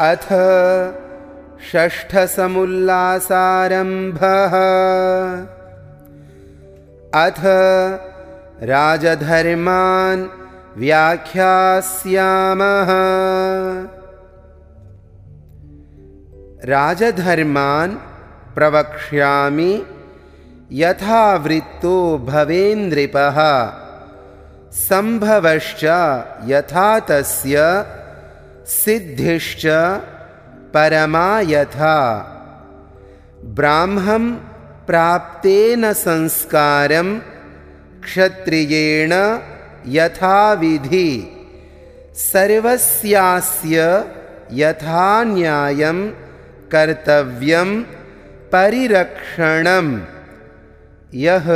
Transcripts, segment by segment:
अथ षष्ठसमुल्लासारम्भः। अथ राजधर्मान् व्याख्यास्यामः। राजधर्मान् प्रवक्ष्यामि यथावृत्तो भवेन्द्रिपः। सम्भवश्च यथा तस्य सिद्धिश्च परमा यथा ब्राह्मं प्राप्तेन संस्कारं क्षत्रियेण यथाविधि। सर्वस्यास्य यथा न्यायं कर्तव्यं परिरक्षणम्। यह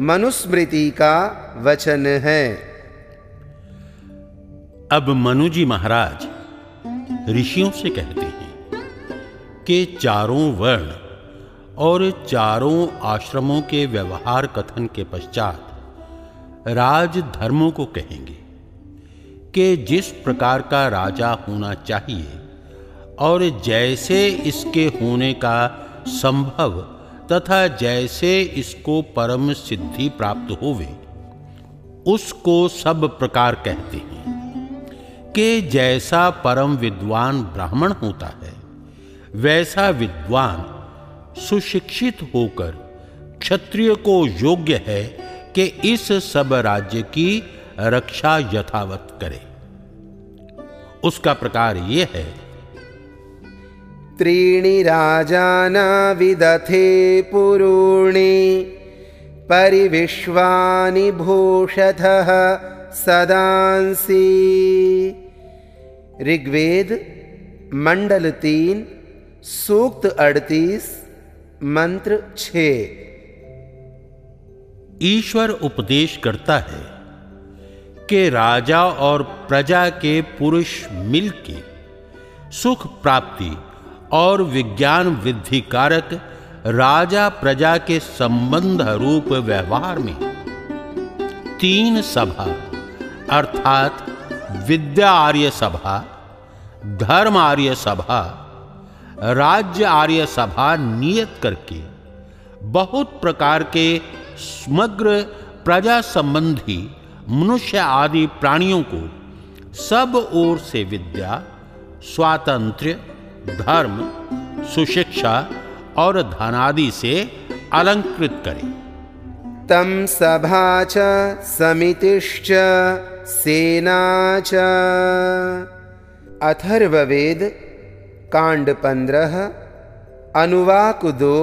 मनुस्मृति का वचन। है अब मनुजी महाराज ऋषियों से कहते हैं कि चारों वर्ण और चारों आश्रमों के व्यवहार कथन के पश्चात राज धर्मों को कहेंगे कि जिस प्रकार का राजा होना चाहिए और जैसे इसके होने का संभव तथा जैसे इसको परम सिद्धि प्राप्त होवे, उसको सब प्रकार कहते हैं। कि जैसा परम विद्वान ब्राह्मण होता है, वैसा विद्वान सुशिक्षित होकर क्षत्रिय को योग्य है कि इस सब राज्य की रक्षा यथावत करे। उसका प्रकार यह है। त्रीणि राजाना विदथे पुरूणि, परिविश्वानि भूषधः सदांसी। ऋग्वेद, मंडल तीन, सूक्त अड़तीस, मंत्र छ। ईश्वर उपदेश करता है कि राजा और प्रजा के पुरुष मिलके सुख प्राप्ति और विज्ञान वृद्धि कारक राजा प्रजा के संबंध रूप व्यवहार में तीन सभा, अर्थात विद्या आर्य सभा, धर्म आर्य सभा, राज्य आर्य सभा नियत करके बहुत प्रकार के समग्र प्रजा संबंधी मनुष्य आदि प्राणियों को सब ओर से विद्या, स्वातंत्र्य, धर्म, सुशिक्षा और धनादि से अलंकृत करें। तम सभा च समितिश्च। सेना च। अथर्ववेद कांड पंद्रह अनुवाक दो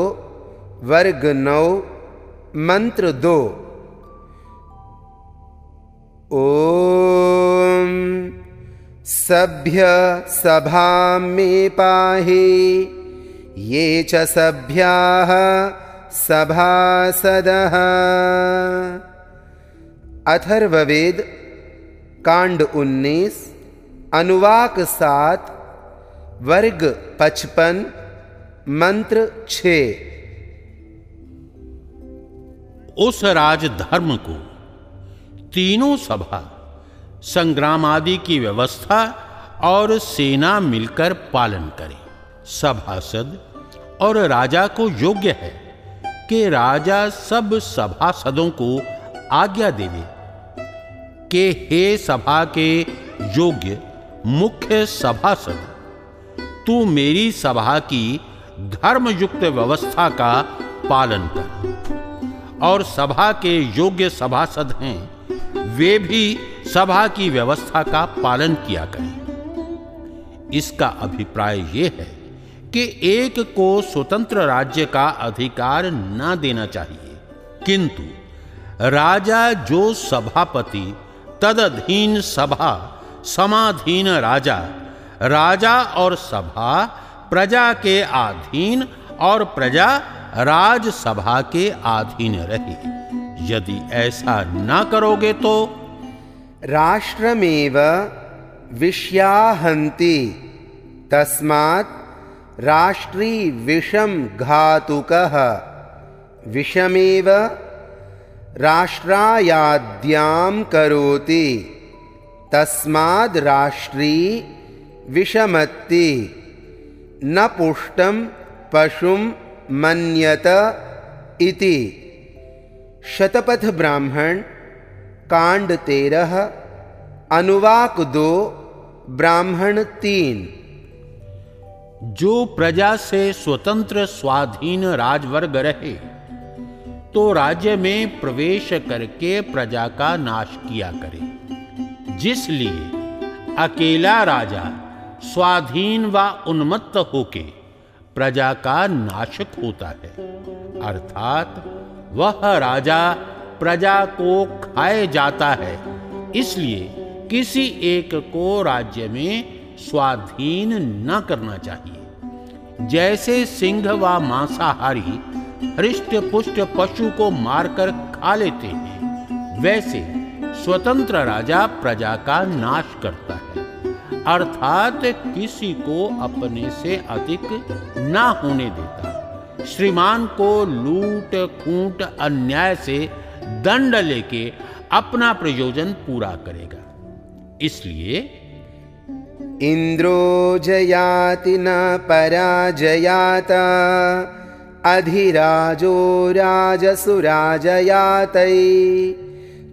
वर्ग नौ मंत्र दो। ओम सभ्य सभा में पाहे ये च सभ्याः सभासदः। अथर्ववेद कांड उन्नीस, अनुवाक सात, वर्ग पचपन, मंत्र छ। उस राजधर्म को तीनों सभा, संग्राम आदि की व्यवस्था और सेना मिलकर पालन करे। सभासद और राजा को योग्य है कि राजा सब सभासदों को आज्ञा देवे कि हे सभा के योग्य मुख्य सभासद, तू मेरी सभा की धर्मयुक्त व्यवस्था का पालन कर। और सभा के योग्य सभासद हैं, वे भी सभा की व्यवस्था का पालन किया करें। इसका अभिप्राय यह है कि एक को स्वतंत्र राज्य का अधिकार न देना चाहिए। किंतु राजा जो सभापति तदधीन सभा, समाधीन राजा। राजा और सभा प्रजा के आधीन और प्रजा राजसभा के आधीन रहे। यदि ऐसा न करोगे तो? राष्ट्रमेव विष्याहन्ति तस्मात् राष्ट्री विषम घातुकः। विषमेव राष्ट्रायाद्यां करोति। तस्माद् राष्ट्री विषमत्ति। न पुष्टम पशुं मन्यत इति। शतपथ ब्राह्मण, कांड तेरह अनुवाक दो ब्राह्मण तीन। जो प्रजा से स्वतंत्र स्वाधीन राजवर्ग रहे तो राज्य में प्रवेश करके प्रजा का नाश किया करे। जिसलिए अकेला राजा स्वाधीन व उन्मत्त होके प्रजा का नाशक होता है। अर्थात वह राजा प्रजा को खाए जाता है, इसलिए किसी एक को राज्य में स्वाधीन न करना चाहिए। जैसे सिंह व मांसाहारी हृष्ट पुष्ट पशु को मारकर खा लेते हैं। वैसे स्वतंत्र राजा प्रजा का नाश करता है। अर्थात किसी को अपने से अधिक ना होने देता। श्रीमान को लूट कूट अन्याय से दंड लेके अपना प्रयोजन पूरा करेगा। इसलिए इंद्रो जयाति न पराजयाता। अधिराजो राजसुराजयातै,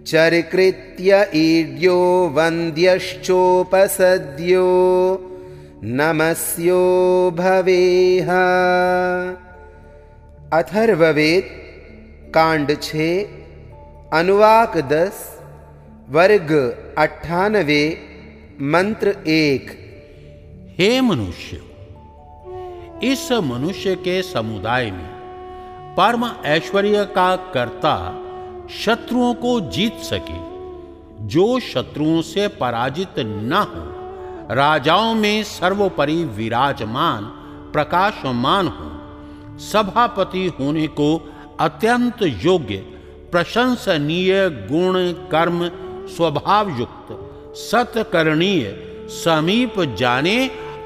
चर्कृत्य ईड्यो वन्द्यश्चोपसद्यो, नमस्यो भवेह। अथर्ववेद, कांड छे, अनुवाक दस, वर्ग अट्ठानवे, मंत्र एक। हे मनुष्य इस मनुष्य के समुदाय में परम ऐश्वर्य का कर्ता शत्रुओं को जीत सके, जो शत्रुओं से पराजित न हो, राजाओं में सर्वोपरि विराजमान, प्रकाशमान हो, सभापति होने को अत्यंत योग्य, प्रशंसनीय गुण, कर्म स्वभाव युक्त सतकरणीय, समीप जाने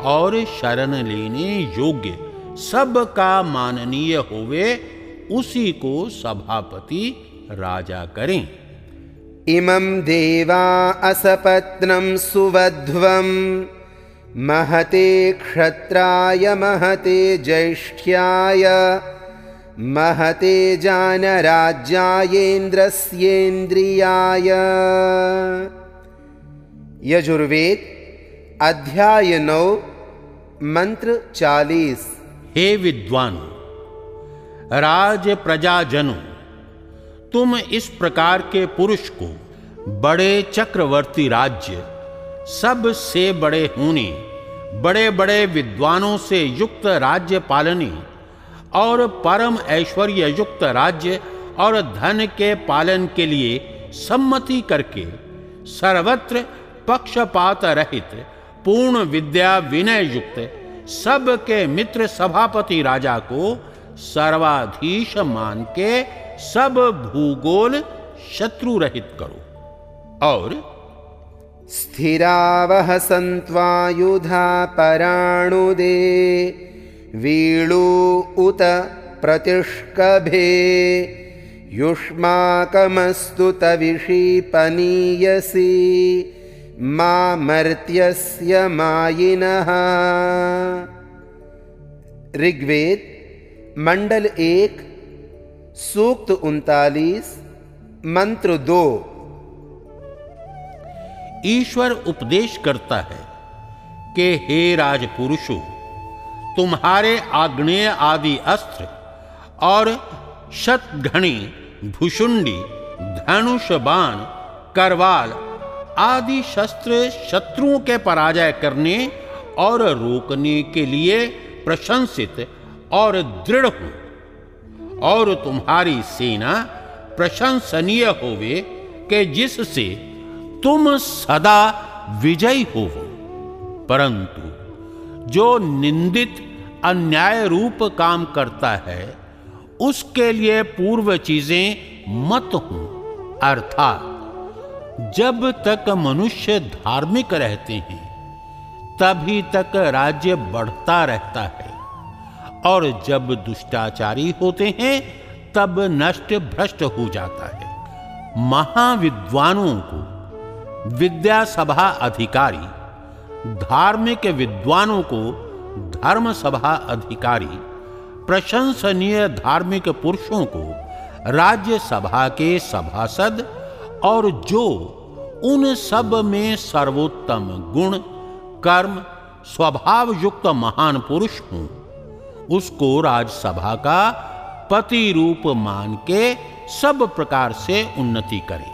और शरण लेने योग्य सब का माननीय होवे, उसी को सभापति राजा करें। इमं देवा असपत्नं सुवध्वं, महते क्षत्राय, महते ज्येष्ठ्याय, महते जान जानराज्यायेन्द्रस्येन्द्रियाय। यजुर्वेद, अध्याय नौ मंत्र चालीस। हे विद्वान, राज प्रजाजनों, तुम इस प्रकार के पुरुष को बड़े चक्रवर्ती राज्य सबसे बड़े होने बड़े बड़े विद्वानों से युक्त राज्य पालने और परम ऐश्वर्य युक्त राज्य और धन के पालन के लिए सम्मति करके सर्वत्र पक्षपात रहित पूर्ण विद्या विनय युक्त सबके मित्र सभापति राजा को सर्वाधीश मान के सब भूगोल शत्रु रहित करो। और स्थिरावह सन्त्वायुधा पराणुदे वीणु उत प्रतिष्कभे, युष्माकमस्तु तविषीपनीयसि मा मर्त्यस्य मायिनः। ऋग्वेद, मंडल एक, सूक्त उनतालीस, मंत्र दो। ईश्वर उपदेश करता है कि हे राजपुरुषों, तुम्हारे आग्नेय आदि अस्त्र और शतघणी भुषुंडी धनुष बाण करवाल आदि शस्त्र शत्रुओं के पराजय करने और रोकने के लिए प्रशंसित और दृढ़ हो। और तुम्हारी सेना प्रशंसनीय होवे कि जिससे तुम सदा विजयी हो परंतु जो निंदित अन्याय रूप काम करता है, उसके लिए पूर्व चीज़ें मत हो, अर्थात जब तक मनुष्य धार्मिक रहते हैं, तभी तक राज्य बढ़ता रहता है। और जब दुष्टाचारी होते हैं, तब नष्ट भ्रष्ट हो जाता है। महाविद्वानों को, विद्या सभा अधिकारी, धार्मिक विद्वानों को, धर्म सभा अधिकारी, प्रशंसनीय धार्मिक पुरुषों को, राज्य सभा के सभासद और जो उन सब में सर्वोत्तम गुण, कर्म स्वभाव युक्त महान पुरुष हूँ, उसको राजसभा का पति रूप मान के सब प्रकार से उन्नति करे।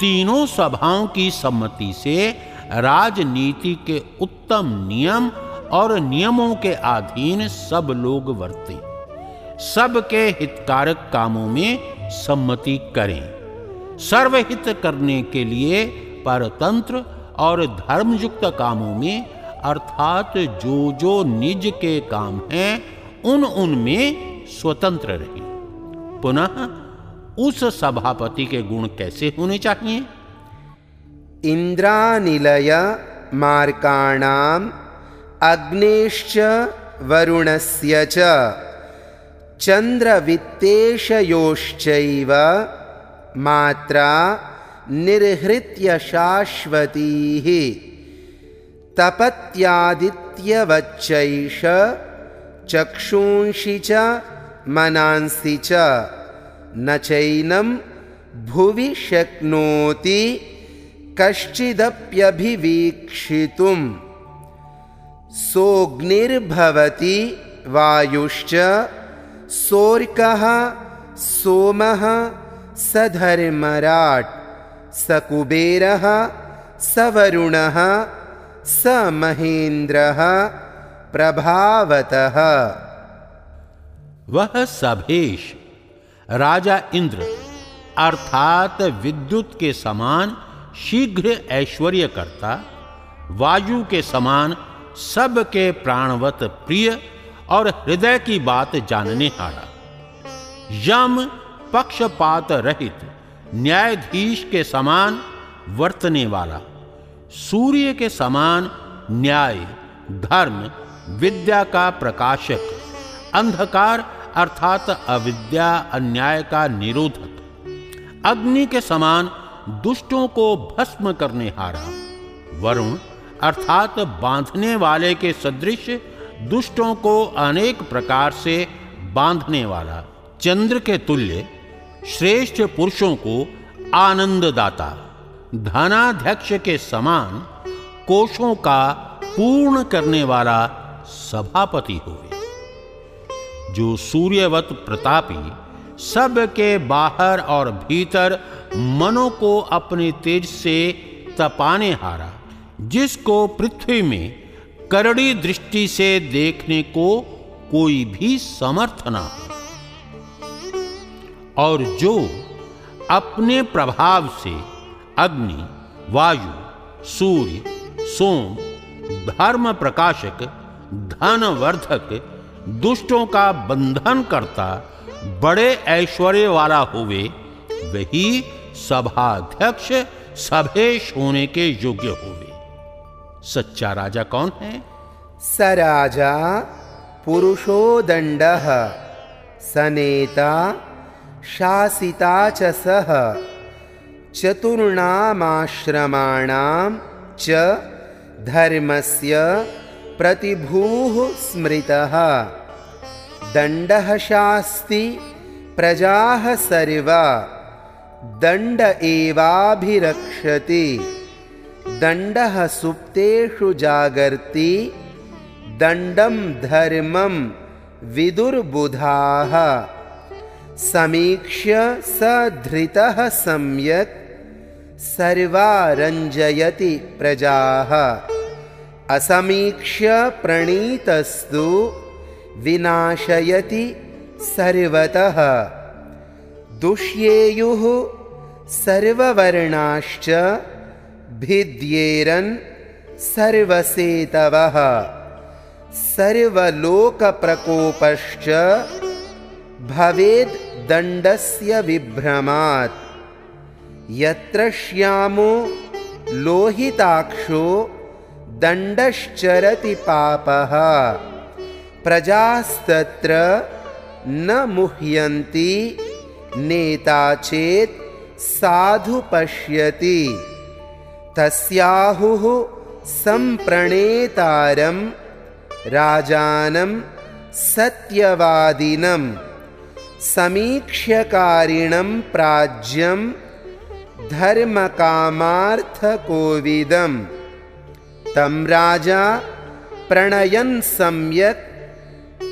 तीनों सभाओं की सम्मति से राजनीति के उत्तम नियम और नियमों के अधीन सब लोग वर्ते। सबके हितकारक कामों में सम्मति करें। सर्वहित करने के लिए परतंत्र और धर्मयुक्त कामों में, अर्थात जो जो निज के काम हैं, उन उनमें स्वतंत्र रहे। पुनः उस सभापति के गुण कैसे होने चाहिए? इंद्रानिलय मार्काणाम, अग्नेश्च वरुणस्य च चन्द्रवित्तेशयोश्चैव मात्रा निर्हृत्य शाश्वतीः। तपत्यादित्यवच्चैष चक्षुंषि च मनांसि च। न चैनं भुवि शक्नोति कश्चिदप्यभिवीक्षितुम्। सोऽग्निर्भवति वायुश्च सोर्कः सोमः सधर्मराट् स कुबेरः स महेन्द्रः प्रभावतः। वह सभेश, राजा इंद्र, अर्थात विद्युत के समान शीघ्र ऐश्वर्य करता, वायु के समान सबके प्राणवत प्रिय और हृदय की बात जानने हारा। यम पक्षपात रहित, न्यायाधीश के समान वर्तने वाला, सूर्य के समान न्याय, धर्म, विद्या का प्रकाशक, अंधकार अर्थात अविद्या, अन्याय का निरोधक, अग्नि के समान दुष्टों को भस्म करने हारा, वरुण अर्थात बांधने वाले के सदृश दुष्टों को अनेक प्रकार से बांधने वाला, चंद्र के तुल्य श्रेष्ठ पुरुषों को आनंददाता, धनाध्यक्ष के समान कोषों का पूर्ण करने वाला सभापति हुए। जो सूर्यवत प्रतापी सब के बाहर और भीतर मनो को अपने तेज से तपाने हारा, जिसको पृथ्वी में करड़ी दृष्टि से देखने को कोई भी समर्थ ना हो। और जो अपने प्रभाव से अग्नि, वायु, सूर्य, सोम, धर्म प्रकाशक धन वर्धक दुष्टों का बंधन करता, बड़े ऐश्वर्य वाला होवे, वही सभाध्यक्ष सभेश होने के योग्य होवे। सच्चा राजा कौन है? स राजा पुरुषो दंड सनेता शासिता च सह चतुर्णामाश्रमाणां च धर्मस्य प्रतिभूः स्मृतः। दण्डः शास्ति प्रजाः सर्वा। दण्ड एवाभिरक्षति। दण्डः सुप्तेषु जागर्ति। दण्डं धर्मं विदुर्बुधाः समीक्ष्य स धृतः सम्यक्। सर्वा रञ्जयति प्रजाः। असमीक्ष्य प्रणीतस्तु। विनाशयति सर्वतः। दुष्येयुः सर्ववर्णाश्च। भिद्येरन् सर्वसेतवः। सर्वलोकप्रकोपश्च भवेद् दण्डस्य विभ्रमात्। यत्र श्यामो लोहिताक्षो दण्डश्चरति पापः। प्रजास्तत्र न मुह्यन्ति नेता चेत् साधु पश्यति। तस्याहुः सम्प्रणेतारं राजानं सत्यवादिनं समीक्ष्यकारिणं प्राज्यं धर्मकामार्थकोविदं। तं राजा प्रणयन् सम्यक्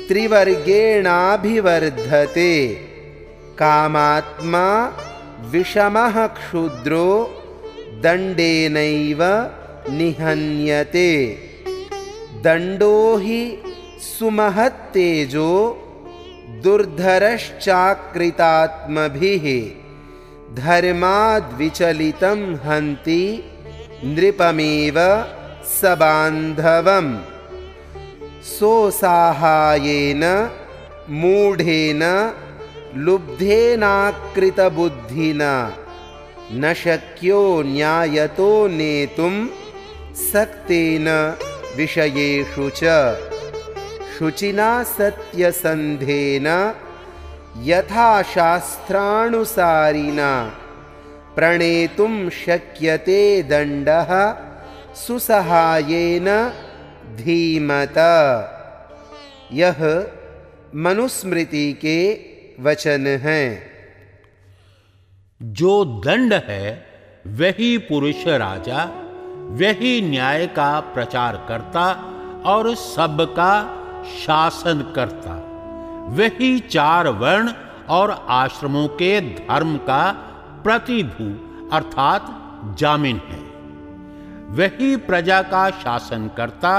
त्रिवर्गेणाभिवर्धते। कामात्मा विषमः क्षुद्रो दण्डेनैव निहन्यते। दण्डो हि सुमहत्तेजो दुर्धरश्चाकृतात्मभिः धर्माद्विचलितं हन्ति नृपमेव सबान्धवम् सोसाहायेन मूढेन लुब्धेनाकृतबुद्धिना न शक्यो न्यायतो नेतुं सक्तेन विषयेषु च शुचिना सत्यसन्धेन यथा शास्त्रानुसारिना प्रणेतुं शक्यते दण्डः सुसहायेन धीमत। यह मनुस्मृति के वचन। हैं जो दंड है, वही पुरुष राजा, वही न्याय का प्रचार करता और सबका शासन करता। वही चार वर्ण और आश्रमों के धर्म का प्रतिभू, अर्थात जामिन है। वही प्रजा का शासन करता,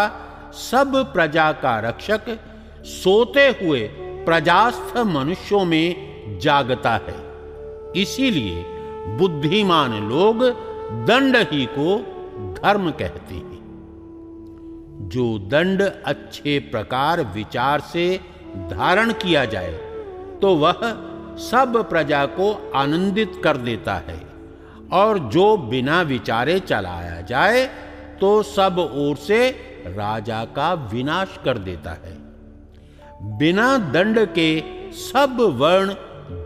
सब प्रजा का रक्षक सोते हुए प्रजास्थ मनुष्यों में जागता है। इसीलिए बुद्धिमान लोग दंड ही को धर्म कहते हैं। जो दंड अच्छे प्रकार विचार से धारण किया जाए तो वह सब प्रजा को आनंदित कर देता है। और जो बिना विचारे चलाया जाए तो सब ओर से राजा का विनाश कर देता है। बिना दंड के सब वर्ण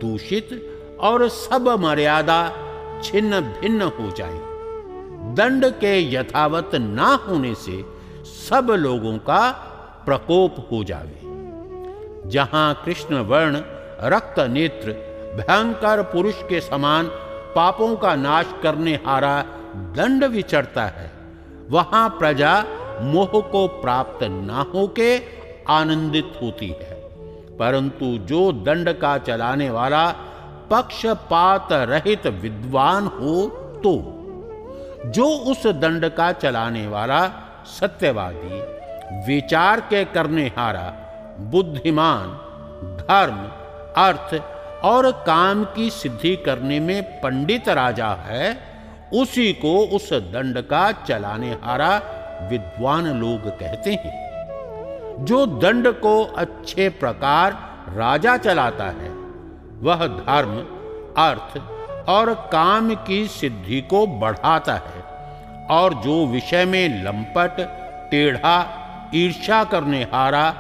दूषित और सब मर्यादा छिन्न भिन्न हो जाए। दंड के यथावत ना होने से सब लोगों का प्रकोप हो जावे। जहाँ कृष्ण वर्ण, रक्त नेत्र, भयंकर पुरुष के समान पापों का नाश करने हारा दंड विचरता है, वहाँ प्रजा मोह को प्राप्त ना होके आनंदित होती है। परंतु जो दंड का चलाने वाला पक्षपात रहित विद्वान हो तो जो उस दंड का चलाने वाला सत्यवादी, विचार के करने हारा, बुद्धिमान, धर्म, अर्थ और काम की सिद्धि करने में पंडित राजा है, उसी को उस दंड का चलाने हारा विद्वान लोग कहते हैं। जो दंड को अच्छे प्रकार राजा चलाता है, वह धर्म, अर्थ और काम की सिद्धि को बढ़ाता है। और जो विषय में लंपट, टेढ़ा ईर्षा करने हारा,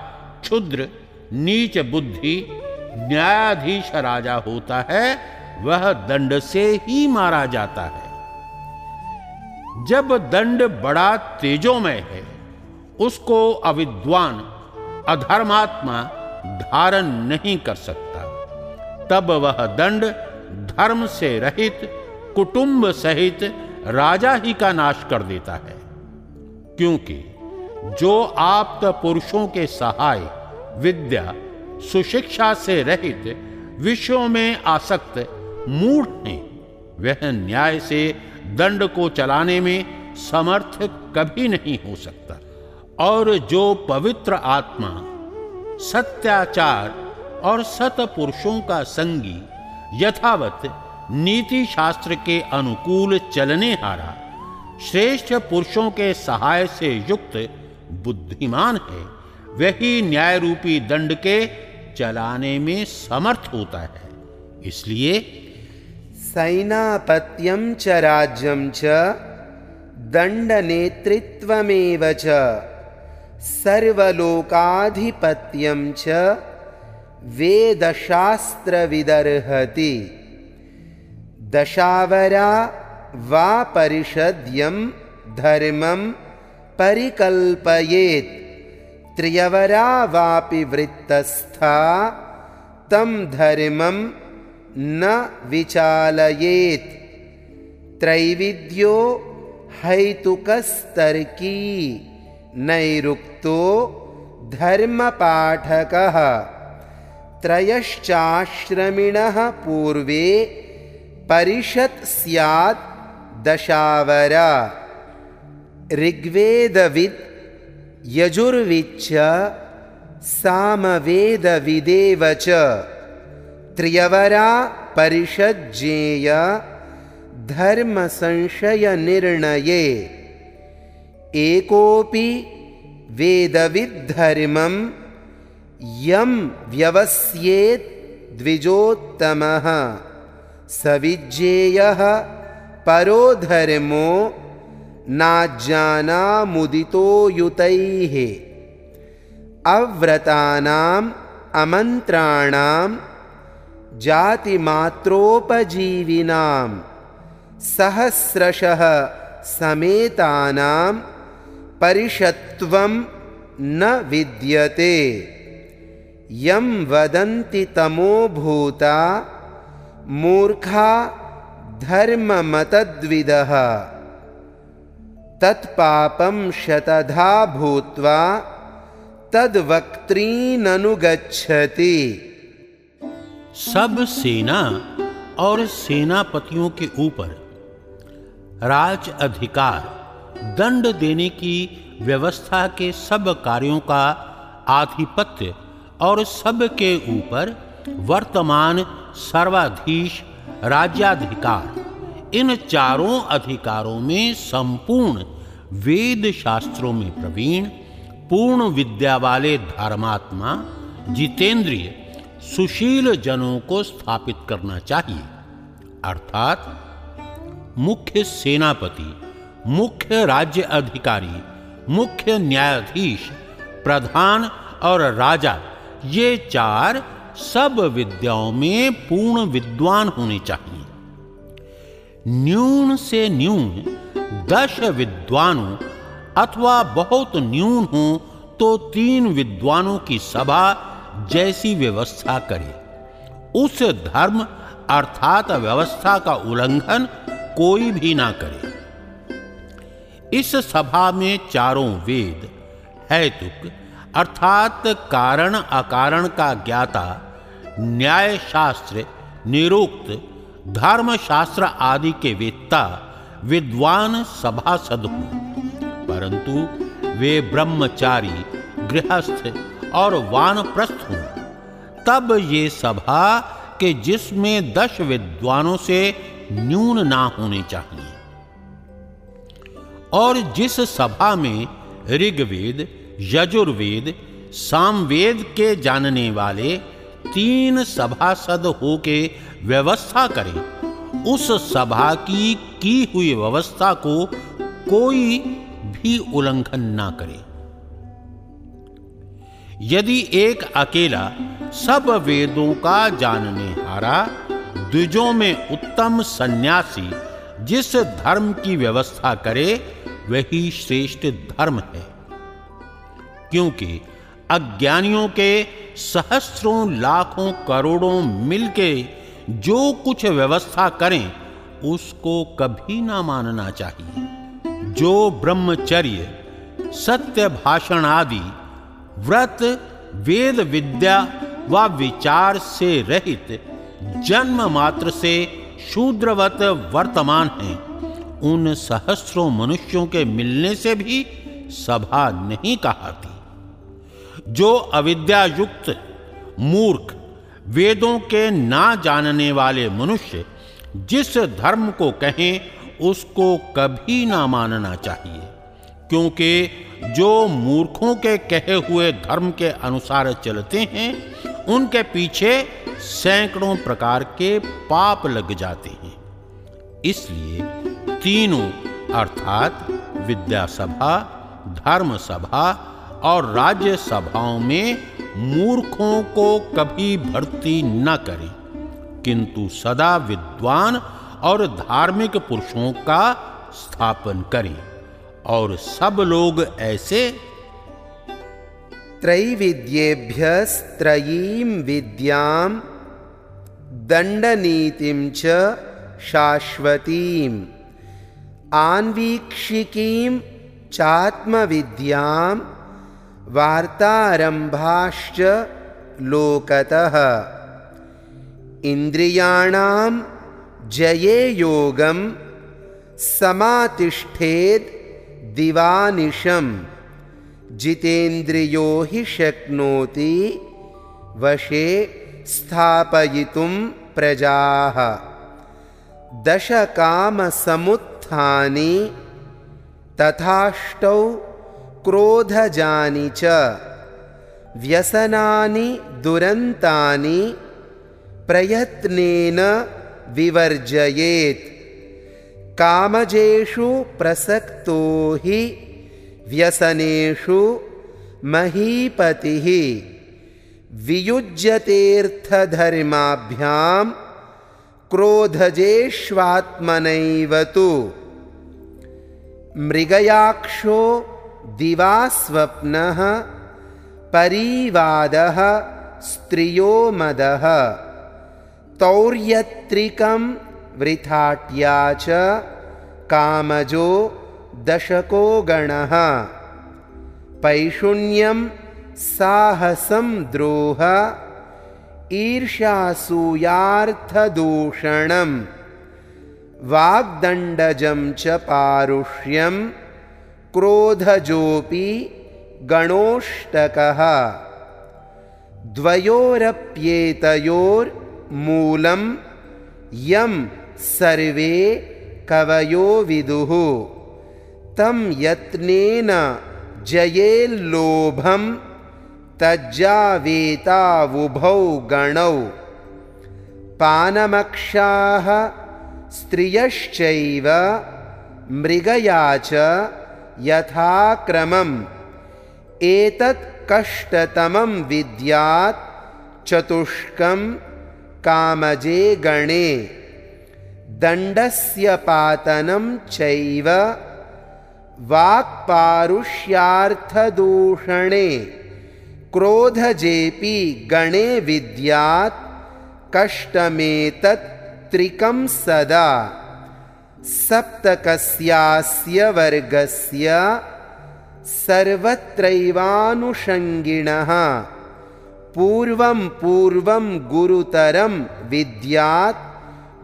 क्षुद्र, नीच बुद्धि, न्यायाधीश राजा होता है, वह दंड से ही मारा जाता है। जब दंड बड़ा तेजोमय है, उसको अविद्वान, अधर्मात्मा धारण नहीं कर सकता। तब वह दंड धर्म से रहित, कुटुंब सहित राजा ही का नाश कर देता है। क्योंकि जो आप्त पुरुषों के सहाय, विद्या, सुशिक्षा से रहित विषयों में आसक्त मूढ़ हैं, वह न्याय से दंड को चलाने में समर्थ कभी नहीं हो सकता। और जो पवित्र आत्मा, सत्याचार और सत पुरुषों का संगी यथावत नीति शास्त्र के अनुकूल चलने हारा, श्रेष्ठ पुरुषों के सहाय से युक्त बुद्धिमान है, वही न्याय रूपी दंड के चलाने में समर्थ होता है। इसलिए सैनापत्यम च राज्यम च दंड दण्डनेतृत्वमेव च, सर्वलोकाधिपत्यं च, वेदशास्त्रविदर्हति। दशावरा वा परिषद्यं धर्मं परिकल्पयेत्। त्र्यवरा वापि वृत्तस्था तं धर्मं न विचालयेत्। त्रैविद्यो हैतुकस्तर्की नैरुक्तो धर्मपाठकः। त्रयश्चाश्रमिणः पूर्वे परिषत् स्यात् दशावरा ऋग्वेदविद् यजुर्विच्च सामवेदविदेव च त्र्यवरा परिषज्जेय धर्मसंशयनिर्णये एकोऽपि वेदविद्धर्मं यं व्यवस्येत् द्विजोत्तमः स विज्ञेयः परो धर्मो नाज्जानामुदितो युतैः। अव्रतानाम् अमन्त्राणां जातिमात्रोपजीविनां सहस्रशः समेतानां परिषत्वं न विद्यते। यं वदन्ति तमोभूता मूर्खा धर्ममतद्विदः। तत्पापं शतधा भूत्वा तद्वक्त्रीननुगच्छति। सब सेना और सेनापतियों के ऊपर राज अधिकार, दंड देने की व्यवस्था के सब कार्यों का आधिपत्य और सब के ऊपर वर्तमान सर्वाधीश, राज्याधिकार। इन चारों अधिकारों में संपूर्ण वेद शास्त्रों में प्रवीण, पूर्ण विद्या वाले धर्मात्मा, जितेंद्रिय, सुशील जनों को स्थापित करना चाहिए। अर्थात, मुख्य सेनापति, मुख्य राज्य अधिकारी, मुख्य न्यायाधीश, प्रधान और राजा, ये चार सब विद्याओं में पूर्ण विद्वान होने चाहिए। न्यून से न्यून दस विद्वानों अथवा बहुत न्यून हो तो तीन विद्वानों की सभा जैसी व्यवस्था करे। उस धर्म अर्थात व्यवस्था का उल्लंघन कोई भी ना करे। इस सभा में चारों वेद, हैतुक अर्थात कारण अकारण का ज्ञाता न्याय शास्त्र निरुक्त धर्म शास्त्र आदि के वेत्ता, विद्वान सभासद हों। परंतु वे ब्रह्मचारी, गृहस्थ और वानप्रस्थ हों। तब ये सभा के जिसमें दस विद्वानों से न्यून ना होने चाहिए। और जिस सभा में ऋग्वेद यजुर्वेद, सामवेद के जानने वाले तीन सभासद होके व्यवस्था करें। उस सभा की की हुई व्यवस्था को कोई भी उल्लंघन ना करे। यदि एक अकेला सब वेदों का जानने हारा, द्विजों में उत्तम सन्यासी जिस धर्म की व्यवस्था करे, वही श्रेष्ठ धर्म है। क्योंकि अज्ञानियों के सहस्रों, लाखों, करोड़ों मिलके जो कुछ व्यवस्था करें, उसको कभी ना मानना चाहिए। जो ब्रह्मचर्य, सत्य भाषण आदि, व्रत, वेद, विद्या व विचार से रहित जन्म मात्र से शूद्रवत वर्तमान हैं, उन सहस्रों मनुष्यों के मिलने से भी सभा नहीं कहाती। जो अविद्या युक्त मूर्ख, वेदों के ना जानने वाले मनुष्य जिस धर्म को कहें, उसको कभी ना मानना चाहिए। क्योंकि जो मूर्खों के कहे हुए धर्म के अनुसार चलते हैं, उनके पीछे सैकड़ों प्रकार के पाप लग जाते हैं। इसलिए तीनों, अर्थात विद्या सभा धर्म सभा और राज्य सभाओं में मूर्खों को कभी भर्ती न करें। किंतु सदा विद्वान और धार्मिक पुरुषों का स्थापन करें। और सब लोग ऐसे त्रैविद्येभ्यस्त्रयीं विद्यां, दण्डनीतिं च शाश्वतीम् आन्वीक्षिकीं चात्मविद्यां वार्तारम्भाश्च लोकतः। इन्द्रियाणां जये योगं समातिष्ठेद् दिवानिशं जितेन्द्रियो हि शक्नोति वशे स्थापयितुं प्रजाः। दशकामसमुत्थानि तथाष्टौ क्रोधजानि च। व्यसनानि दुरन्तानि प्रयत्नेन विवर्जयेत्। कामजेषु प्रसक्तो हि व्यसनेषु महीपतिः। वियुज्यतेऽर्थधर्माभ्यां क्रोधजेष्वात्मनैव तु। मृगयाक्षो दिवास्वप्नः परीवादः स्त्रियो मदः। तौर्यत्रिकं वृथाट्या च कामजो दशको गणः। पैशुन्यं साहसं द्रोह ईर्ष्यासूयार्थदूषणं वाग्दण्डजं च पारुष्यं क्रोधजोऽपि गणोष्टकः। द्वयोरप्येतयोर्मूलं यं सर्वे कवयो विदुः। तं यत्नेन जयेल्लोभं तज्जावेतावुभौ गणौ। पानमक्षाः स्त्रियश्चैव मृगया च यथाक्रमम् एतत् कष्टतमं विद्यात् चतुष्कं कामजे गणे। दण्डस्य पातनं चैव वाक्पारुष्यार्थदूषणे। क्रोधजेपि गणे विद्यात् कष्टमेतत् त्रिकं सदा। सप्तकस्यास्य वर्गस्य सर्वत्रैवानुषङ्गिणः। पूर्वं पूर्वं गुरुतरं विद्यात्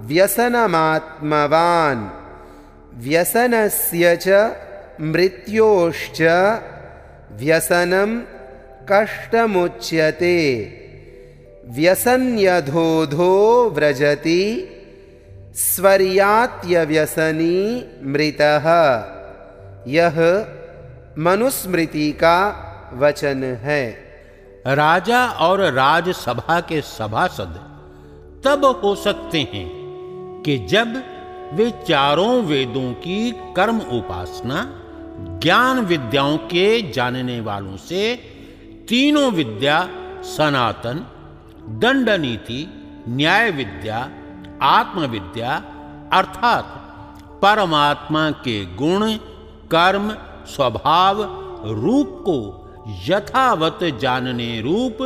व्यसनमात्मवान्। व्यसनस्य च मृत्योश्च व्यसनं कष्टमुच्यते। व्यसन्यधोधो व्रजति स्वर्यात्यव्यसनी मृत। यह मनुस्मृति का वचन है। राजा और राजसभा के सभासद तब हो सकते हैं कि जब वे चारों वेदों की कर्म उपासना, ज्ञान विद्याओं के जानने वालों से तीनों विद्या, सनातन दंड नीति न्याय विद्या आत्मविद्या अर्थात परमात्मा के गुण, कर्म, स्वभाव, रूप को यथावत जानने रूप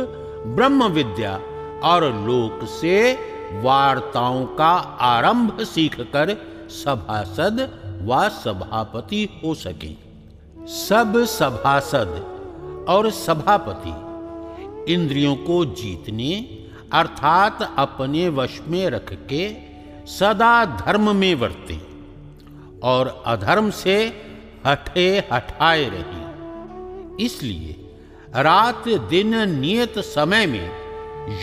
ब्रह्म विद्या और लोक से वार्ताओं का आरंभ सीखकर सभासद व सभापति हो सके। सब सभासद और सभापति इंद्रियों को जीतने अर्थात अपने वश में रख के सदा धर्म में वर्ते और अधर्म से हठे हठाए रहे। इसलिए रात दिन नियत समय में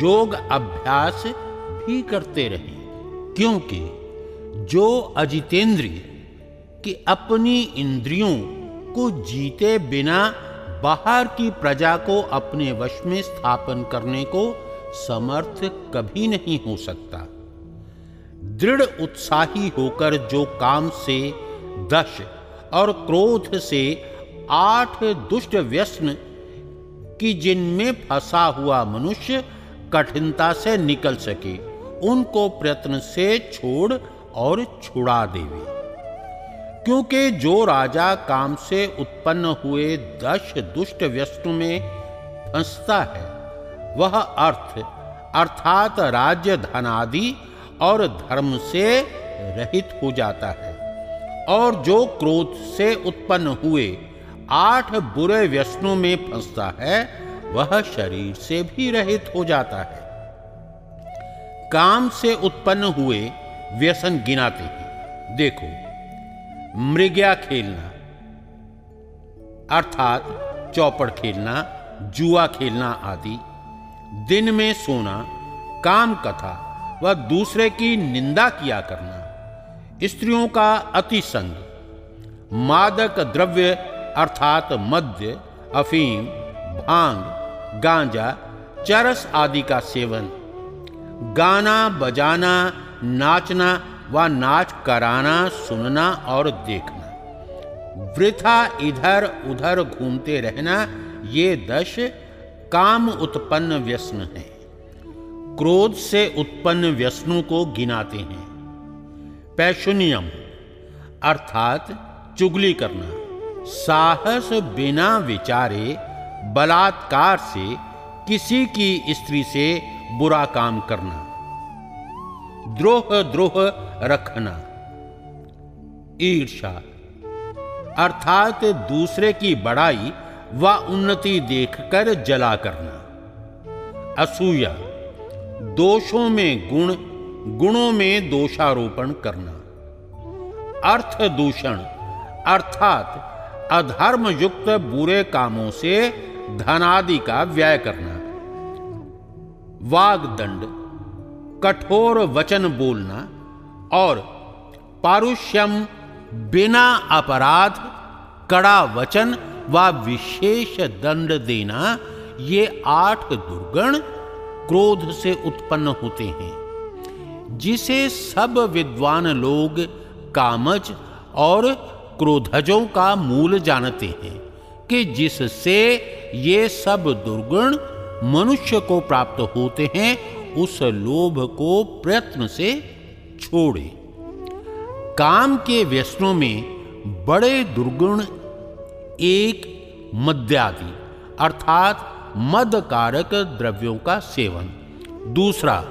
योग अभ्यास भी करते रहे, क्योंकि जो अजितेंद्रिय कि अपनी इंद्रियों को जीते बिना बाहर की प्रजा को अपने वश में स्थापन करने को समर्थ कभी नहीं हो सकता। दृढ़ उत्साही होकर जो काम से, दश और क्रोध से आठ दुष्ट व्यसन की जिनमें फंसा हुआ मनुष्य कठिनता से निकल सके, उनको प्रयत्न से छोड़ और छुड़ा देवे। क्योंकि जो राजा काम से उत्पन्न हुए दश दुष्ट व्यस्तों में फंसता है वह अर्थ, अर्थात राज्य धन आदि और धर्म से रहित हो जाता है। और जो क्रोध से उत्पन्न हुए, आठ बुरे व्यसनों में फंसता है, वह शरीर से भी रहित हो जाता है। काम से उत्पन्न हुए व्यसन गिनाते हैं। देखो, मृग्या खेलना, अर्थात चौपड़ खेलना, जुआ खेलना आदि दिन में सोना, काम कथा व दूसरे की निंदा किया करना, स्त्रियों का अति संग। मादक द्रव्य अर्थात मद्य, अफीम, भाँग, गांजा, चरस आदि का सेवन। गाना, बजाना, नाचना व नाच कराना, सुनना और देखना। वृथा इधर उधर घूमते रहना, ये दश काम उत्पन्न व्यसन है। क्रोध से उत्पन्न व्यसनों को गिनाते हैं। पैशुनियम, अर्थात चुगली करना, साहस बिना विचारे, बलात्कार से किसी की स्त्री से बुरा काम करना। द्रोह द्रोह रखना ईर्षा अर्थात दूसरे की बड़ाई व उन्नति देखकर जला करना। असूया, दोषों में गुण, गुणों में दोषारोपण करना। अर्थ दूषण, अर्थात अधर्म युक्त बुरे कामों से धनादि का व्यय करना। वागदंड, कठोर वचन बोलना और पारुष्यम बिना अपराध, कड़ा वचन व विशेष दंड देना, ये आठ दुर्गण क्रोध से उत्पन्न होते हैं। जिसे सब विद्वान लोग कामज और क्रोधजों का मूल जानते हैं कि जिससे ये सब दुर्गुण मनुष्य को प्राप्त होते हैं, उस लोभ को प्रयत्न से छोड़े। काम के व्यसनों में बड़े दुर्गुण एक मद्यादि, अर्थात मद कारक द्रव्यों का सेवन। दूसरा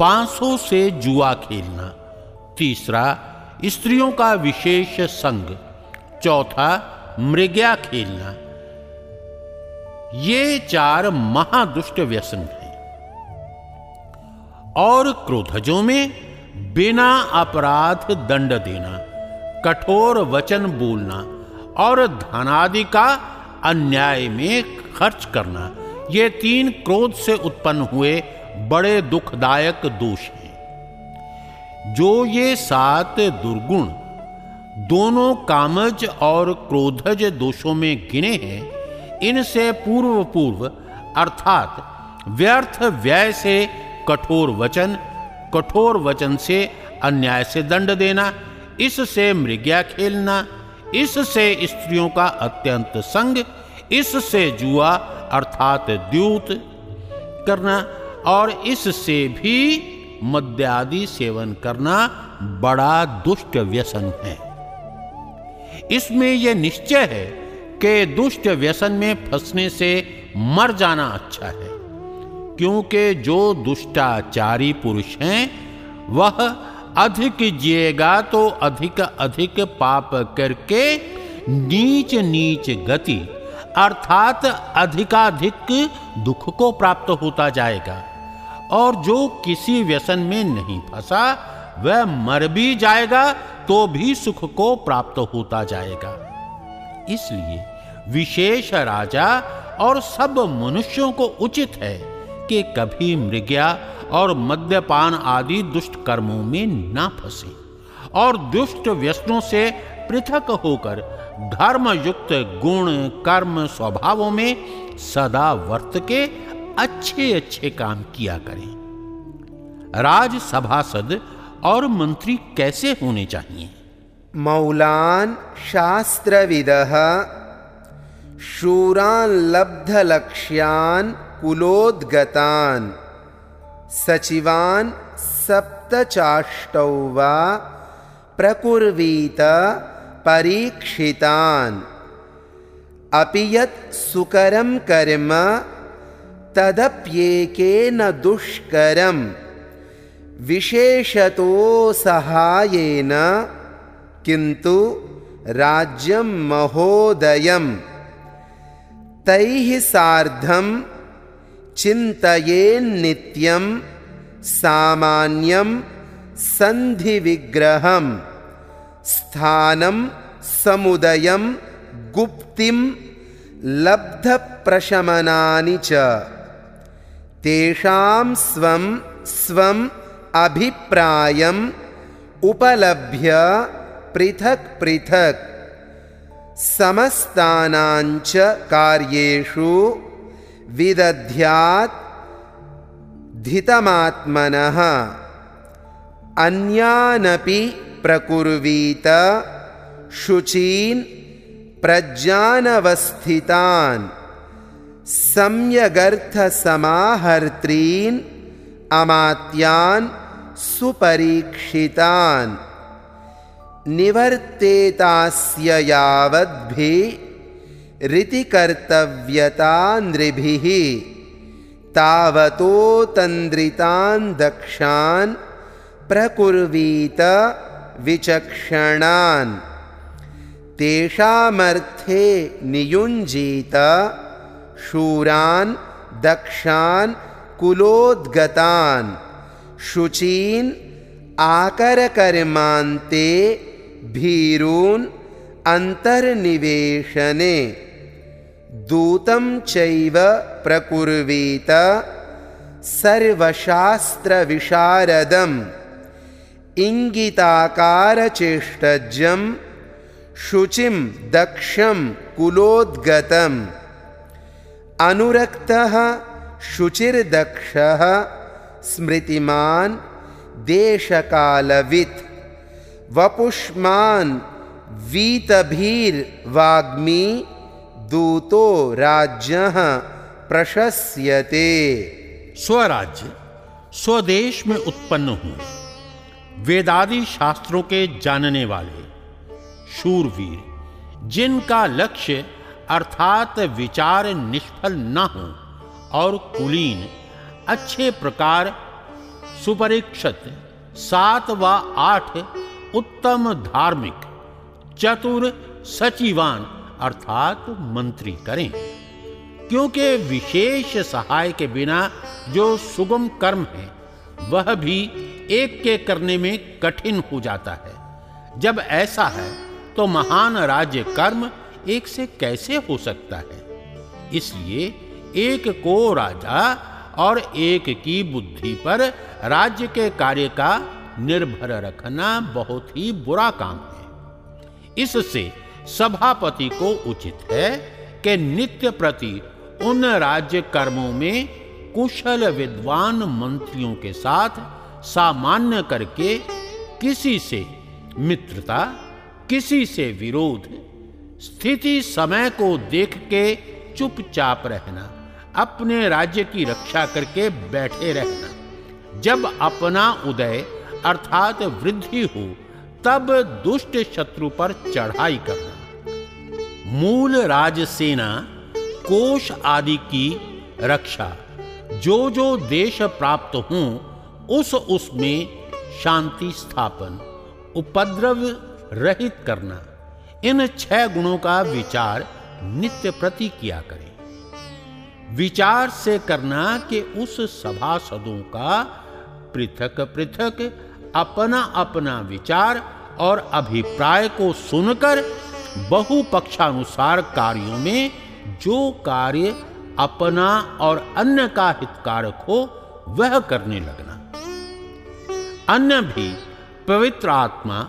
पांसों से जुआ खेलना। तीसरा, स्त्रियों का विशेष संग। चौथा, मृग्या खेलना। ये चार महादुष्ट व्यसन हैं। और क्रोधजों में बिना अपराध दंड देना, कठोर वचन बोलना और धनादि का अन्याय में खर्च करना। ये तीन क्रोध से उत्पन्न हुए बड़े दुखदायक दोष हैं। जो ये सात दुर्गुण दोनों कामज और क्रोधज दोषों में गिने हैं, इनसे पूर्व पूर्व अर्थात व्यर्थ व्यय से कठोर वचन कठोर वचन से अन्याय से दंड देना, इससे मृग्या खेलना इससे स्त्रियों का अत्यंत संग, इससे जुआ अर्थात द्यूत करना, और इससे भी मद्यादि सेवन करना बड़ा दुष्ट व्यसन है। इसमें यह निश्चय है कि दुष्ट व्यसन में फंसने से मर जाना अच्छा है, क्योंकि जो दुष्टाचारी पुरुष हैं, वह अधिक जिएगा तो अधिक अधिक पाप करके नीच नीच गति, अर्थात अधिकाधिक दुख को प्राप्त होता जाएगा। और जो किसी व्यसन में नहीं फंसा, वह मर भी जाएगा तो भी सुख को प्राप्त होता जाएगा। इसलिए विशेष राजा और सब मनुष्यों को उचित है कि कभी मृग्या और मद्यपान आदि दुष्ट कर्मों में ना फंसे और दुष्ट व्यसनों से पृथक होकर धर्म युक्त गुण, कर्म स्वभावों में सदा वर्त के अच्छे अच्छे काम किया करें। राज सभासद और मंत्री कैसे होने चाहिए? मौलान शास्त्रविद शूरान लब्ध लक्ष्यान कुलोद्गतान सचिवान सप्तचाष्टौ वा प्रकुर्वीत परीक्षितान्। अपि यत् सुकरं कर्म तदप्येकेन दुष्करं। विशेषतो सहायेन किन्तु राज्यं महोदयम् तैः सार्धं चिन्तयेन्नित्यं सामान्यं सन्धिविग्रहं स्थानं समुदयं गुप्तिं लब्धप्रशमनानि च। तेषां स्वं स्वम् अभिप्रायम् उपलभ्य पृथक् पृथक् समस्तानाञ्च कार्येषु विदध्यात् धितमात्मनः। अन्यानपि प्रकुर्वीत शुचीन् प्रज्ञानवस्थितान् सम्यगर्थसमाहर्त्रीन् अमात्यान् सुपरीक्षितान् निवर्तेतास्य यावद्भि रीतिकर्तव्यता नृभिः तावतो तन्द्रितान् दक्षान् प्रकुर्वीत विचक्षणान्। तेषामर्थे नियुञ्जीत शूरान् दक्षान् कुलोद्गतान् शुचीन् आकरकर्मान्ते भीरून् अन्तर्निवेशने। दूतं चैव प्रकुर्वीत। सर्वशास्त्रविशारदम् इङ्गिताकारचेष्टज्यं शुचिं दक्षं कुलोद्गतम्। अनुरक्तः शुचिर्दक्षः स्मृतिमान् देशकालवित् वपुष्मान् वीतभीर्वाग्मी दूतो राज्य प्रशस्यते। स्वराज्य, स्वदेश में उत्पन्न हुए। वेदादि शास्त्रों के जानने वाले, शूरवीर, जिनका लक्ष्य अर्थात विचार निष्फल न हो और कुलीन, अच्छे प्रकार, सुपरीक्षित, सात व आठ उत्तम धार्मिक, चतुर सचिवान अर्थात मंत्री करें। क्योंकि विशेष सहाय के बिना जो सुगम कर्म है, वह भी एक के करने में कठिन हो जाता है। जब ऐसा है तो महान राज्य कर्म एक से कैसे हो सकता है? इसलिए एक को राजा और एक की बुद्धि पर राज्य के कार्य का निर्भर रखना बहुत ही बुरा काम है। इससे सभापति को उचित है कि नित्य प्रति उन राज्य कर्मों में कुशल विद्वान मंत्रियों के साथ सामान्य करके किसी से मित्रता, किसी से विरोध, स्थिति समय को देख के चुपचाप रहना, अपने राज्य की रक्षा करके बैठे रहना, जब अपना उदय अर्थात वृद्धि हो, तब दुष्ट शत्रु पर चढ़ाई करना। मूल राजसेना, कोष आदि की रक्षा जो जो देश प्राप्त हों, उस उसमें शांति स्थापन, उपद्रव रहित करना, इन छह गुणों का विचार नित्य प्रति किया करें। विचार से करना कि उस सभासदों का पृथक पृथक अपना अपना विचार और अभिप्राय को सुनकर बहुपक्षानुसार कार्यों में जो कार्य अपना और अन्य का हितकारक हो, वह करने लगना। अन्य भी पवित्र आत्मा,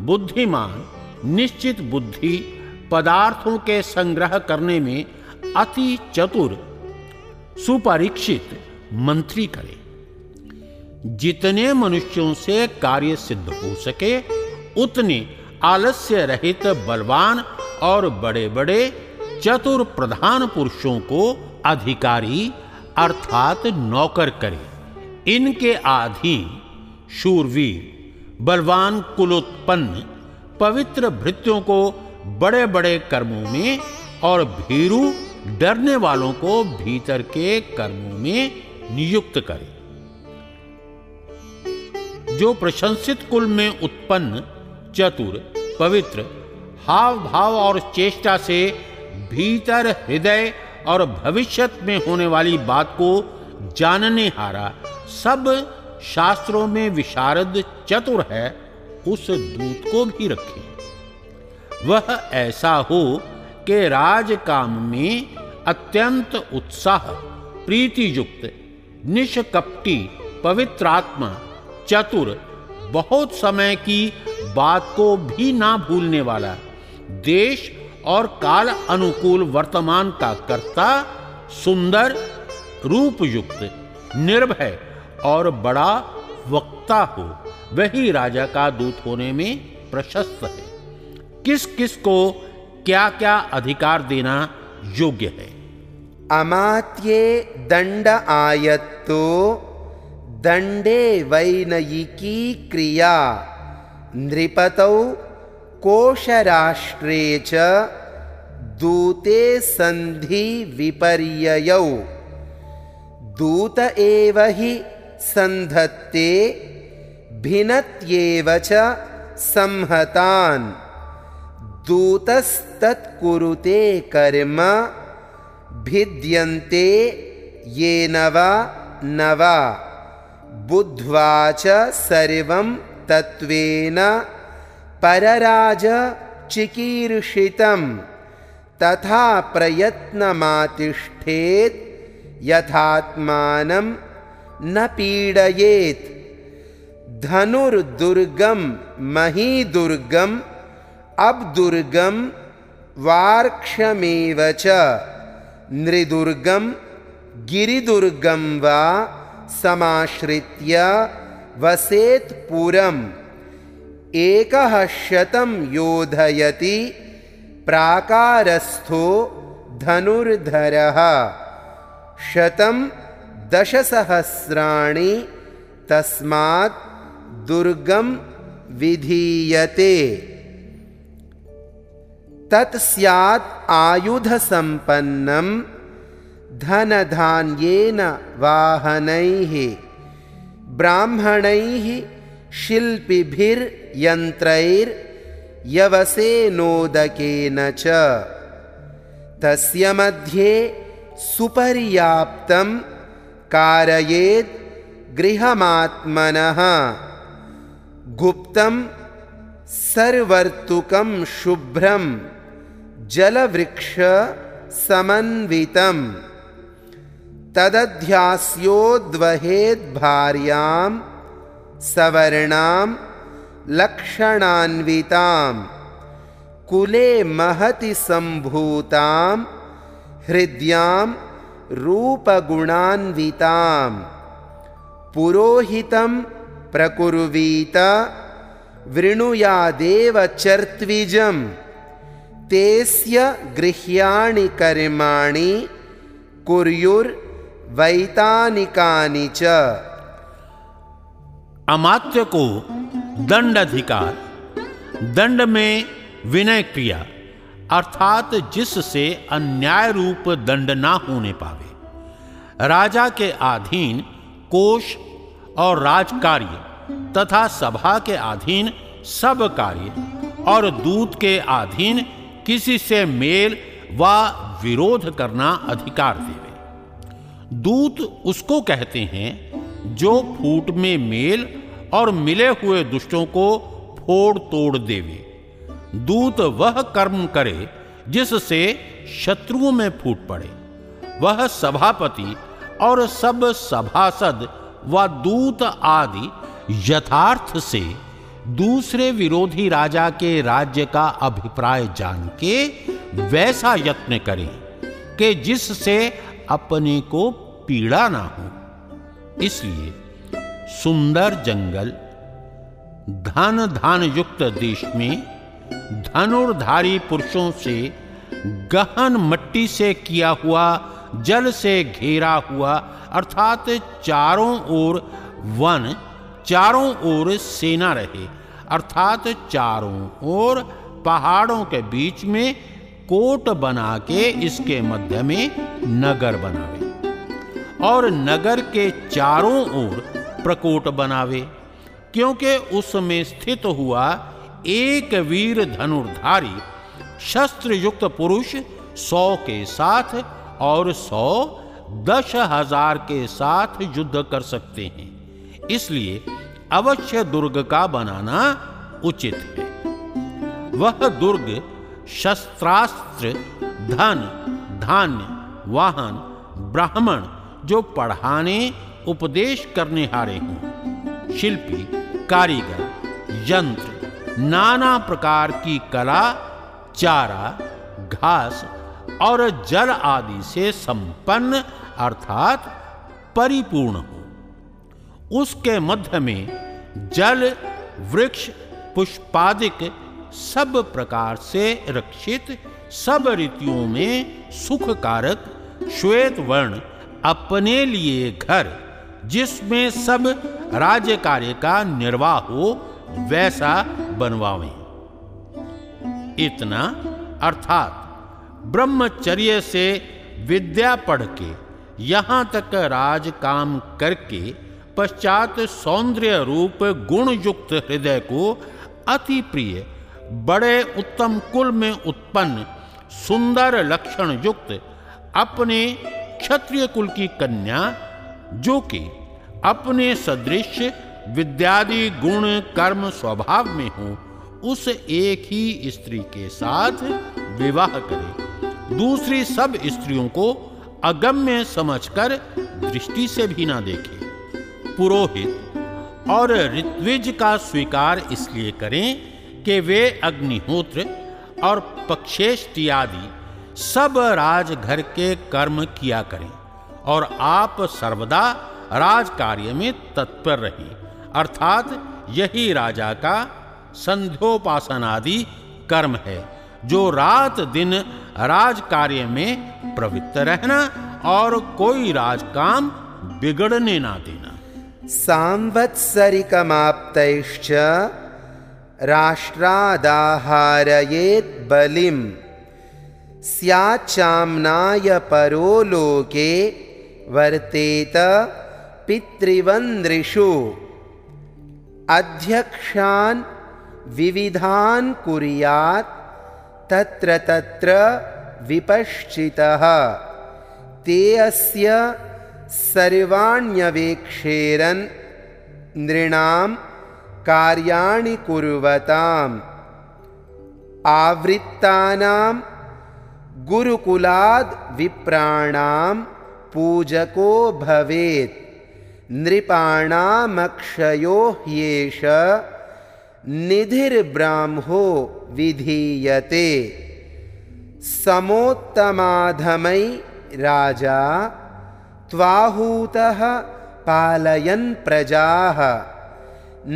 बुद्धिमान, निश्चित बुद्धि पदार्थों के संग्रह करने में अति चतुर, सुपरीक्षित मंत्री करे। जितने मनुष्यों से कार्य सिद्ध हो सके, उतने आलस्य रहित बलवान और बड़े बड़े चतुर प्रधान पुरुषों को अधिकारी अर्थात नौकर करे। इनके आधीन शूरवीर, बलवान कुलोत्पन्न, पवित्र भृत्यों को बड़े बड़े कर्मों में और भीरू डरने वालों को भीतर के कर्मों में नियुक्त करे। जो प्रशंसित कुल में उत्पन्न, चतुर, पवित्र हाव भाव और चेष्टा से भीतर हृदय और भविष्य में होने वाली बात को जानने हारा सब शास्त्रों में विशारद चतुर है, उस दूत को भी रखे। वह ऐसा हो कि राज काम में अत्यंत उत्साह प्रीति युक्त निष्कपटी, पवित्रात्मा चतुर, बहुत समय की बात को भी ना भूलने वाला, देश और काल अनुकूल वर्तमान का कर्ता, सुंदर रूप युक्त निर्भय और बड़ा वक्ता हो। वही राजा का दूत होने में प्रशस्त है। किस किस को क्या क्या अधिकार देना योग्य है? अमात्ये दंड आयत्तो दंडे वैनयिकी क्रिया। नृपतौ कोशराष्ट्रे च दूते संधि विपर्ययौ। दूत एव हि संधत्ते भिनत्येव च संहतान्। दूतस्तत्कुरुते कर्म भिद्यन्ते ये नवा नवा बुद्ध्वा च सर्वं तत्त्वेन परराज चिकीर्षितं तथा प्रयत्नमातिष्ठेत् यथात्मानं न पीडयेत्। धनुर्दुर्गं महीदुर्गम् अब्दुर्गं वार्क्षमेव च। नृदुर्गं गिरिदुर्गं वा समाश्रित्य वसेत् पुरम्। एकः शतं योधयति प्राकारस्थो धनुर्धरः। शतं दशसहस्राणि तस्मात् दुर्गं विधीयते। तत्स्यात् आयुधसम्पन्नं धनधान्येन वाहनैः ब्राह्मणैः शिल्पिभिर्यन्त्रैर्यवसेनोदकेन च। तस्य मध्ये सुपर्याप्तं कारयेत् गृहमात्मनः। गुप्तं सर्वर्तुकं शुभ्रं जलवृक्ष समन्वितम् तदध्यास्योद्वहेद्भार्यां सवर्णां लक्षणान्वितां कुले महति सम्भूतां हृद्यां रूपगुणान्वितां पुरोहितं प्रकुर्वीत वृणुयादेव चर्त्विजम् तेस्य गृह्याणि कर्माणि कुर्युर्वैतानिकानि च। अमात्य को दंड अधिकार दंड में विनय क्रिया, अर्थात जिससे अन्याय रूप दंड ना होने पावे। राजा के अधीन कोष और राजकार्य तथा सभा के अधीन सब कार्य और दूत के अधीन किसी से मेल व विरोध करना अधिकार देवे। दूत उसको कहते हैं, जो फूट में मेल और मिले हुए दुष्टों को फोड़ तोड़ देवे। दूत वह कर्म करे जिससे शत्रुओं में फूट पड़े। वह सभापति और सब सभासद व दूत आदि यथार्थ से दूसरे विरोधी राजा के राज्य का अभिप्राय जान के वैसा यत्न करें कि जिससे अपने को पीड़ा ना हो। इसलिए सुंदर जंगल धन धान युक्त देश में धनुर्धारी पुरुषों से गहन मट्टी से किया हुआ, जल से घेरा हुआ, अर्थात चारों ओर वन, चारों ओर सेना रहे, अर्थात चारों ओर पहाड़ों के बीच में कोट बना के इसके मध्य में नगर बनावे। और नगर के चारों ओर प्रकोट बनावे, क्योंकि उसमें स्थित हुआ एक वीर धनुर्धारी शस्त्र युक्त पुरुष सौ के साथ और सौ दस हज़ार के साथ युद्ध कर सकते हैं। इसलिए अवश्य दुर्ग का बनाना उचित है। वह दुर्ग शस्त्रास्त्र, धन, धान्य, वाहन, ब्राह्मण जो पढ़ाने, उपदेश करने हारे हों। शिल्पी, कारीगर, यंत्र, नाना प्रकार की कला, चारा, घास और जल आदि से संपन्न, अर्थात परिपूर्ण हो। उसके मध्य में जल, वृक्ष, पुष्पादिक सब प्रकार से रक्षित सब ऋतुओं में सुखकारक श्वेत वर्ण अपने लिए घर, जिसमें सब राज्य कार्य का निर्वाह हो, वैसा बनवावे। इतना अर्थात ब्रह्मचर्य से विद्या पढ़ के, यहाँ तक राज काम करके, पश्चात सौंदर्य रूप गुण युक्त हृदय को अति प्रिय, बड़े उत्तम कुल में उत्पन्न, सुंदर लक्षण युक्त, अपने क्षत्रिय कुल की कन्या, जो कि अपने सदृश विद्यादि गुण, कर्म, स्वभाव में हो, उस एक ही स्त्री के साथ विवाह करे। दूसरी सब स्त्रियों को अगम्य समझकर दृष्टि से भी ना देखे। पुरोहित और ऋत्विज का स्वीकार इसलिए करें कि वे अग्निहोत्र और पक्षेष्टि आदि सब राजघर के कर्म किया करें और आप सर्वदा राज कार्य में तत्पर रहे। अर्थात यही राजा का संध्योपासन आदि कर्म है, जो रात दिन राज कार्य में प्रवृत्त रहना और कोई राज काम बिगड़ने ना देना। सांवत्सरिकमाप्तैश्च राष्ट्रादाहारयेत् बलिम्। स्याच्चाम्नाय परो लोके वर्तेत पितृवन्द्रिषु। अध्यक्षान् विविधान् कुर्यात् तत्र तत्र विपश्चितः। ते अस्य सर्वाण्यवेक्षेरन् नृणां कार्याणि कुर्वताम्। आवृत्तानां गुरुकुलाद् विप्राणां पूजको भवेत्। नृपाणामक्षयो ह्येष निधिर्ब्राह्मो विधीयते। समोत्तमाधमै राजा त्वाहूतः पालयन् प्रजाः।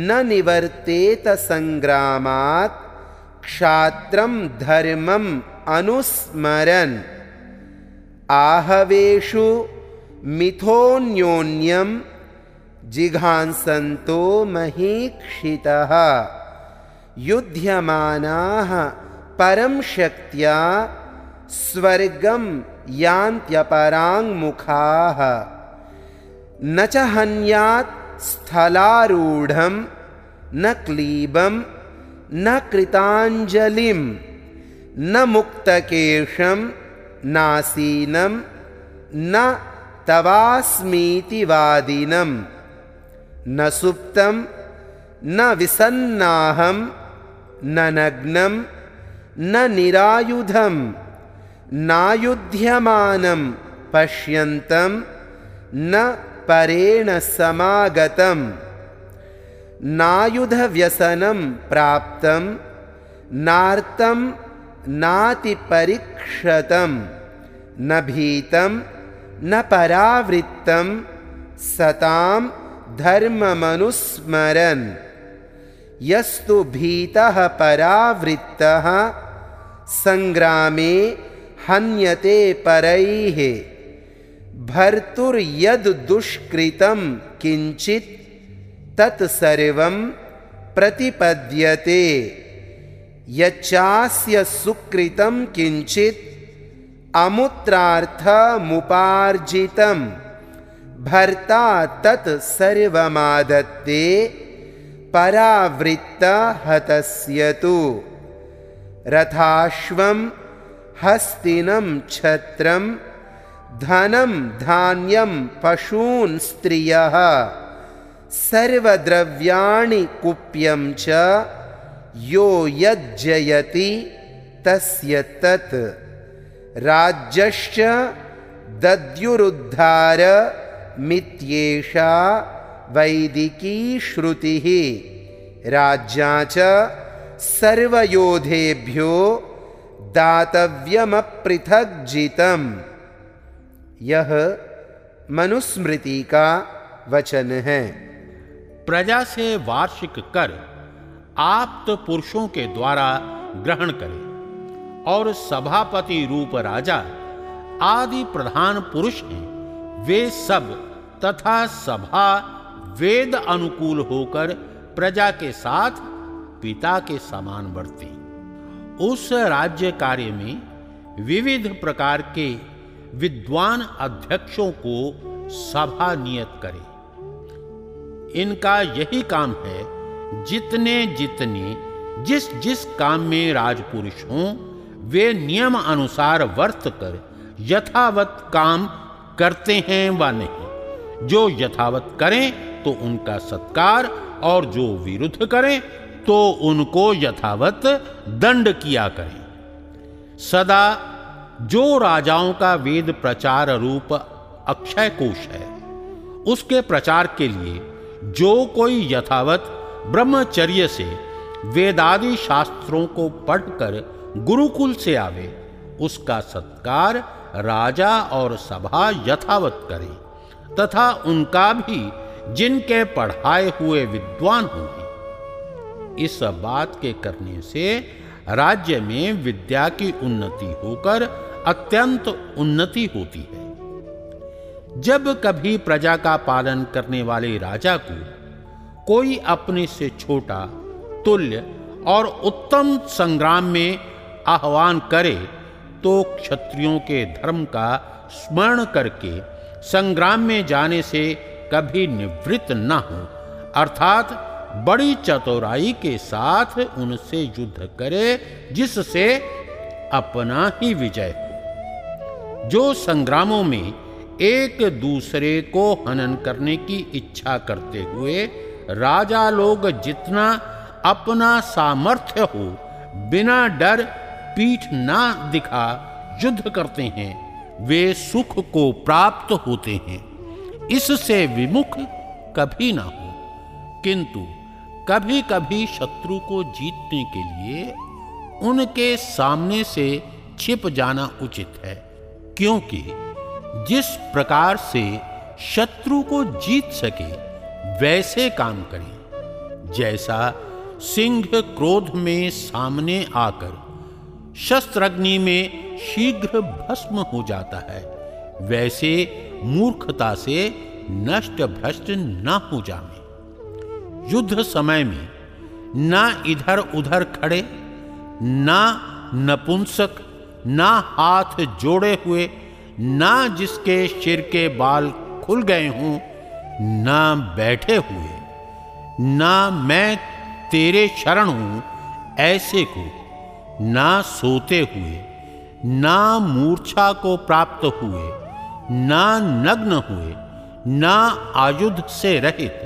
न निवर्तेत सङ्ग्रामात् क्षात्रं धर्मम् अनुस्मरन्। आहवेषु मिथोऽन्योन्यं जिघांसन्तो महीक्षितः। युध्यमानाः परं शक्त्या स्वर्गं यान्त्यपराङ्मुखाः। न च हन्यात् स्थलारूढं न क्लीबं न कृताञ्जलिं न मुक्तकेशं नासीनं न तवास्मीति वादिनं न सुप्तं न विसन्नाहं न नग्नं न निरायुधं नायुध्यमानं पश्यन्तं न परेण समागतं नायुधव्यसनं प्राप्तं नार्तं नातिपरीक्षतं न भीतं न परावृत्तं सतां धर्ममनुस्मरन्। यस्तु भीतः परावृत्तः सङ्ग्रामे हन्यते परैः। भर्तुर्यद् दुष्कृतं किञ्चित् तत्सर्वं प्रतिपद्यते यच्चास्य सुकृतं किञ्चित् अमुत्रार्थमुपार्जितं भर्ता तत् सर्वमादत्ते परावृत्तहतस्य तु रथाश्वं हस्तिनं छत्रं धनं धान्यं पशून् स्त्रियः। सर्वद्रव्याणि कुप्यं च यो यज्जयति तस्य तत्। राज्यश्च दद्युरुद्धारमित्येषा वैदिकी श्रुतिः। राज्या च सर्वयोधेभ्यो दातव्यमपृथग्जितम्। यह मनुस्मृति का वचन। है प्रजा से वार्षिक कर आप्त पुरुषों के द्वारा ग्रहण करें। और सभापति रूप राजा, आदि प्रधान पुरुष हैं, वे सब तथा सभा वेद अनुकूल होकर प्रजा के साथ पिता के समान बढ़ती। उस राज्य कार्य में विविध प्रकार के विद्वान अध्यक्षों को सभा नियत करें। इनका यही काम है जितने जितने जिस जिस काम में राजपुरुष हों, वे नियम अनुसार वर्त कर यथावत काम करते हैं व नहीं। जो यथावत करें तो उनका सत्कार, और जो विरुद्ध करें तो उनको यथावत दंड किया करें। सदा जो राजाओं का वेद प्रचार रूप अक्षय कोश है, उसके प्रचार के लिए जो कोई यथावत ब्रह्मचर्य से वेदादि शास्त्रों को पढ़कर गुरुकुल से आवे, उसका सत्कार राजा और सभा यथावत करे, तथा उनका भी जिनके पढ़ाए हुए विद्वान होंगे। इस बात के करने से राज्य में विद्या की उन्नति होकर अत्यंत उन्नति होती है। जब कभी प्रजा का पालन करने वाले राजा को कोई अपने से छोटा, तुल्य और उत्तम संग्राम में आह्वान करे तो क्षत्रियों के धर्म का स्मरण करके संग्राम में जाने से कभी निवृत्त न हो। अर्थात बड़ी चतुराई के साथ उनसे युद्ध करे, जिससे अपना ही विजय हो। जो संग्रामों में एक दूसरे को हनन करने की इच्छा करते हुए राजा लोग जितना अपना सामर्थ्य हो, बिना डर पीठ ना दिखा युद्ध करते हैं, वे सुख को प्राप्त होते हैं। इससे विमुख कभी ना हो। किंतु कभी कभी शत्रु को जीतने के लिए उनके सामने से छिप जाना उचित है, क्योंकि जिस प्रकार से शत्रु को जीत सके वैसे काम करें, जैसा सिंह क्रोध में सामने आकर शस्त्रग्नि में शीघ्र भस्म हो जाता है, वैसे मूर्खता से नष्ट भ्रष्ट न हो जाए युद्ध समय में ना इधर उधर खड़े, ना नपुंसक, ना हाथ जोड़े हुए, ना जिसके सिर के बाल खुल गए हों ना बैठे हुए, ना मैं तेरे शरण हूँ ऐसे को, ना सोते हुए, ना मूर्छा को प्राप्त हुए, ना नग्न हुए, ना आयुध से रहित,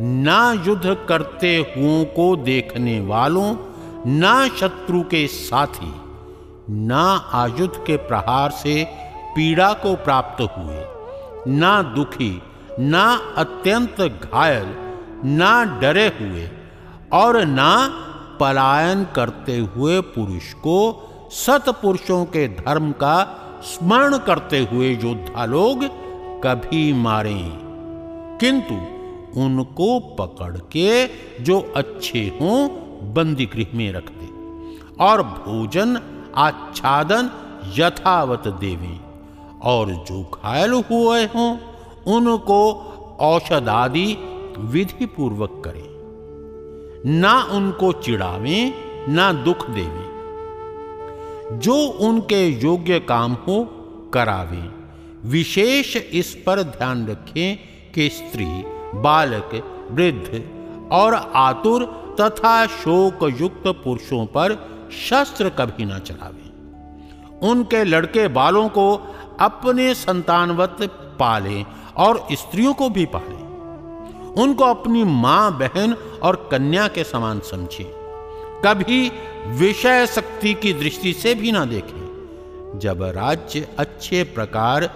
ना युद्ध करते हुओं को देखने वालों, ना शत्रु के साथी, ना आयुध के प्रहार से पीड़ा को प्राप्त हुए, ना दुखी ना अत्यंत घायल, ना डरे हुए और ना पलायन करते हुए पुरुष को सतपुरुषों के धर्म का स्मरण करते हुए योद्धा लोग कभी मारे। किंतु उनको पकड़ के जो अच्छे हों बंदी गृह में रख दे और भोजन, आच्छादन यथावत देवें और जो घायल हुए हों उनको औषध आदि विधि पूर्वक करें। ना उनको चिढ़ावे, ना दुख देवे। जो उनके योग्य काम हो, करावे। विशेष इस पर ध्यान रखें कि स्त्री, बालक, वृद्ध और आतुर तथा शोक युक्त पुरुषों पर शस्त्र कभी ना चलावे उनके लड़के बालों को अपने संतानवत पाले और स्त्रियों को भी पाले। उनको अपनी माँ, बहन और कन्या के समान समझे। कभी विषय शक्ति की दृष्टि से भी ना देखें। जब राज्य अच्छे प्रकार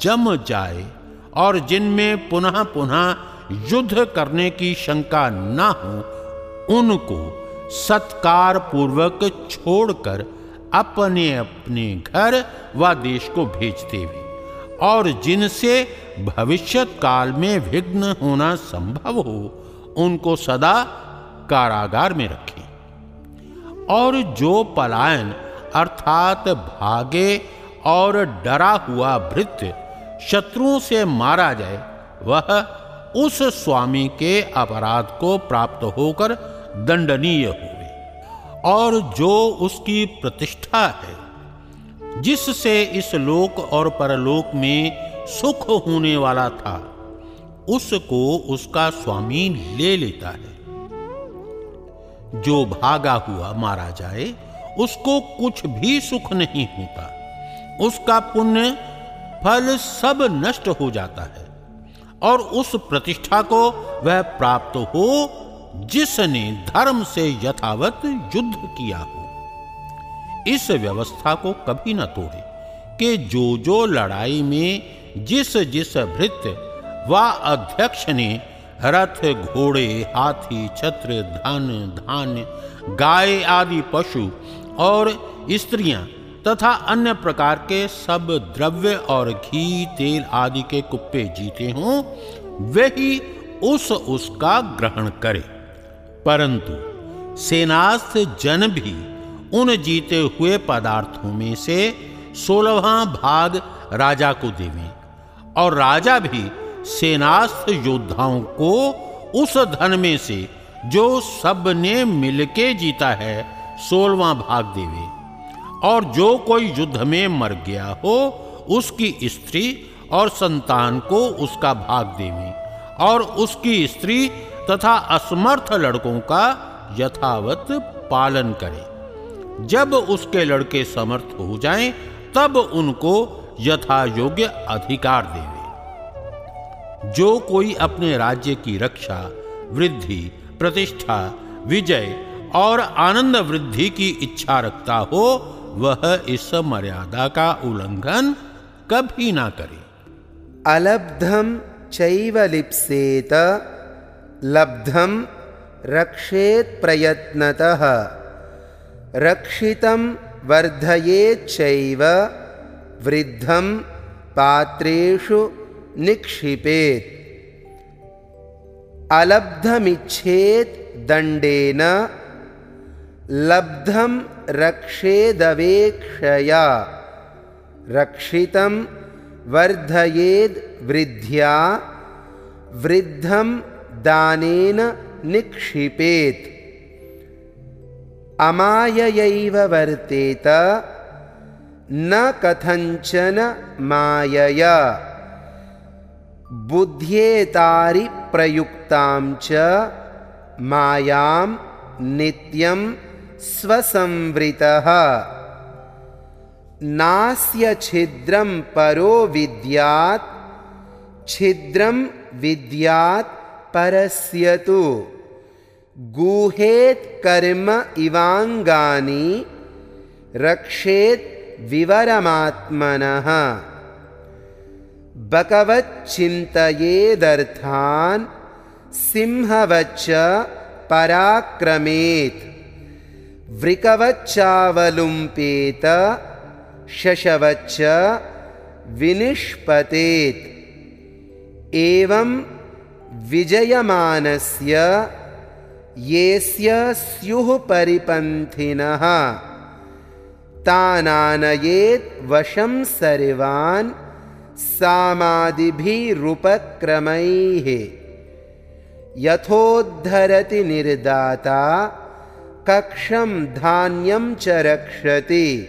जम जाए और जिनमें पुनः पुनः युद्ध करने की शंका न हो, उनको सत्कार पूर्वक छोड़कर अपने अपने घर व देश को भेजते हुए। और जिनसे भविष्य काल में विघ्न होना संभव हो, उनको सदा कारागार में रखें। और जो पलायन अर्थात भागे और डरा हुआ भृत्य शत्रुओं से मारा जाए, वह उस स्वामी के अपराध को प्राप्त होकर दंडनीय हुए और जो उसकी प्रतिष्ठा है जिससे इस लोक और परलोक में सुख होने वाला था, उसको उसका स्वामी ले लेता है। जो भागा हुआ मारा जाए, उसको कुछ भी सुख नहीं होता। उसका पुण्य, फल सब नष्ट हो जाता है, और उस प्रतिष्ठा को वह प्राप्त हो जिसने धर्म से यथावत युद्ध किया हो। इस व्यवस्था को कभी न तोड़े कि जो जो लड़ाई में जिस जिस भृत्य व अध्यक्ष ने रथ, घोड़े, हाथी, छत्र, धन धान्य गाय आदि पशु और स्त्रियाँ तथा अन्य प्रकार के सब द्रव्य और घी, तेल आदि के कुप्पे जीते हों, वे ही उस उसका ग्रहण करे। परंतु सेनास्थ जन भी उन जीते हुए पदार्थों में से सोलहवा भाग राजा को देवें। और राजा भी सेनास्थ योद्धाओं को उस धन में से जो सबने मिलके जीता है सोलवा भाग देवे। और जो कोई युद्ध में मर गया हो, उसकी स्त्री और संतान को उसका भाग देवे। और उसकी स्त्री तथा असमर्थ लड़कों का यथावत पालन करे। जब उसके लड़के समर्थ हो जाएँ, तब उनको यथा योग्य अधिकार देवे। जो कोई अपने राज्य की रक्षा वृद्धि प्रतिष्ठा विजय और आनंद वृद्धि की इच्छा रखता हो वह इस मर्यादा का उल्लंघन कभी ना करे। अलब्धम चैव लिप्सेत लब्धम रक्षेत प्रयत्नतः। रक्षितं वर्धयेच्चैव वृद्धं पात्रेषु निक्षिपेत्। अलब्धमिच्छेत् दण्डेन लब्धं रक्षेदवेक्षया। रक्षितं वर्धयेद् वृद्ध्या वृद्धं दानेन निक्षिपेत् अमाययैव वर्तेत न कथञ्चन मायया। बुद्ध्येतारि प्रयुक्तां च मायां नित्यं स्वसंवृतः। नास्य छिद्रं परो विद्यात् छिद्रं विद्यात् परस्य तु गुहेत कर्म इवांगानी रक्षेत विवरमात्मनः। बकवच्चिन्तयेदर्थान् सिंहवच्च पराक्रमेत्। वृकवच्चावलुम्पेत शशवच्च विनिष्पतेत्। एवं विजयमानस्य येस्य स्युः परिपन्थिनः। तानानयेत् वशं सर्वान् सामादिभिरुपक्रमैः। यथोद्धरति निर्दाता कक्षं धान्यं च रक्षति।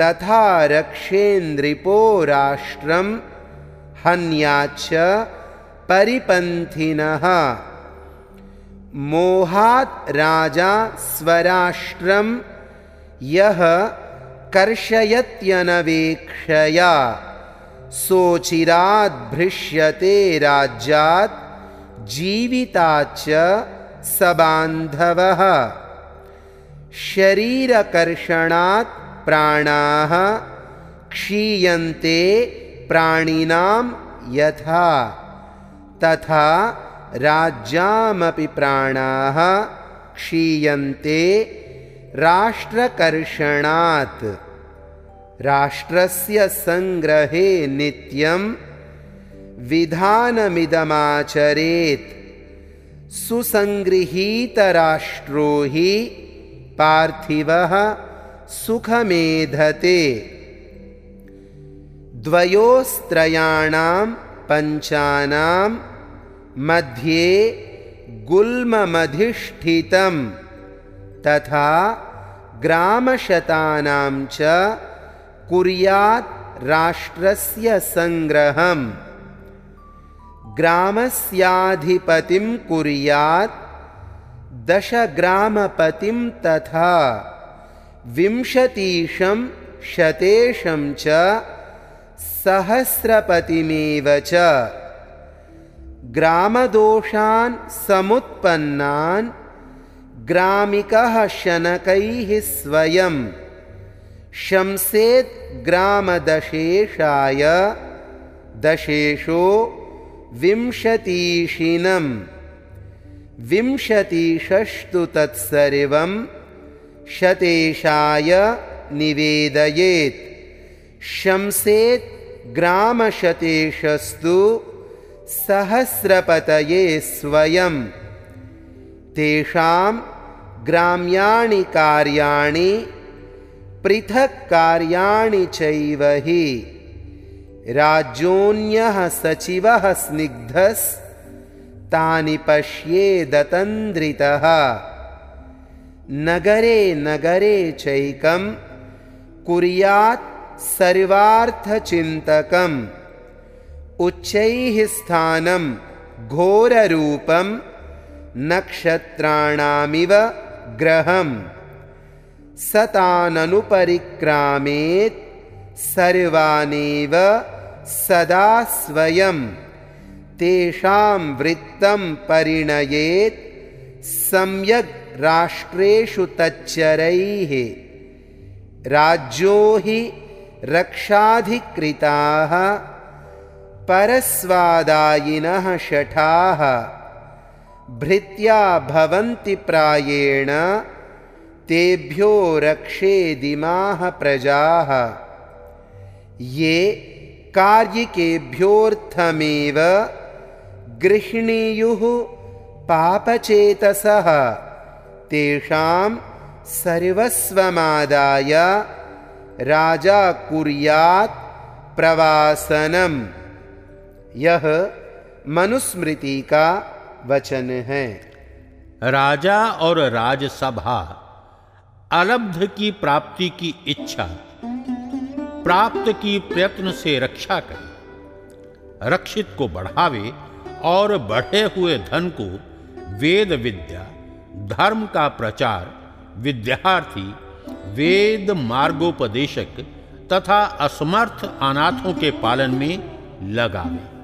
तथा रक्षेन्द्रिपो राष्ट्रं हन्याच्च परिपन्थिनः मोहात् राजा स्वराष्ट्रं यः कर्षयत्यनवेक्षया। सोचिराद्भृश्यते राज्यात् जीविताच्च सबान्धवः। शरीरकर्षणात् प्राणाः क्षीयन्ते प्राणिनां यथा। तथा राज्यामपि प्राणाः क्षीयन्ते राष्ट्रकर्षणात्। राष्ट्रस्य सङ्ग्रहे नित्यं विधानमिदमाचरेत्। सुसङ्गृहीतराष्ट्रो हि पार्थिवः सुखमेधते। द्वयोस्त्रयाणां पञ्चानां मध्ये गुल्ममधिष्ठितं तथा ग्रामशतानां च कुर्यात् राष्ट्रस्य सङ्ग्रहम् ग्रामस्याधिपतिं कुर्यात् दशग्रामपतिं तथा विंशतिशं शतेशं च सहस्रपतिमेव च ग्रामदोषान् समुत्पन्नान् ग्रामिकः शनकैः स्वयं। शंसेत् ग्रामदशेषाय दशेषो विंशतीशिनं। विंशतिषस्तु तत्सर्वं शतेशाय निवेदयेत्। शंसेत् ग्रामशतेशस्तु सहस्रपतये स्वयं। तेषां ग्राम्याणि कार्याणि पृथक् कार्याणि चैव हि। राज्योऽन्यः सचिवः स्निग्धस्तानि पश्येदतन्द्रितः नगरे नगरे चैकं कुर्यात् सर्वार्थचिन्तकम् उच्चैः स्थानं घोररूपं नक्षत्राणामिव ग्रहम्। सताननुपरिक्रामेत् सर्वानेव सदा स्वयं तेषां वृत्तं परिणयेत् सम्यग् राष्ट्रेषु तच्चरैः। राज्यो हि रक्षाधिकृताः परस्वादायिनः शठाः। भृत्या भवन्ति प्रायेण तेभ्यो रक्षेदिमाः प्रजाः। ये कार्yiकेभ्योऽर्थमेव गृह्णीयुः पापचेतसः तेषां सर्वस्वमादाय राजा कुर्यात् प्रवासनम् यह मनुस्मृति का वचन है। राजा और राजसभा, अलब्ध की प्राप्ति की इच्छा, प्राप्त की प्रयत्न से रक्षा करे। रक्षित को बढ़ावे और बढ़े हुए धन को वेद विद्या, धर्म का प्रचार, विद्यार्थी, वेद मार्गोपदेशक तथा असमर्थ अनाथों के पालन में लगावे।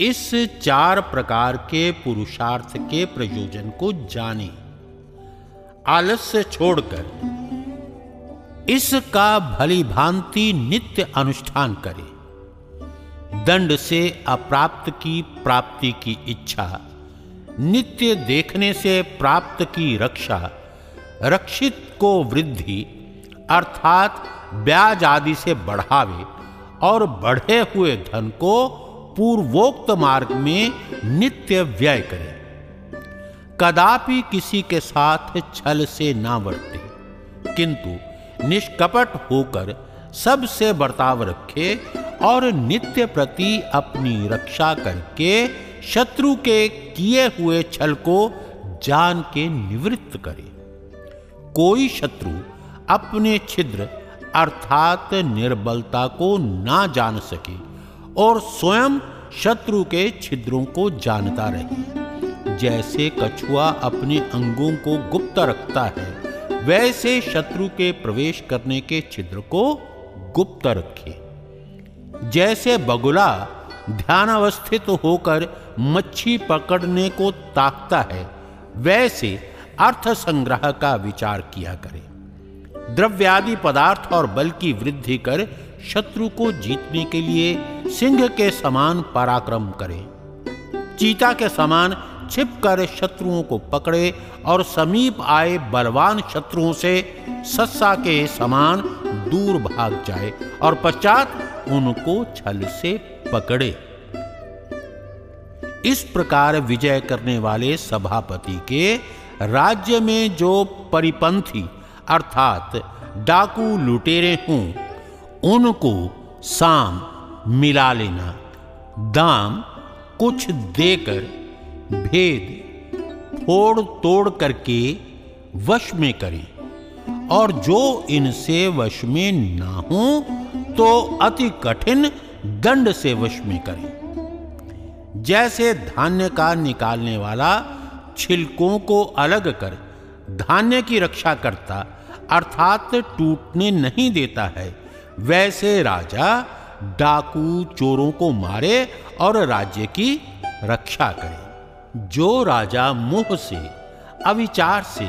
इस चार प्रकार के पुरुषार्थ के प्रयोजन को जाने। आलस्य छोड़कर इसका भली भांति नित्य अनुष्ठान करे। दंड से अप्राप्त की प्राप्ति की इच्छा, नित्य देखने से प्राप्त की रक्षा, रक्षित को वृद्धि, अर्थात ब्याज आदि से बढ़ावे और बढ़े हुए धन को पूर्वोक्त मार्ग में नित्य व्यय करे। कदापि किसी के साथ छल से ना बरते किंतु निष्कपट होकर सबसे बर्ताव रखे और नित्य प्रति अपनी रक्षा करके शत्रु के किए हुए छल को जान के निवृत्त करे। कोई शत्रु अपने छिद्र अर्थात निर्बलता को ना जान सके और स्वयं शत्रु के छिद्रों को जानता रहे। जैसे कछुआ अपने अंगों को गुप्त रखता है, वैसे शत्रु के प्रवेश करने के छिद्र को गुप्त रखे। जैसे बगुला ध्यान अवस्थित होकर मच्छी पकड़ने को ताकता है, वैसे अर्थ संग्रह का विचार किया करे। द्रव्यादि पदार्थ और बल की वृद्धि कर शत्रु को जीतने के लिए सिंह के समान पराक्रम करे। चीता के समान छिप कर शत्रुओं को पकड़े और समीप आए बलवान शत्रुओं से सस्सा के समान दूर भाग जाए और पश्चात उनको छल से पकड़े। इस प्रकार विजय करने वाले सभापति के राज्य में जो परिपंथी, अर्थात डाकू लुटेरे हों उनको साम मिला लेना। दाम कुछ देकर भेद फोड़ तोड़ करके वश में करें। और जो इनसे वश में ना हो तो अति कठिन दंड से वश में करें। जैसे धान्य का निकालने वाला छिलकों को अलग कर धान्य की रक्षा करता, अर्थात टूटने नहीं देता है वैसे राजा डाकू चोरों को मारे और राज्य की रक्षा करे। जो राजा मोह से, अविचार से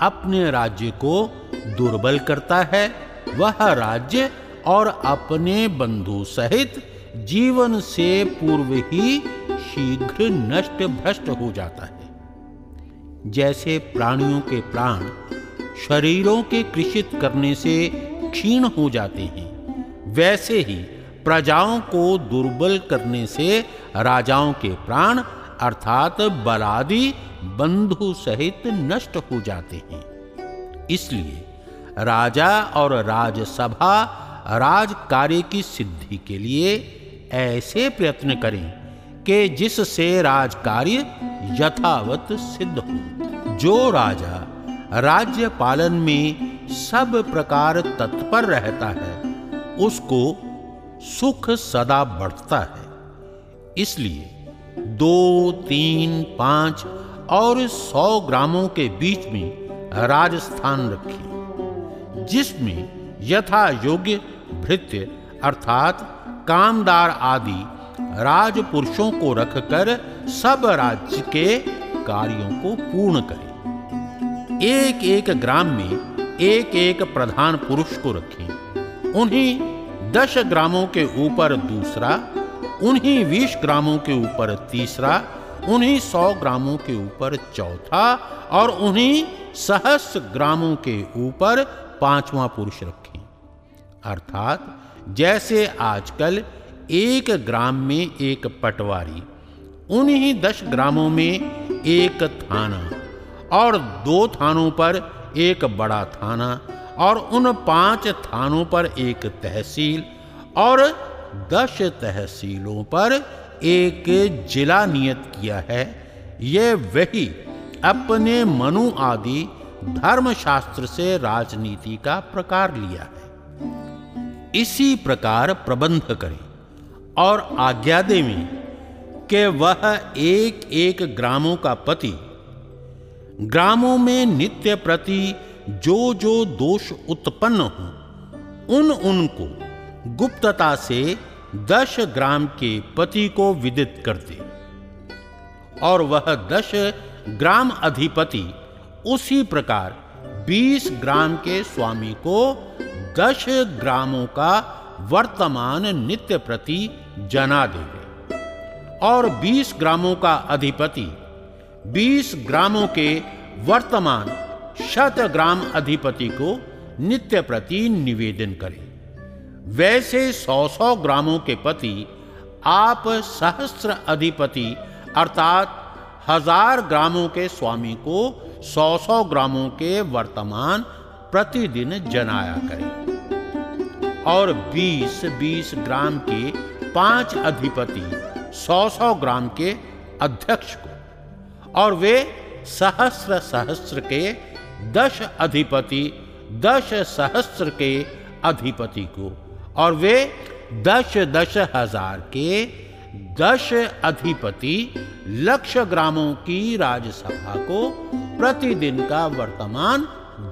अपने राज्य को दुर्बल करता है, वह राज्य और अपने बंधु सहित जीवन से पूर्व ही शीघ्र नष्ट भ्रष्ट हो जाता है। जैसे प्राणियों के प्राण शरीरों के कृषित करने से क्षीण हो जाते हैं। वैसे ही प्रजाओं को दुर्बल करने से राजाओं के प्राण अर्थात बलादि बंधु सहित नष्ट हो जाते हैं। इसलिए राजा और राजसभा राज कार्य की सिद्धि के लिए ऐसे प्रयत्न करें कि जिससे राज कार्य यथावत सिद्ध हो। जो राजा राज्य पालन में सब प्रकार तत्पर रहता है, उसको सुख सदा बढ़ता है। इसलिए दो, तीन, पाँच और सौ ग्रामों के बीच में राजस्थान रखी जिसमें यथा योग्य भृत्य अर्थात कामदार आदि राजपुरुषों को रखकर सब राज्य के कार्यों को पूर्ण करें। एक एक ग्राम में एक एक प्रधान पुरुष को रखें। उन्हीं दस ग्रामों के ऊपर दूसरा, उन्हीं बीस ग्रामों के ऊपर तीसरा, उन्हीं सौ ग्रामों के ऊपर चौथा और उन्हीं सहस्र ग्रामों के ऊपर पांचवा पुरुष रखें। अर्थात जैसे आजकल एक ग्राम में एक पटवारी, उन्हीं दस ग्रामों में एक थाना और दो थानों पर एक बड़ा थाना और उन पाँच थानों पर एक तहसील और दस तहसीलों पर एक जिला नियत किया है। ये वही अपने मनु आदि धर्मशास्त्र से राजनीति का प्रकार लिया है। इसी प्रकार प्रबंध करें और आज्ञा देवी कि वह एक एक ग्रामों का पति ग्रामों में नित्य प्रति जो जो दोष उत्पन्न हो, उन उनको गुप्तता से दश ग्राम के पति को विदित कर दे। और वह दश ग्राम अधिपति उसी प्रकार बीस ग्राम के स्वामी को दश ग्रामों का वर्तमान नित्य प्रति जना देवे और बीस ग्रामों का अधिपति बीस ग्रामों के वर्तमान शत ग्राम अधिपति को नित्य प्रति निवेदन करें। वैसे सौ सौ ग्रामों के पति आप सहस्त्र अधिपति, अर्थात हज़ार ग्रामों के स्वामी को सौ सौ ग्रामों के वर्तमान प्रतिदिन जनाया करें। और बीस बीस ग्राम के पाँच अधिपति, सौ सौ ग्राम के अध्यक्ष को और वे सहस्र सहस्र के दश अधिपति, दश सहस्र के अधिपति को। और वे दश दश हज़ार के दश अधिपति लक्ष ग्रामों की राजसभा को प्रतिदिन का वर्तमान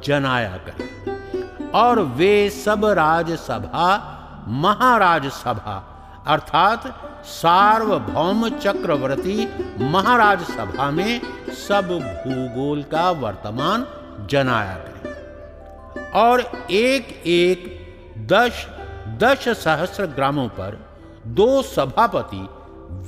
जनाया करें। और वे सब राजसभा महाराज सभा अर्थात सार्वभौम चक्रवर्ती महाराज सभा में सब भूगोल का वर्तमान जनाया करें। और एक एक दश दश सहस्र ग्रामों पर दो सभापति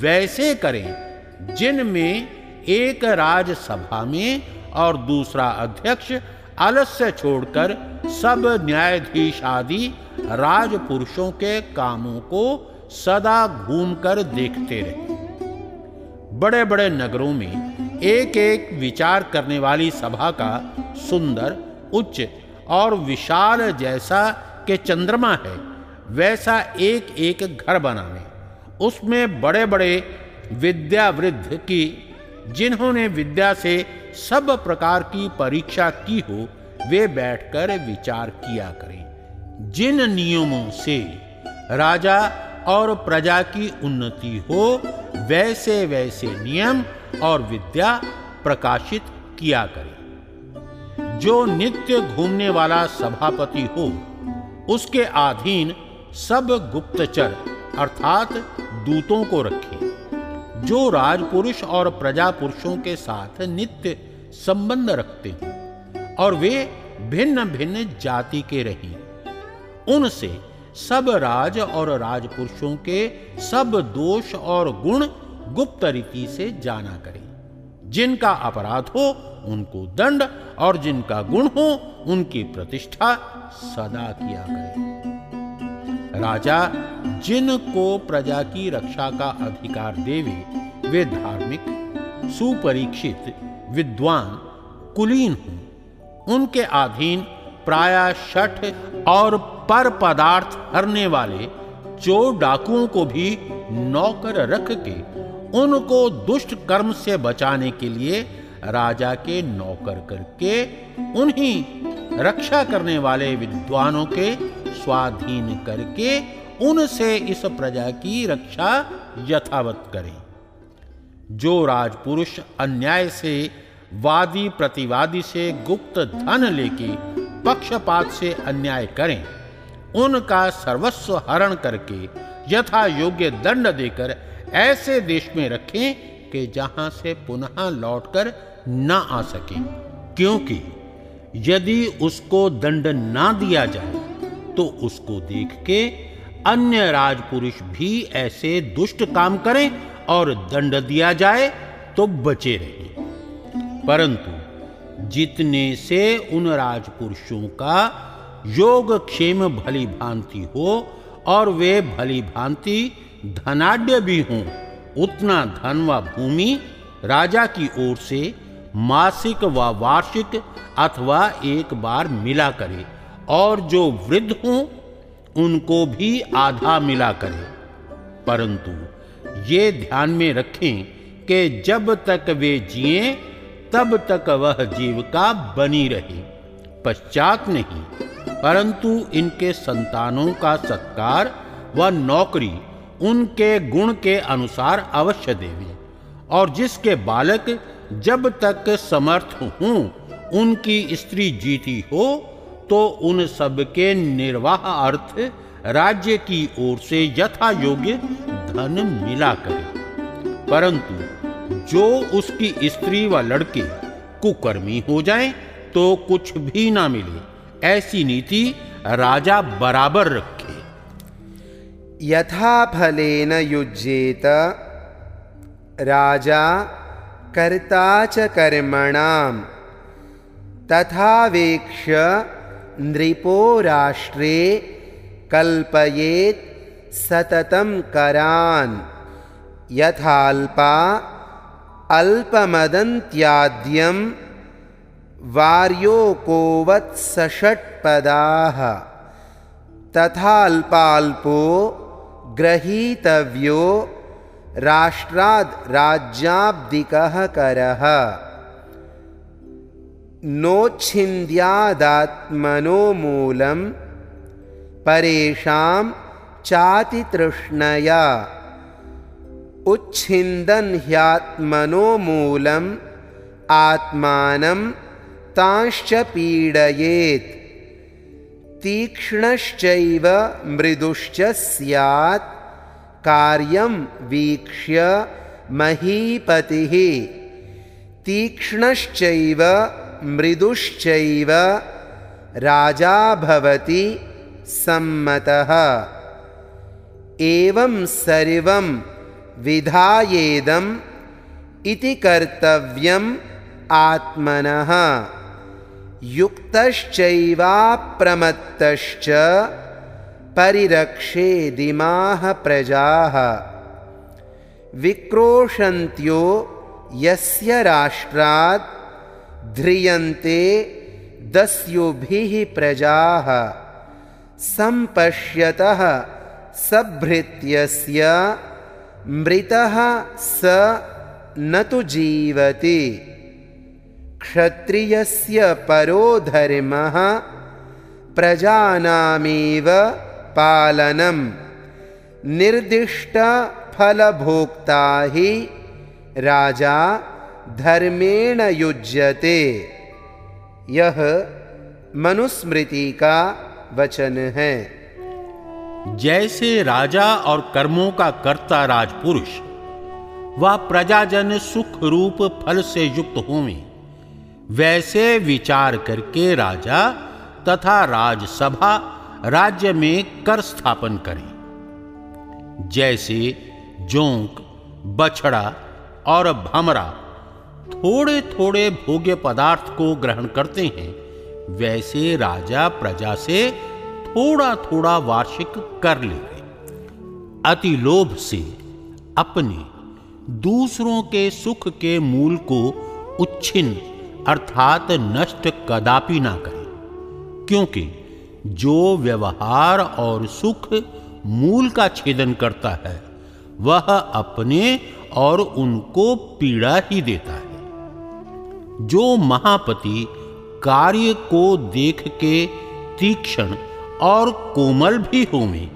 वैसे करें, जिनमें एक राजसभा में और दूसरा अध्यक्ष आलस्य छोड़कर सब न्यायाधीश आदि राजपुरुषों के कामों को सदा घूमकर देखते रहे। बड़े बड़े नगरों में एक एक विचार करने वाली सभा का सुंदर, उच्च और विशाल जैसा के चंद्रमा है, वैसा एक एक घर बनाने उसमें बड़े बड़े विद्यावृद्ध की, जिन्होंने विद्या से सब प्रकार की परीक्षा की हो, वे बैठकर विचार किया करें। जिन नियमों से राजा और प्रजा की उन्नति हो, वैसे वैसे नियम और विद्या प्रकाशित किया करें। जो नित्य घूमने वाला सभापति हो, उसके अधीन सब गुप्तचर अर्थात दूतों को रखे। जो राजपुरुष और प्रजा पुरुषों के साथ नित्य संबंध रखते हैं और वे भिन्न भिन्न जाति के रहे, उनसे सब राज और राजपुरुषों के सब दोष और गुण गुप्त रीति से जाना करें। जिनका अपराध हो, उनको दंड, और जिनका गुण हो, उनकी प्रतिष्ठा सदा किया करें। राजा, जिनको प्रजा की रक्षा का अधिकार देवे, वे धार्मिक, सुपरीक्षित, विद्वान, कुलीन हों। उनके अधीन प्राय शठ और पर पदार्थ हरने वाले चोर डाकुओं को भी नौकर रख के उनको दुष्ट कर्म से बचाने के लिए राजा के नौकर करके उन्हीं रक्षा करने वाले विद्वानों के स्वाधीन करके उनसे इस प्रजा की रक्षा यथावत करें। जो राजपुरुष अन्याय से, वादी प्रतिवादी से गुप्त धन लेके पक्षपात से अन्याय करें। उनका सर्वस्व हरण करके यथा योग्य दंड देकर ऐसे देश में रखें कि जहाँ से पुनः लौटकर न आ सके। क्योंकि यदि उसको दंड ना दिया जाए तो उसको देख के अन्य राजपुरुष भी ऐसे दुष्ट काम करें और दंड दिया जाए तो बचे रहे परंतु जितने से उन राजपुरुषों का योग क्षेम भली भांति हो और वे भली भांति धनाढ़ भी हों, उतना धन व भूमि राजा की ओर से मासिक व वार्षिक अथवा एक बार मिला करे, और जो वृद्ध हों, उनको भी आधा मिला करे। परंतु ये ध्यान में रखें कि जब तक वे जिए तब तक वह जीविका बनी रहे, पश्चात नहीं। परंतु इनके संतानों का सत्कार व नौकरी उनके गुण के अनुसार अवश्य देवे। और जिसके बालक जब तक समर्थ हों, उनकी स्त्री जीती हो तो उन सब के निर्वाह अर्थ राज्य की ओर से यथा योग्य धन मिला करे। परंतु जो उसकी स्त्री व लड़के कुकर्मी हो जाए तो कुछ भी ना मिले। ऐसी नीति राजा बराबर रखे। यथा फलेन युज्येत, राजा कर्ता च कर्मणाम, तथा वेक्ष नृपो राष्ट्रे कल्पयेत सततम करान। यथाल्पा अल्पमदन्त्याद्यं वार्योकोवत्सषट्पदाः। तथाल्पाल्पो ग्रहीतव्यो राष्ट्राद् राज्याब्दिकः करः नोच्छिन्द्यादात्मनो मूलं परेषां चातितृष्णया उच्छिन्दन् ह्यात्मनो मूलम् आत्मानं तांश्च पीडयेत्। तीक्ष्णश्चैव मृदुश्च स्यात्। कार्यं वीक्ष्य महीपतिः। तीक्ष्णश्चैव मृदुश्चैव राजा भवति सम्मतः। एवं सर्वं विधायेदम् इति कर्तव्यम् आत्मनः। युक्तश्चैवाप्रमत्तश्च परिरक्षेदिमाः प्रजाः। विक्रोशन्त्यो यस्य राष्ट्रात् ध्रियन्ते दस्युभिः प्रजाः। सम्पश्यतः सभृत्यस्य मृतः स न तु जीवति। क्षत्रियस्य परो धर्मः प्रजानामेव पालनं। निर्दिष्टफलभोक्ता हि राजा धर्मेण युज्यते। यह मनुस्मृति का वचन। है जैसे राजा और कर्मों का कर्ता राजपुरुष, वह प्रजाजन सुख रूप फल से युक्त होवे। वैसे विचार करके राजा तथा राजसभा राज्य में कर स्थापन करें। जैसे जोंक, बछड़ा और भमरा थोड़े थोड़े भोग्य पदार्थ को ग्रहण करते हैं, वैसे राजा प्रजा से थोड़ा थोड़ा वार्षिक कर लेते अति लोभ से अपने दूसरों के सुख के मूल को उच्छिन्न अर्थात नष्ट कदापि ना करें, क्योंकि जो व्यवहार और सुख मूल का छेदन करता है, वह अपने और उनको पीड़ा ही देता है। जो महापति कार्य को देख के तीक्ष्ण और कोमल भी होवे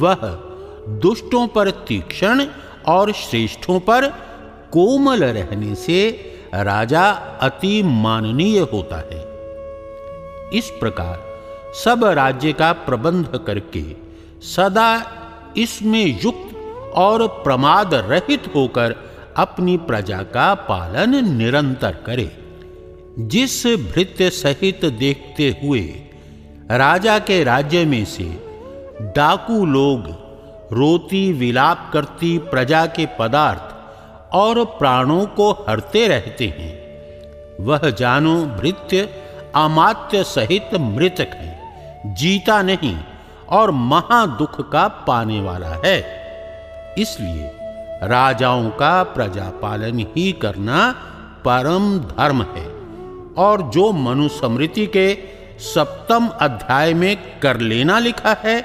वह दुष्टों पर तीक्ष्ण और श्रेष्ठों पर कोमल रहने से राजा अति माननीय होता है। इस प्रकार सब राज्य का प्रबंध करके सदा इसमें युक्त और प्रमाद रहित होकर अपनी प्रजा का पालन निरंतर करे। जिस भृत्य सहित देखते हुए राजा के राज्य में से डाकू लोग रोती विलाप करती प्रजा के पदार्थ और प्राणों को हरते रहते हैं। वह जानो भृत्य अमात्य सहित मृतक है, जीता नहीं और महादुख का पाने वाला है। इसलिए राजाओं का प्रजा पालन ही करना परम धर्म है और जो मनुस्मृति के सप्तम अध्याय में कर लेना लिखा है,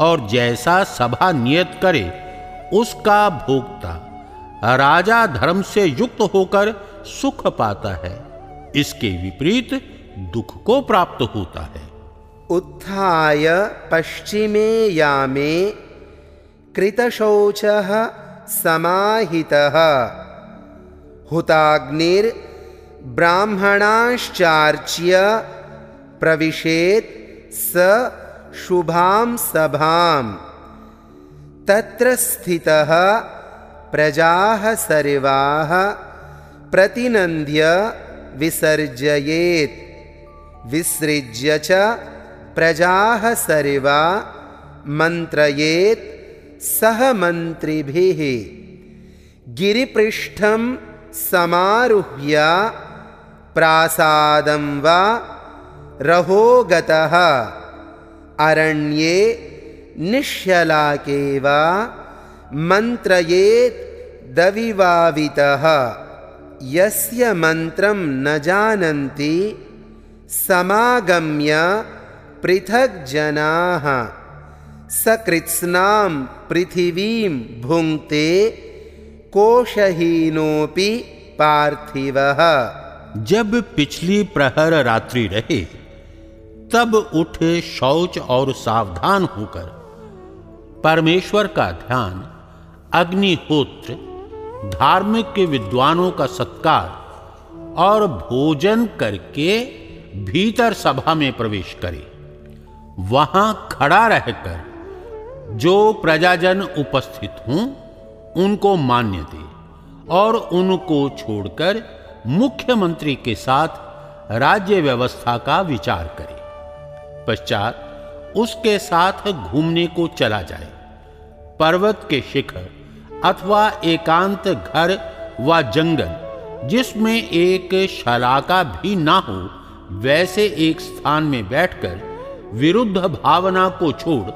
और जैसा सभा नियत करे, उसका भोक्ता राजा धर्म से युक्त होकर सुख पाता है। इसके विपरीत दुख को प्राप्त होता है। उत्थाय पश्चिमे या यामे कृतशौचः समाहितः। हुताग्निर्ब्राह्मणाश्चार्च्य प्रविशेत् स शुभां सभां। तत्र स्थितः प्रजाः सर्वाः प्रतिनन्द्य विसर्जयेत्। विसृज्य च प्रजाः सर्वा मन्त्रयेत् सह मन्त्रिभिः। गिरिपृष्ठं समारुह्य प्रासादं वा रहो गतः अरण्ये निश्यलाके वा मन्त्रयेत् दविवावितः। यस्य न जानन्ति, समागम्य पृथक् जनाः। सकृत्स्नां पृथिवीं भुङ्क्ते कोशहीनोऽपि पार्थिवः। जब पिछली प्रहर रात्रि रहे तब उठ शौच और सावधान होकर। परमेश्वर का ध्यान, अग्निहोत्र, धार्मिक के विद्वानों का सत्कार और भोजन करके भीतर सभा में प्रवेश करे। वहाँ खड़ा रहकर जो प्रजाजन उपस्थित हों, उनको मान्य दे और उनको छोड़कर मुख्यमंत्री के साथ राज्य व्यवस्था का विचार करे। पश्चात उसके साथ घूमने को चला जाए। पर्वत के शिखर अथवा एकांत घर व जंगल, जिसमें एक शलाका भी ना हो, वैसे एक स्थान में बैठकर विरुद्ध भावना को छोड़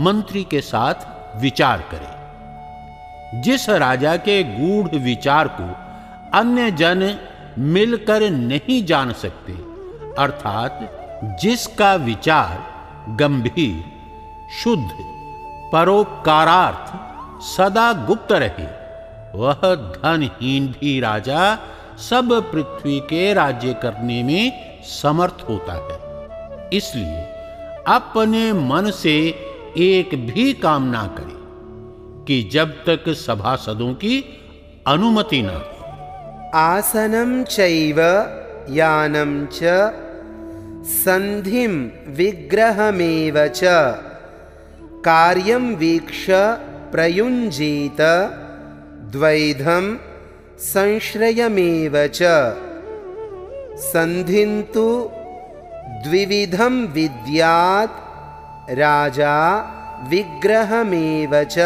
मंत्री के साथ विचार करे। जिस राजा के गूढ़ विचार को अन्य जन मिलकर नहीं जान सकते, अर्थात जिसका विचार गंभीर, शुद्ध, परोपकारार्थ सदा गुप्त रहे, वह धनहीन भी राजा सब पृथ्वी के राज्य करने में समर्थ होता है। इसलिए अपने मन से एक भी काम ना करे कि जब तक सभासदों की अनुमति न हो। आसनम चैव यानं च सन्धिं विग्रहमेव च। कार्यं वीक्ष प्रयुञ्जीत द्वैधं संश्रयमेव च। सन्धिं तु द्विविधं विद्यात् राजा विग्रहमेव च।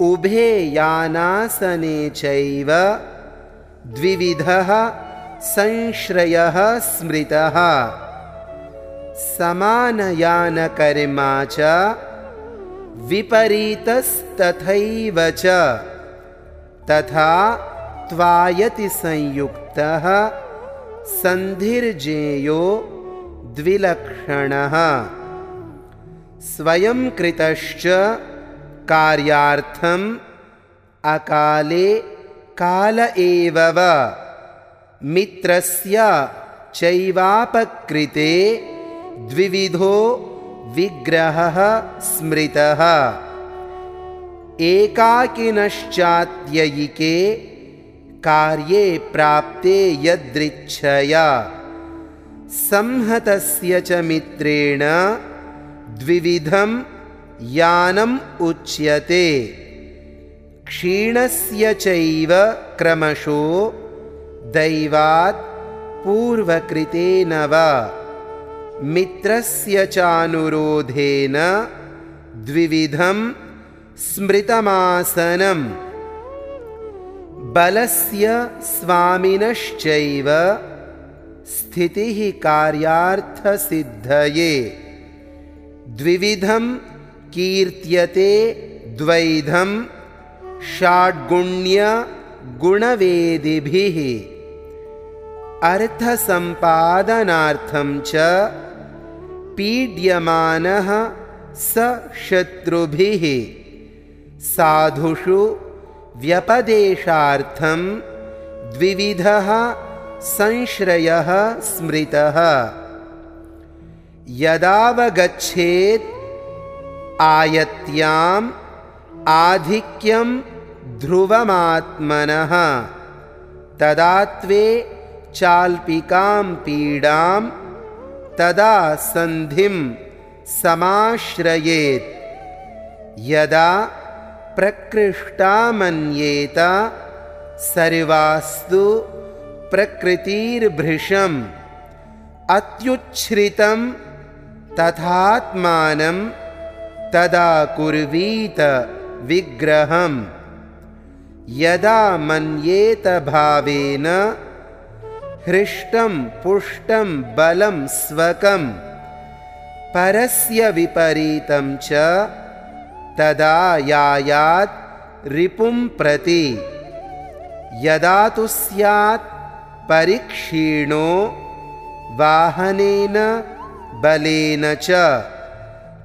उभे यानासने चैव द्विविधः संश्रयः स्मृतः। समानयानकर्मा च विपरीतस्तथैव च। तथा त्वायति संयुक्तः सन्धिर्जेयो द्विलक्षणः। स्वयं कृतश्च कार्यार्थम् अकाले काल एव मित्रस्य चैवापकृते द्विविधो विग्रहः स्मृतः। एकाकिनश्चात्ययिके कार्ये प्राप्ते यदृच्छया। संहतस्य च मित्रेण द्विविधं यानम् उच्यते। क्षीणस्य चैव क्रमशो दैवात् पूर्वकृतेन वा। मित्रस्य चानुरोधेन द्विविधं स्मृतमासनम्। बलस्य स्वामिनश्चैव स्थितिः कार्यार्थसिद्धये। द्विविधं कीर्त्यते द्वैधं षाड्गुण्यगुणवेदिभिः अर्थसम्पादनार्थं च पीड्यमानः स शत्रुभिः। साधुषु व्यपदेशार्थं द्विविधः संश्रयः स्मृतः। यदावगच्छेत् आयत्याम् आधिक्यं ध्रुवमात्मनः। तदा त्वे चाल्पिकां पीडां तदा सन्धिं समाश्रयेत्। यदा प्रकृष्टा मन्येत सर्वास्तु प्रकृतिर्भृशम् अत्युच्छ्रितं तथात्मानं तदा कुर्वीत विग्रहम्। यदा मन्येत भावेन हृष्टं पुष्टं बलं स्वकं। परस्य विपरीतं च तदा यायात् रिपुं प्रति। यदा तु स्यात् परिक्षीणो वाहनेन बलेन च।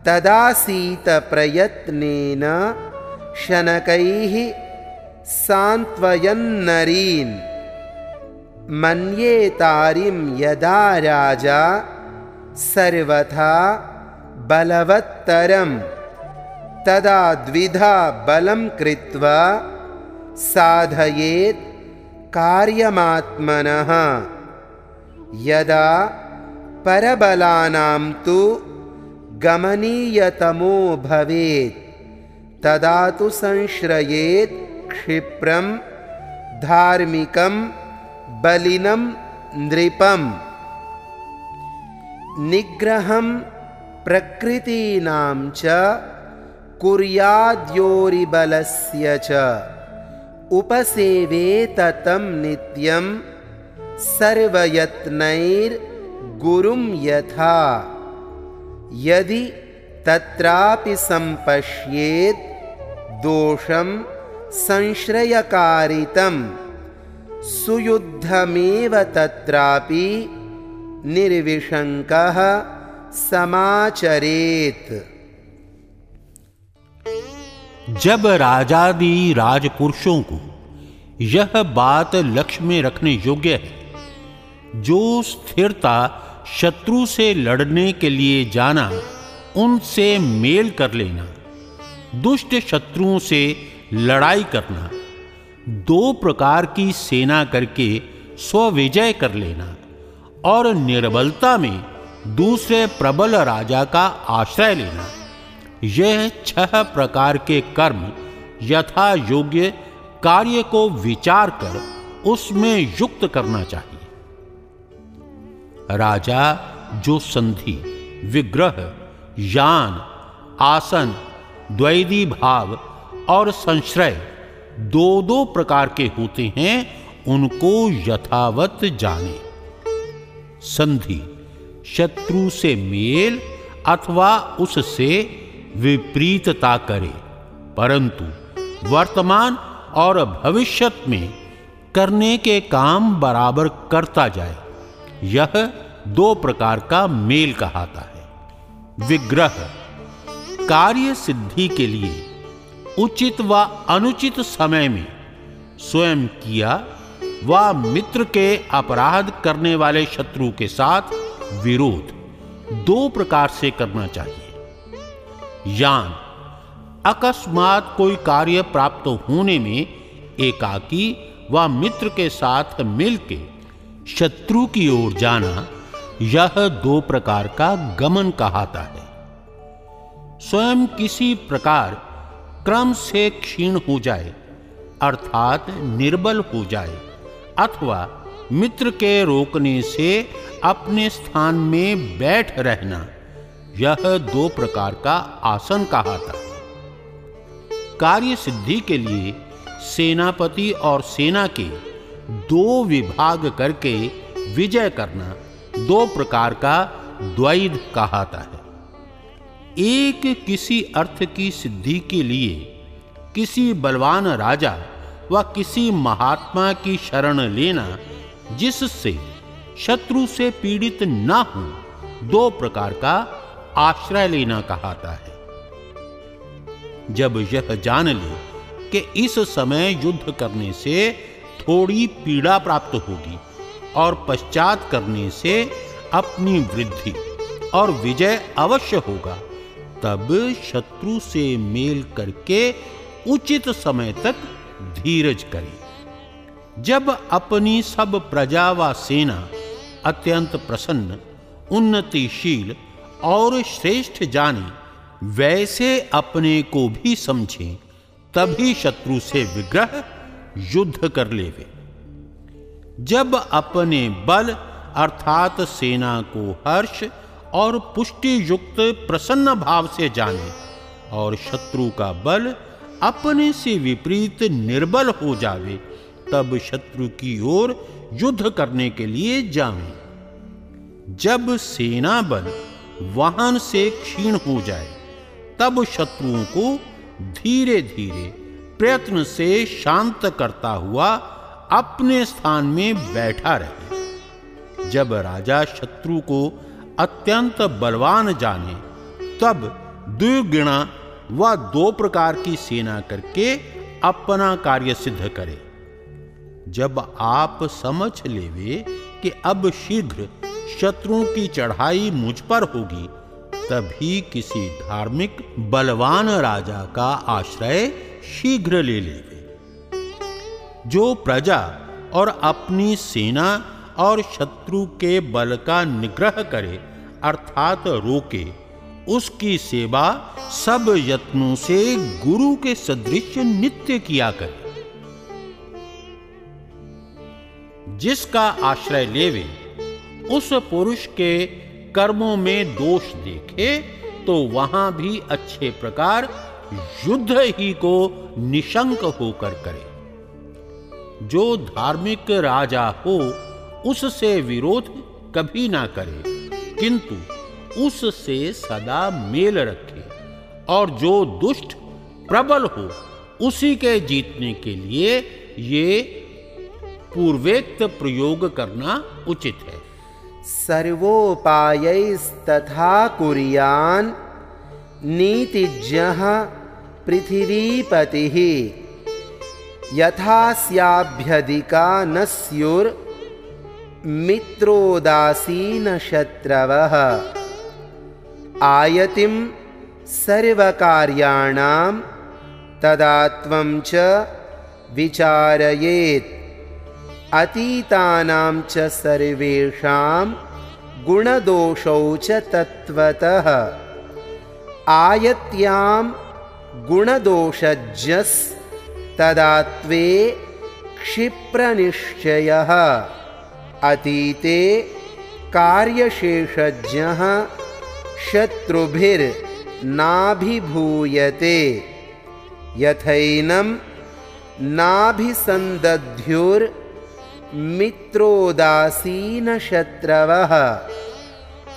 तदासीतप्रयत्नेन शनकैः सान्त्वयन्नरीन् मन्येतारिं यदा राजा सर्वथा बलवत्तरं तदा द्विधा बलं कृत्वा साधयेत् कार्यमात्मनः। यदा परबलानां तु गमनीयतमो भवेत् तदा तु संश्रयेत् क्षिप्रं धार्मिकं बलिनं नृपम् निग्रहं प्रकृतीनां च कुर्याद्योरिबलस्य च। उपसेवेततं नित्यं सर्वयत्नैर्गुरुं यथा। यदि तत्रापि सम्पश्येत् दोषं संश्रयकारितं सुयुद्धमेव तत्रापि निर्विशङ्कः समाचरेत्। जब राजादि राजपुरुषों को यह बात लक्ष्य में रखने योग्य है, जो स्थिरता शत्रु से लड़ने के लिए जाना, उनसे मेल कर लेना, दुष्ट शत्रुओं से लड़ाई करना दो प्रकार की सेना करके स्वविजय कर लेना और निर्बलता में दूसरे प्रबल राजा का आश्रय लेना। यह छह प्रकार के कर्म यथा योग्य कार्य को विचार कर उसमें युक्त करना चाहिए। राजा, जो संधि, विग्रह, यान, आसन द्वैदी भाव और संश्रय दो दो प्रकार के होते हैं, उनको यथावत जाने। संधि, शत्रु से मेल अथवा उससे विपरीतता करे, परंतु वर्तमान और भविष्यत में करने के काम बराबर करता जाए, यह दो प्रकार का मेल कहाता है। विग्रह, कार्य सिद्धि के लिए उचित व अनुचित समय में स्वयं किया व मित्र के अपराध करने वाले शत्रु के साथ विरोध। दो प्रकार से करना चाहिए। यान, अकस्मात कोई कार्य प्राप्त होने में एकाकी व मित्र के साथ मिलके शत्रु की ओर जाना यह दो प्रकार का गमन कहाता है। स्वयं किसी प्रकार क्रम से क्षीण हो जाए, अर्थात निर्बल हो जाए, अथवा मित्र के रोकने से अपने स्थान में बैठ रहना, यह दो प्रकार का आसन कहा था कार्य सिद्धि के लिए सेनापति और सेना के दो विभाग करके विजय करना दो प्रकार का द्वैध कहाता है। एक किसी अर्थ की सिद्धि के लिए किसी बलवान राजा व किसी महात्मा की शरण लेना, जिससे शत्रु से पीड़ित न हो, दो प्रकार का आश्रय लेना कहाता है। जब यह जान ले कि इस समय युद्ध करने से थोड़ी पीड़ा प्राप्त होगी और पश्चात करने से अपनी वृद्धि और विजय अवश्य होगा तब शत्रु से मेल करके उचित समय तक धीरज करे। जब अपनी सब प्रजा व सेना अत्यंत प्रसन्न, उन्नतिशील और श्रेष्ठ जाने, वैसे अपने को भी समझे, तभी शत्रु से विग्रह युद्ध कर लेवे। जब अपने बल अर्थात सेना को हर्ष और पुष्टि युक्त प्रसन्न भाव से जाने, और शत्रु का बल अपने से विपरीत निर्बल हो जावे, तब शत्रु की ओर युद्ध करने के लिए जावे जब सेना बल वाहन से क्षीण हो जाए, तब शत्रुओं को धीरे धीरे प्रयत्न से शांत करता हुआ अपने स्थान में बैठा रहे। जब राजा शत्रु को अत्यंत बलवान जाने, तब द्विगुणा व दो प्रकार की सेना करके अपना कार्य सिद्ध करे। जब आप समझ लेवे कि अब शीघ्र शत्रुओं की चढ़ाई मुझ पर होगी, तभी किसी धार्मिक बलवान राजा का आश्रय शीघ्र ले लेवे। जो प्रजा और अपनी सेना और शत्रु के बल का निग्रह करे, अर्थात रोके। उसकी सेवा सब यत्नों से गुरु के सदृश नित्य किया करे। जिसका आश्रय लेवे, उस पुरुष के कर्मों में दोष देखे तो वहाँ भी अच्छे प्रकार युद्ध ही को निशंक होकर करे। जो धार्मिक राजा हो उससे विरोध कभी ना करे, किंतु उससे सदा मेल रखे, और जो दुष्ट प्रबल हो, उसी के जीतने के लिए ये पूर्वेक्त प्रयोग करना उचित है। सर्वोपायस्तथा कुरियान नीतिज्ञ पृथिवीपति यथा स्याभ्यधिका न स्युर्मित्रोदासीनशत्रवः आयतिं सर्वकार्याणां तदा त्वं च विचारयेत्। अतीतानां च सर्वेषां गुणदोषौ च तत्त्वतः। आयत्यां गुणदोषज्ञस्तदा त्वे क्षिप्रनिश्चयः अतीते कार्यशेषज्ञः शत्रुभिर्नाभिभूयते। यथैनं नाभिसन्दध्युर्मित्रोदासीनशत्रवः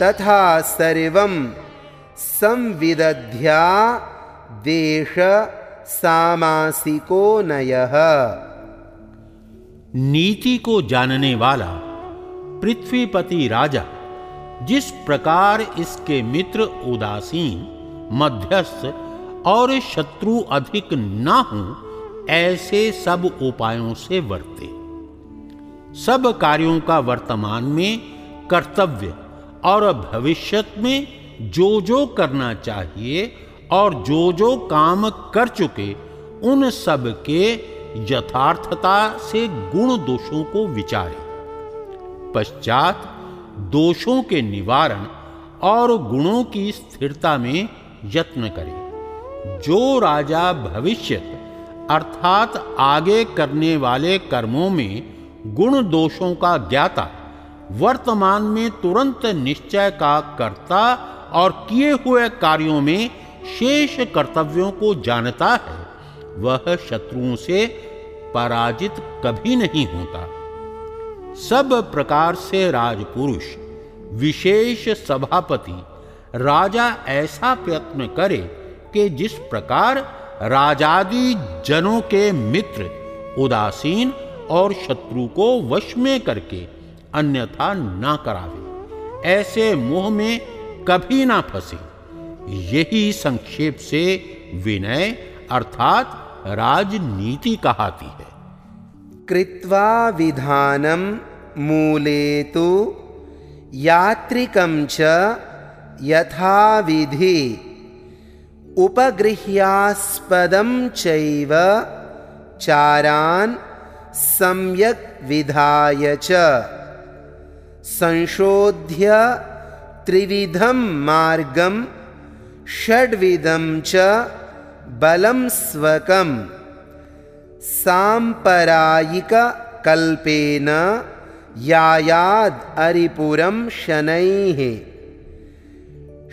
तथा सर्वं संविदध्या देश सामासिको नयः। नीति को जानने वाला पृथ्वीपति राजा, जिस प्रकार इसके मित्र उदासीन, मध्यस्थ और शत्रु अधिक ना हो, ऐसे सब उपायों से वर्ते। सब कार्यों का वर्तमान में, कर्तव्य और भविष्य में जो जो करना चाहिए और जो जो काम कर चुके, उन सब के यथार्थता से गुण दोषों को विचारे। पश्चात दोषों के निवारण और गुणों की स्थिरता में यत्न करे। जो राजा भविष्य अर्थात आगे करने वाले कर्मों में गुण दोषों का ज्ञाता, वर्तमान में तुरंत निश्चय का कर्ता और किए हुए कार्यों में शेष कर्तव्यों को जानता है, वह शत्रुओं से पराजित कभी नहीं होता। सब प्रकार से राजपुरुष, विशेष सभापति, राजा ऐसा प्रयत्न करे कि जिस प्रकार राजादि जनों के मित्र, उदासीन और शत्रु को वश में करके अन्यथा ना करावे, ऐसे मोह में कभी ना फंसे। यही संक्षेप से विनय अर्थात राजनीति कहाती है। कृत्वा विधानं मूले तु यात्रिकं च यथाविधि उपगृह्यास्पदं चैव चारान् सम्यक् विधाय च। संशोध्य त्रिविधं मार्गं षड्विधं च बलं स्वकम् साम्परायिककल्पेन यायाद् अरिपुरं शनैः।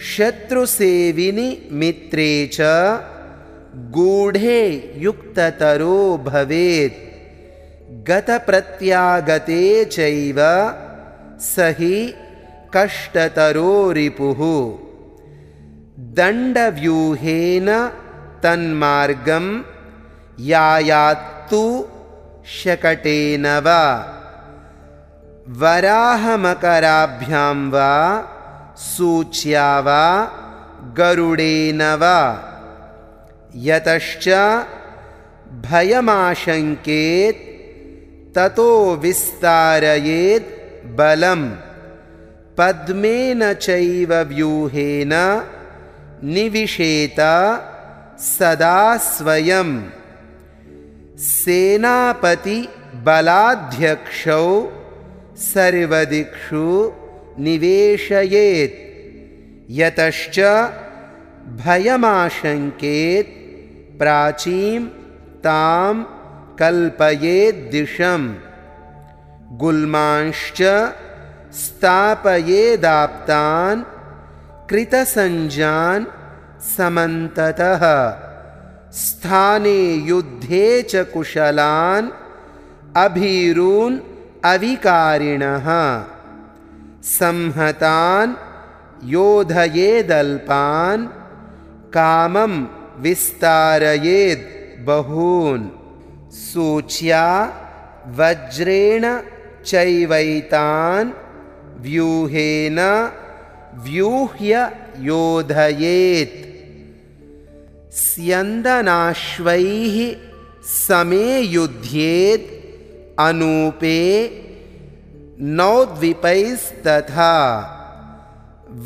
शत्रुसेविनि मित्रे च गूढे युक्ततरो भवेत्। गतप्रत्यागते चैव स हि कष्टतरो रिपुः। दण्डव्यूहेन तन्मार्गं यायात्तु शकटेन वा वराहमकराभ्यां वा सूच्या वा गरुडेन वा। यतश्च भयमाशङ्केत् ततो विस्तारयेत् बलं पद्मेन चैव व्यूहेन निविशेत सदा स्वयं सेनापति बलाध्यक्षौ सर्वदिक्षु निवेशयेत्। यतश्च भयमाशङ्केत् प्राचीं तां कल्पयेद्दिशं गुल्मांश्च स्थापयेदाप्तान् कृतसञ्जान् समन्ततः। स्थाने युद्धे च कुशलान् अभीरून् अविकारिणः। संहतान् योधयेदल्पान् कामं विस्तारयेद् बहून्। सूच्या वज्रेण चैवैतान् व्यूहेन व्यूह्य योधयेत्। स्यन्दनाश्वैः समे युध्येत् अनूपे नौद्वीपैस्तथा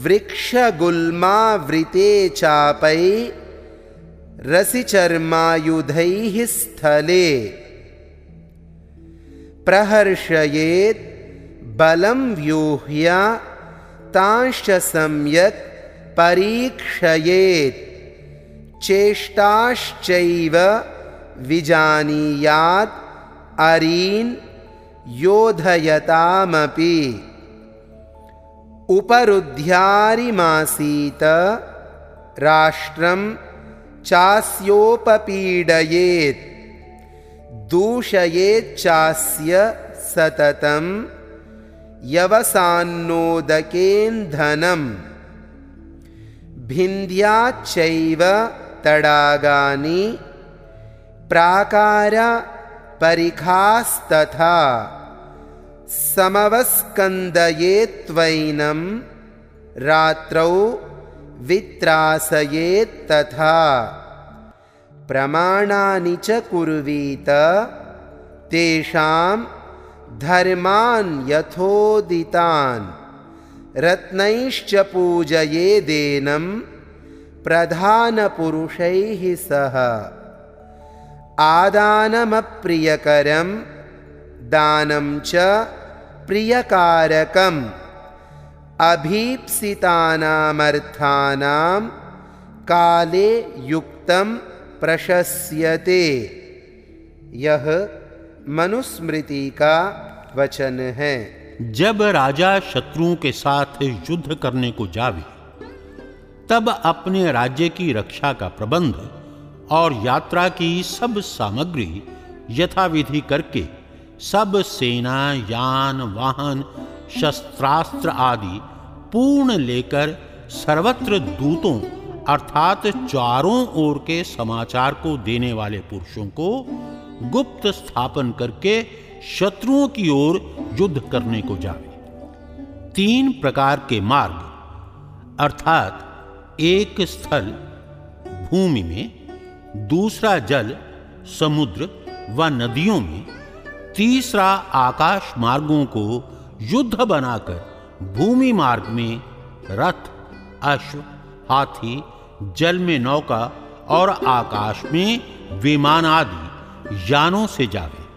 वृक्षगुल्मावृते चापै रसिचर्मायुधैः स्थले। प्रहर्षयेत् बलं व्यूह्य तांश्च सम्यक् परीक्षयेत्। चेष्टाश्चैव विजानीयात् अरीन् योधयतामपि उपरुध्यारिमासीत राष्ट्रं चास्योपपीडयेत् दूषयेच्चास्य सततं यवसान्नोदकेन्धनम् भिन्द्याच्चैव तडागानि प्राकारपरिखास्तथा समवस्कन्दयेत्त्वैनं रात्रौ वित्रासयेत्तथा प्रमाणानि च कुर्वीत तेषां धर्मान् यथोदितान्। रत्नैश्च पूजयेदेनं प्रधानपुरुषैः सह आदानमप्रियकरं दानं च प्रियकारकम् अभीप्सितानामर्थानां काले युक्तं प्रशस्यते यह मनुस्मृति का वचन है जब राजा शत्रुओं के साथ युद्ध करने को जावे, तब अपने राज्य की रक्षा का प्रबंध और यात्रा की सब सामग्री यथाविधि करके सब सेना, यान, वाहन, शस्त्रास्त्र आदि पूर्ण लेकर सर्वत्र दूतों अर्थात चारों ओर के समाचार को देने वाले पुरुषों को गुप्त स्थापन करके शत्रुओं की ओर युद्ध करने को जावे। तीन प्रकार के मार्ग, अर्थात एक स्थल भूमि में दूसरा जल समुद्र व नदियों में, तीसरा आकाश मार्गों को युद्ध बनाकर भूमि मार्ग में रथ, अश्व, हाथी, जल में नौका और आकाश में विमान आदि यानों से जावे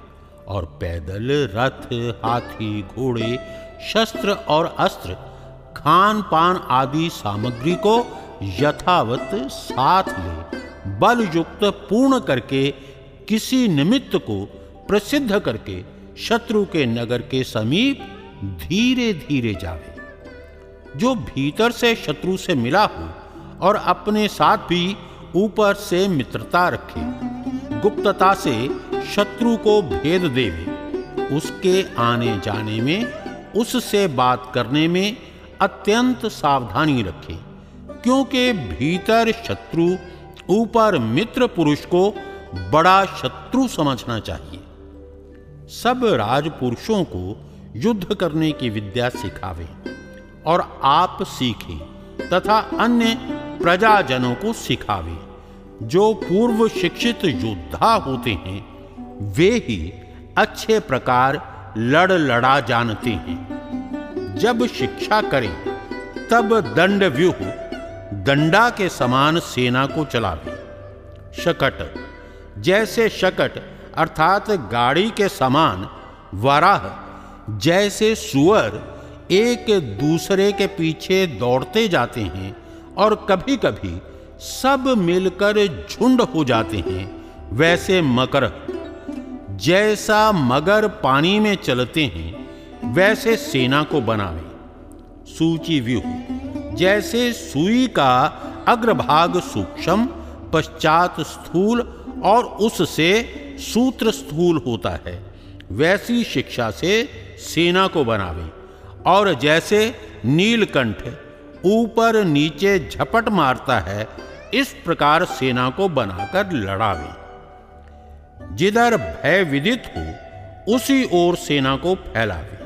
और पैदल रथ, हाथी, घोड़े, शस्त्र और अस्त्र, खान पान आदि सामग्री को यथावत साथ ले बल युक्त पूर्ण करके किसी निमित्त को प्रसिद्ध करके शत्रु के नगर के समीप धीरे धीरे जावे। जो भीतर से शत्रु से मिला हो और अपने साथ भी ऊपर से मित्रता रखे, गुप्तता से शत्रु को भेद देवे, उसके आने जाने में, उससे बात करने में अत्यंत सावधानी रखे, क्योंकि भीतर शत्रु ऊपर मित्र पुरुष को बड़ा शत्रु समझना चाहिए। सब राजपुरुषों को युद्ध करने की विद्या सिखावे और आप सीखें तथा अन्य प्रजाजनों को सिखावे। जो पूर्व शिक्षित योद्धा होते हैं, वे ही अच्छे प्रकार लड़ लड़ा जानते हैं। जब शिक्षा करें, तब दंड व्यूह दंडा के समान सेना को चलावे शकट, जैसे शकट, अर्थात गाड़ी के समान वराह, जैसे सुअर एक दूसरे के पीछे दौड़ते जाते हैं और कभी कभी सब मिलकर झुंड हो जाते हैं, वैसे मकर। जैसा मगर पानी में चलते हैं, वैसे सेना को बनावे। सूची व्यूह। जैसे सुई का अग्रभाग सूक्ष्म, पश्चात स्थूल और उससे सूत्र स्थूल होता है, वैसी शिक्षा से सेना को बनावे। और जैसे नीलकंठ ऊपर नीचे झपट मारता है, इस प्रकार सेना को बनाकर लड़ावे। जिधर भय विदित हो, उसी ओर सेना को फैलावे।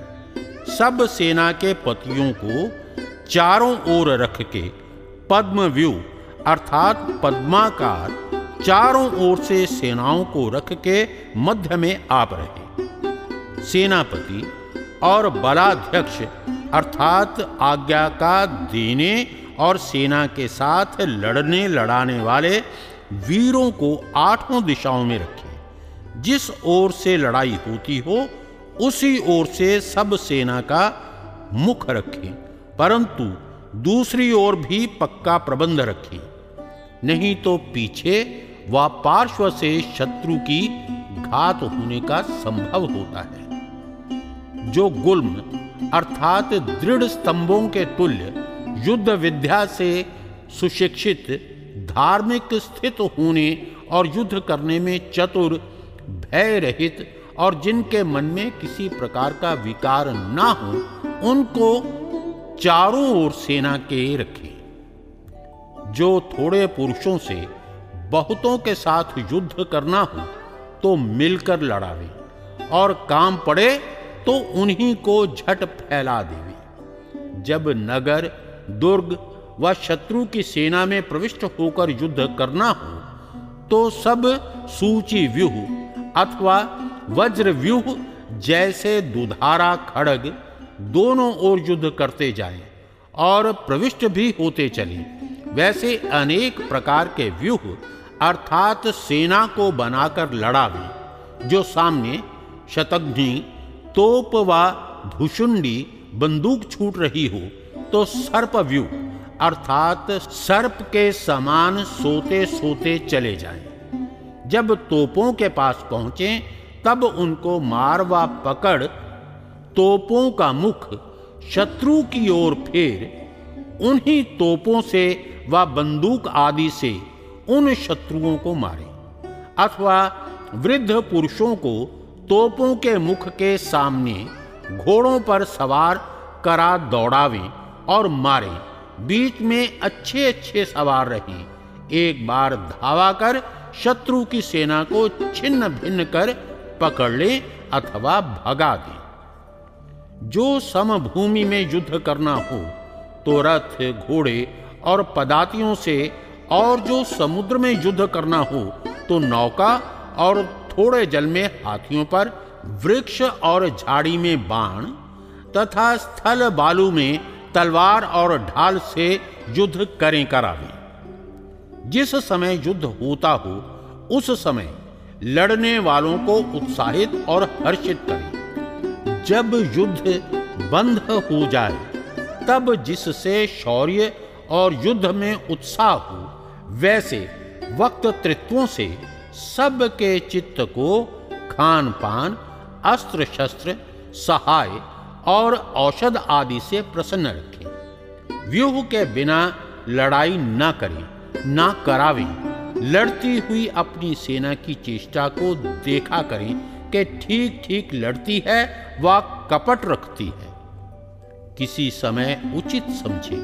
सब सेना के पतियों को चारों ओर रख के पद्म व्यू, अर्थात पद्माकार, चारों ओर से सेनाओं को रख के मध्य में आप रहे। सेनापति और बलाध्यक्ष, अर्थात आज्ञा का देने और सेना के साथ लड़ने लड़ाने वाले वीरों को आठों दिशाओं में रखें। जिस ओर से लड़ाई होती हो, उसी ओर से सब सेना का मुख रखें। परंतु दूसरी ओर भी पक्का प्रबंध रखें। नहीं तो पीछे व पार्श्व से शत्रु की घात होने का संभव होता है। जो गुल्म अर्थात दृढ़ स्तंभों के तुल्य युद्ध विद्या से सुशिक्षित, धार्मिक स्थित होने और युद्ध करने में चतुर भय रहित और जिनके मन में किसी प्रकार का विकार ना हो, उनको चारों ओर सेना के रखे, जो थोड़े पुरुषों से बहुतों के साथ युद्ध करना हो तो मिलकर लड़ावे, और काम पड़े तो उन्हीं को झट फैला देवे। जब नगर, दुर्ग व शत्रु की सेना में प्रविष्ट होकर युद्ध करना हो तो सब सूची व्यूह अथवा वज्र व्यूह जैसे दुधारा खड़ग दोनों ओर युद्ध करते जाएँ और प्रविष्ट भी होते चले वैसे अनेक प्रकार के व्यूह अर्थात सेना को बनाकर लड़ावे, जो सामने शतघ्नि तोप व भुषुंडी बंदूक छूट रही हो तो सर्प व्यूह अर्थात सर्प के समान सोते सोते चले जाएँ। जब तोपों के पास पहुँचे, तब उनको मार व पकड़ तोपों का मुख शत्रु की ओर फेर, उन्हीं तोपों से व बंदूक आदि से उन शत्रुओं को मारे। अथवा वृद्ध पुरुषों को तोपों के मुख के सामने घोड़ों पर सवार करा दौड़ावे और मारे। बीच में अच्छे अच्छे सवार रहे। एक बार धावा कर शत्रु की सेना को छिन्न भिन्न कर पकड़ ले अथवा भगा दे। जो समभूमि में युद्ध करना हो तो रथ, घोड़े और पदातियों से और जो समुद्र में युद्ध करना हो तो नौका और थोड़े जल में हाथियों पर वृक्ष और झाड़ी में बाण तथा स्थल बालू में तलवार और ढाल से युद्ध करें करावे। जिस समय युद्ध होता हो, उस समय लड़ने वालों को उत्साहित और हर्षित करें। जब युद्ध बंद हो जाए, तब जिससे शौर्य और युद्ध में उत्साह हो, वैसे वक्त तृत्वों से सबके चित्त को खान पान अस्त्र शस्त्र सहाय और औषध आदि से प्रसन्न रखें। व्यूह के बिना लड़ाई न करें, ना करावें। लड़ती हुई अपनी सेना की चेष्टा को देखा करें कि ठीक ठीक लड़ती है, व कपट रखती है। किसी समय उचित समझे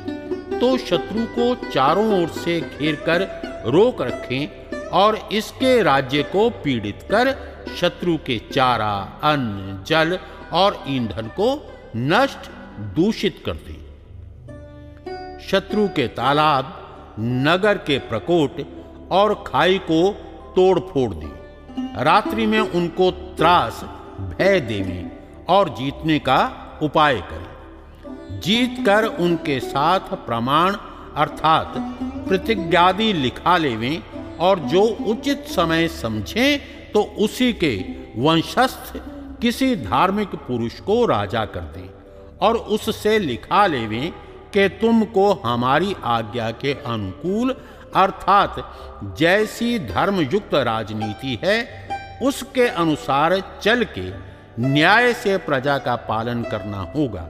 तो शत्रु को चारों ओर से घेर कर रोक रखें और इसके राज्य को पीड़ित कर शत्रु के चारा, अन्न, जल और ईंधन को नष्ट, दूषित कर दे। शत्रु के तालाब, नगर के प्रकोट और खाई को तोड़ फोड़ दी। रात्रि में उनको त्रास, भय देवे और जीतने का उपाय करें। जीत कर उनके साथ प्रमाण अर्थात प्रतिज्ञादि लिखा लेवें और जो उचित समय समझें तो उसी के वंशस्थ किसी धार्मिक पुरुष को राजा कर दें और उससे लिखा लेवें कि तुमको हमारी आज्ञा के अनुकूल अर्थात जैसी धर्मयुक्त राजनीति है, उसके अनुसार चल के न्याय से प्रजा का पालन करना होगा।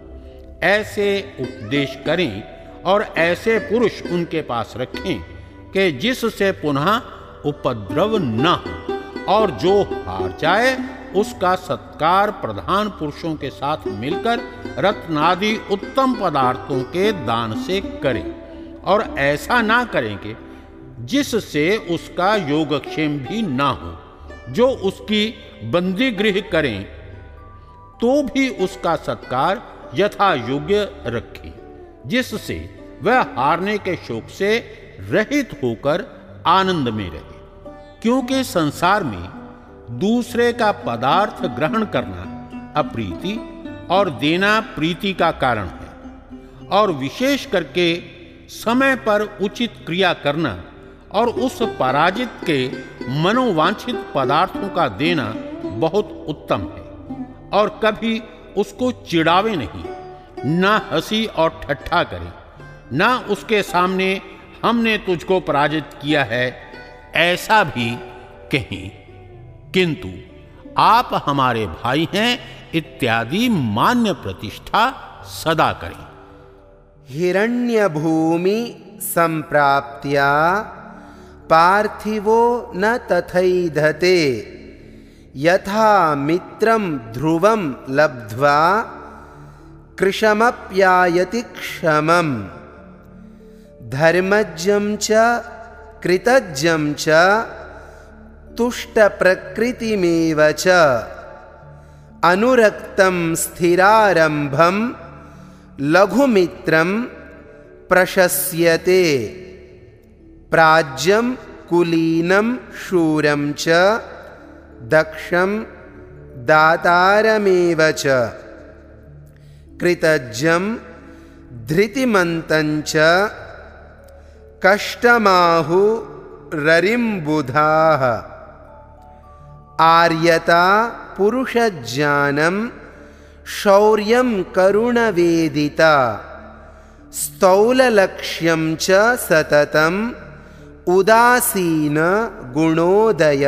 ऐसे उपदेश करें और ऐसे पुरुष उनके पास रखें कि जिससे पुनः उपद्रव न हो और जो हार जाए, उसका सत्कार प्रधान पुरुषों के साथ मिलकर रत्नादि उत्तम पदार्थों के दान से करें। और ऐसा ना करेंगे जिससे उसका योगक्षेम भी ना हो, जो उसकी बंदी गृह करें तो भी उसका सत्कार यथा योग्य रखें, जिससे वह हारने के शोक से रहित होकर आनंद में रहे। क्योंकि संसार में दूसरे का पदार्थ ग्रहण करना अप्रीति और देना प्रीति का कारण है, और विशेष करके समय पर उचित क्रिया करना और उस पराजित के मनोवांछित पदार्थों का देना बहुत उत्तम है, और कभी उसको चिड़ावे नहीं, ना हँसी और ठट्ठा करें, ना उसके सामने हमने तुझको पराजित किया है, ऐसा भी कहीं। किंतु आप हमारे भाई हैं, इत्यादि मान्य प्रतिष्ठा सदा करें। हिरण्य भूमि संप्राप्त्या पार्थिवो न तथैधते। यथा मित्रं ध्रुवं लब्ध्वा कृशमप्यायति क्षमम्। धर्मज्ञं च कृतज्ञं च तुष्टप्रकृतिमेव च। अनुरक्तं स्थिरारम्भं लघुमित्रं प्रशस्यते प्राज्यं कुलीनं शूरं च दक्षं दातारमेव च। कृतज्ञं धृतिमन्तञ्च कष्टमाहुररिम्बुधाः आर्यता पुरुषज्ञानं शौर्यं करुणवेदिता। स्तौललक्ष्यं च सततम् उदासीन गुणोदय।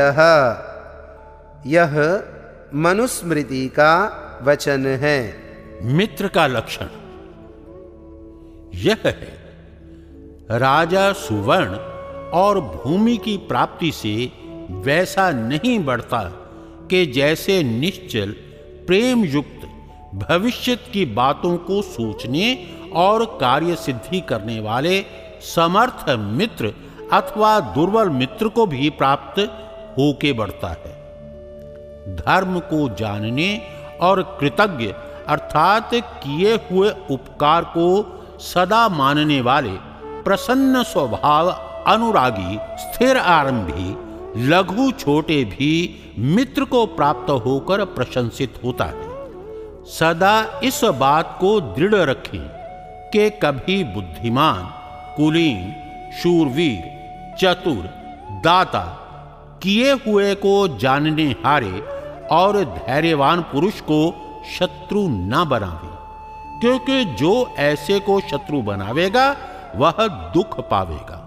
यह मनुस्मृति का वचन है। मित्र का लक्षण यह है, राजा सुवर्ण और भूमि की प्राप्ति से वैसा नहीं बढ़ता कि जैसे निश्चल प्रेम युक्त भविष्य की बातों को सोचने और कार्य सिद्धि करने वाले समर्थ मित्र अथवा दुर्बल मित्र को भी प्राप्त होके बढ़ता है। धर्म को जानने और कृतज्ञ अर्थात किए हुए उपकार को सदा मानने वाले प्रसन्न स्वभाव अनुरागी, स्थिर आरंभी, लघु छोटे भी मित्र को प्राप्त होकर प्रशंसित होता है। सदा इस बात को दृढ़ रखें कि कभी बुद्धिमान, कुलीन, शूरवीर चतुर, दाता, किए हुए को जानने हारे और धैर्यवान पुरुष को शत्रु न बनावे, क्योंकि जो ऐसे को शत्रु बनावेगा, वह दुख पावेगा।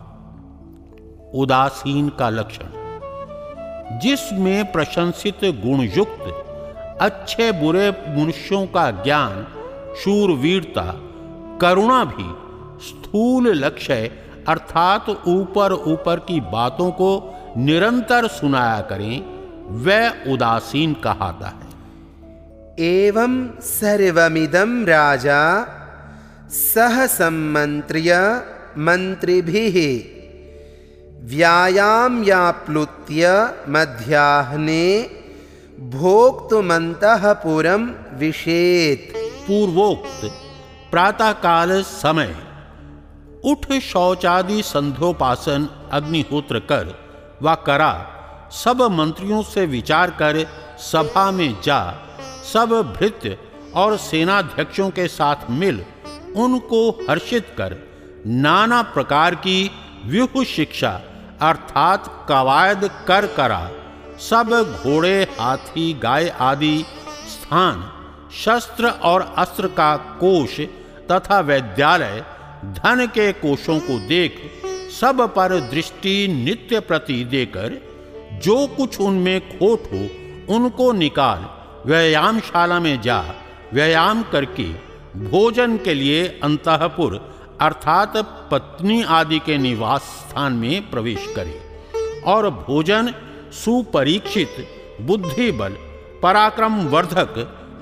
उदासीन का लक्षण, जिसमें प्रशंसित गुणयुक्त, अच्छे बुरे मनुष्यों का ज्ञान, शूरवीरता, करुणा भी स्थूल लक्ष्य अर्थात ऊपर ऊपर की बातों को निरंतर सुनाया करें वह उदासीन कहाता है एवं सर्वमिदं राजा सह सम्मन्त्र्य मन्त्रिभिः व्यायाम्याप्लुत्य मध्याह्ने भोक्तुमन्तःपुरं विशेत पूर्वोक्त प्रातःकाल समय। उठ शौचादि संध्योपासन अग्निहोत्र कर, व करा। सब मंत्रियों से विचार कर, सभा में जा। सब भृत्य और सेनाध्यक्षों के साथ मिल, उनको हर्षित कर। नाना प्रकार की व्यूह शिक्षा, अर्थात कवायद कर करा। सब घोड़े, हाथी, गाय आदि स्थान, शस्त्र और अस्त्र का कोष तथा वैद्यालय धन के कोषों को देख सब पर दृष्टि नित्य प्रति देकर जो कुछ उनमें खोट हो, उनको निकाल, व्यायामशाला में जा, व्यायाम करके भोजन के लिए अंतपुर अर्थात पत्नी आदि के निवास स्थान में प्रवेश करे और भोजन सुपरीक्षित बुद्धि बल पराक्रम वर्धक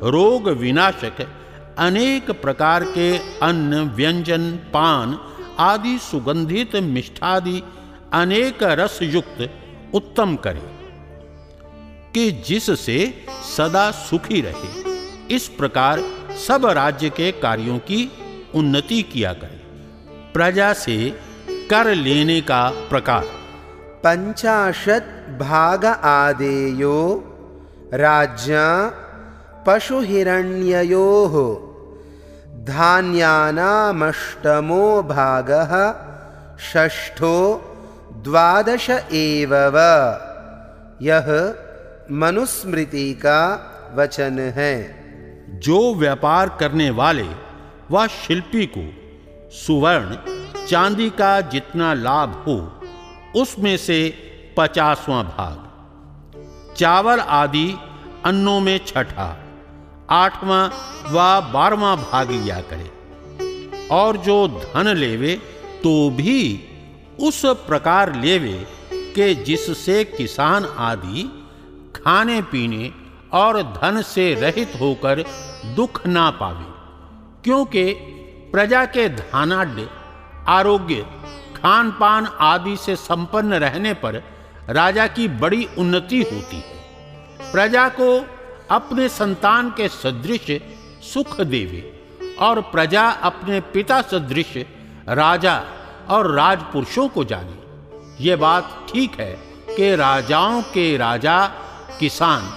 रोग विनाशक अनेक प्रकार के अन्न, व्यंजन, पान आदि सुगंधित मिष्ठादि अनेक रस युक्त उत्तम करे, कि जिससे सदा सुखी रहे। इस प्रकार सब राज्य के कार्यों की उन्नति किया करे। प्रजा से कर लेने का प्रकार। पंचाशत भाग आदेयो राज्य पशुहिरण्ययोः। धान्यानामष्टमो भागः षष्ठो द्वादश एव यह मनुस्मृति का वचन है। जो व्यापार करने वाले व शिल्पी को सुवर्ण चांदी का जितना लाभ हो, उसमें से पचासवां भाग, चावल आदि अन्नों में छठा। आठवां व बारहवां भाग लिया करे। और जो धन लेवे तो भी उस प्रकार लेवे कि जिससे किसान आदि खाने पीने और धन से रहित होकर दुख ना पावे। क्योंकि प्रजा के धानाढ़ आरोग्य खान पान आदि से संपन्न रहने पर राजा की बड़ी उन्नति होती है। प्रजा को अपने संतान के सदृश सुख देवे और प्रजा अपने पिता सदृश राजा और राजपुरुषों को जाने। ये बात ठीक है कि राजाओं के राजा किसान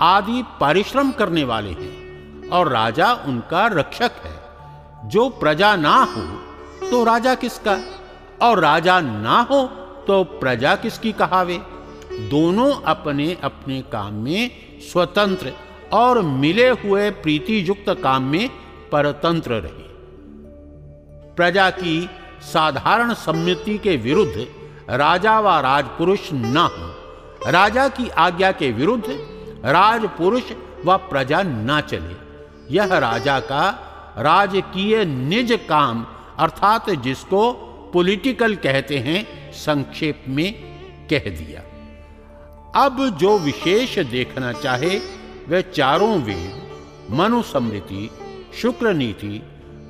आदि परिश्रम करने वाले हैं और राजा उनका रक्षक है। जो प्रजा ना हो तो राजा किसका? और राजा ना हो तो प्रजा किसकी कहावे? दोनों अपने अपने काम में स्वतंत्र और मिले हुए प्रीति युक्त काम में परतंत्र रहे। प्रजा की साधारण सम्मति के विरुद्ध राजा व राजपुरुष न हो। राजा की आज्ञा के विरुद्ध राजपुरुष व प्रजा न चले। यह राजा का राजकीय निज काम, अर्थात जिसको पॉलिटिकल कहते हैं, संक्षेप में कह दिया। अब जो विशेष देखना चाहे, वह चारों वेद, मनुस्मृति शुक्र नीति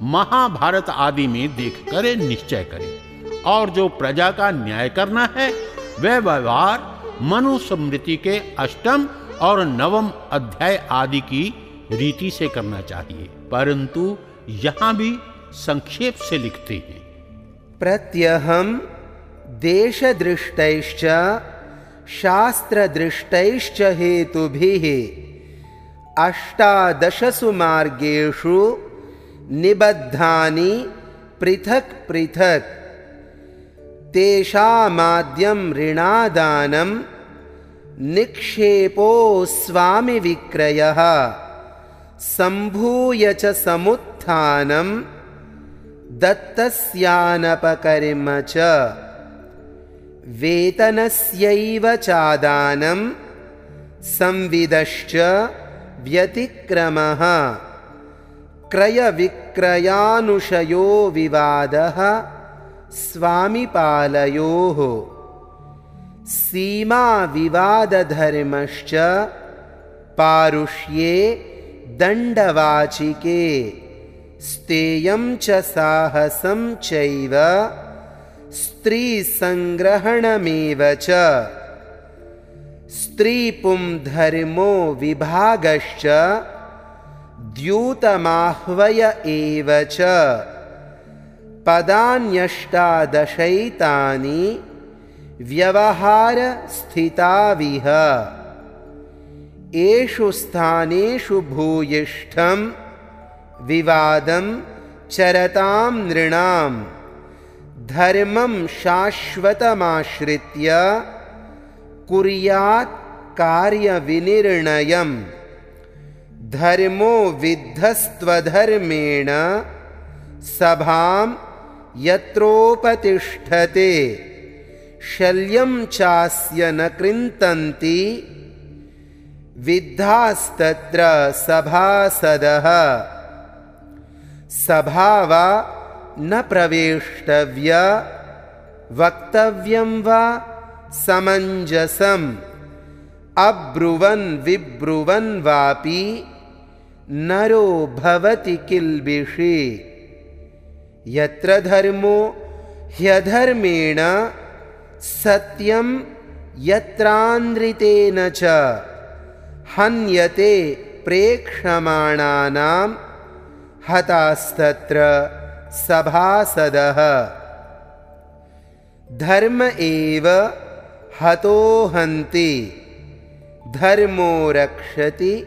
महाभारत आदि में देखकर निश्चय करे। और जो प्रजा का न्याय करना है, वह व्यवहार मनुस्मृति के अष्टम और नवम अध्याय आदि की रीति से करना चाहिए। परंतु यहाँ भी संक्षेप से लिखते हैं। प्रत्यहम देशदृष्टैश्च शास्त्रदृष्टैश्च हेतुभिः अष्टादशसु मार्गेषु निबद्धानि पृथक् पृथक्। तेषामाद्यं ऋणादानं निक्षेपो स्वामिविक्रयः। सम्भूय च समुत्थानं दत्तस्यानपकर्म च वेतनस्यैव चादानं संविदश्च व्यतिक्रमः। क्रयविक्रयानुशयो विवादः स्वामिपालयोः। सीमाविवादधर्मश्च पारुष्ये दण्डवाचिके स्तेयं च साहसं चैव स्त्रीसङ्ग्रहणमेव च। स्त्रीपुं धर्मो विभागश्च द्यूतमाह्वय एव च। पदान्यष्टादशैतानि व्यवहारस्थिताविह। एषु स्थानेषु भूयिष्ठं विवादं चरतां नृणां धर्मं शाश्वतमाश्रित्य कुर्यात् कार्यविनिर्णयम्। धर्मो विद्धस्त्वधर्मेण सभां यत्रोपतिष्ठते। शल्यं चास्य न कृन्तन्ति। विद्धास्तत्र सभासदः। सभा वा न प्रवेष्टव्य वक्तव्यं वा समञ्जसम्। अब्रुवन् विब्रुवन् वापि नरो भवति किल्बिषि। यत्र धर्मो ह्यधर्मेण सत्यं यत्रान्द्रितेन च हन्यते प्रेक्षमाणानां हतास्तत्र सभासदः। धर्म एव हतो हन्ति। धर्मो रक्षति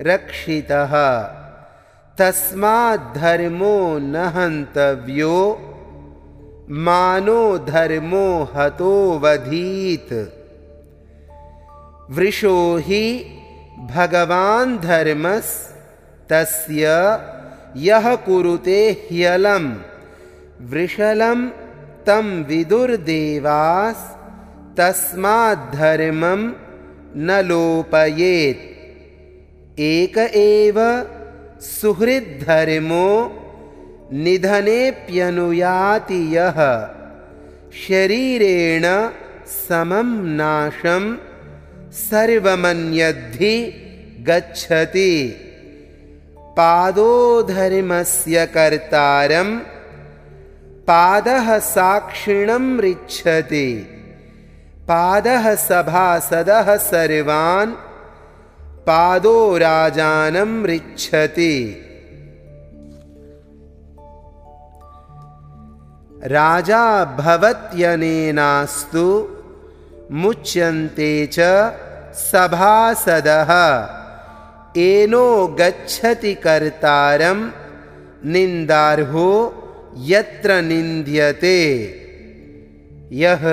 रक्षितः। तस्माद्धर्मो न हन्तव्यो। मानो धर्मो हतो वधीत वृषो हि भगवान् धर्मस्तस्य यः कुरुते ह्यलं वृषलं तं विदुर्देवास्तस्माद्धर्मं न लोपयेत्। एक एव सुहृद्धर्मो निधनेऽप्यनुयाति यः। शरीरेण समं नाशं सर्वमन्यद्धि गच्छति पादो धर्मस्य कर्तारं पादः साक्षिणं रिच्छति पादः सभासदः सर्वान् पादो राजानं रिच्छति राजा भवत्यनेनास्तु मुच्यन्ते च सभासदः एनो गच्छति कर्तारं, निन्दार्हो यत्र निन्द्यते यह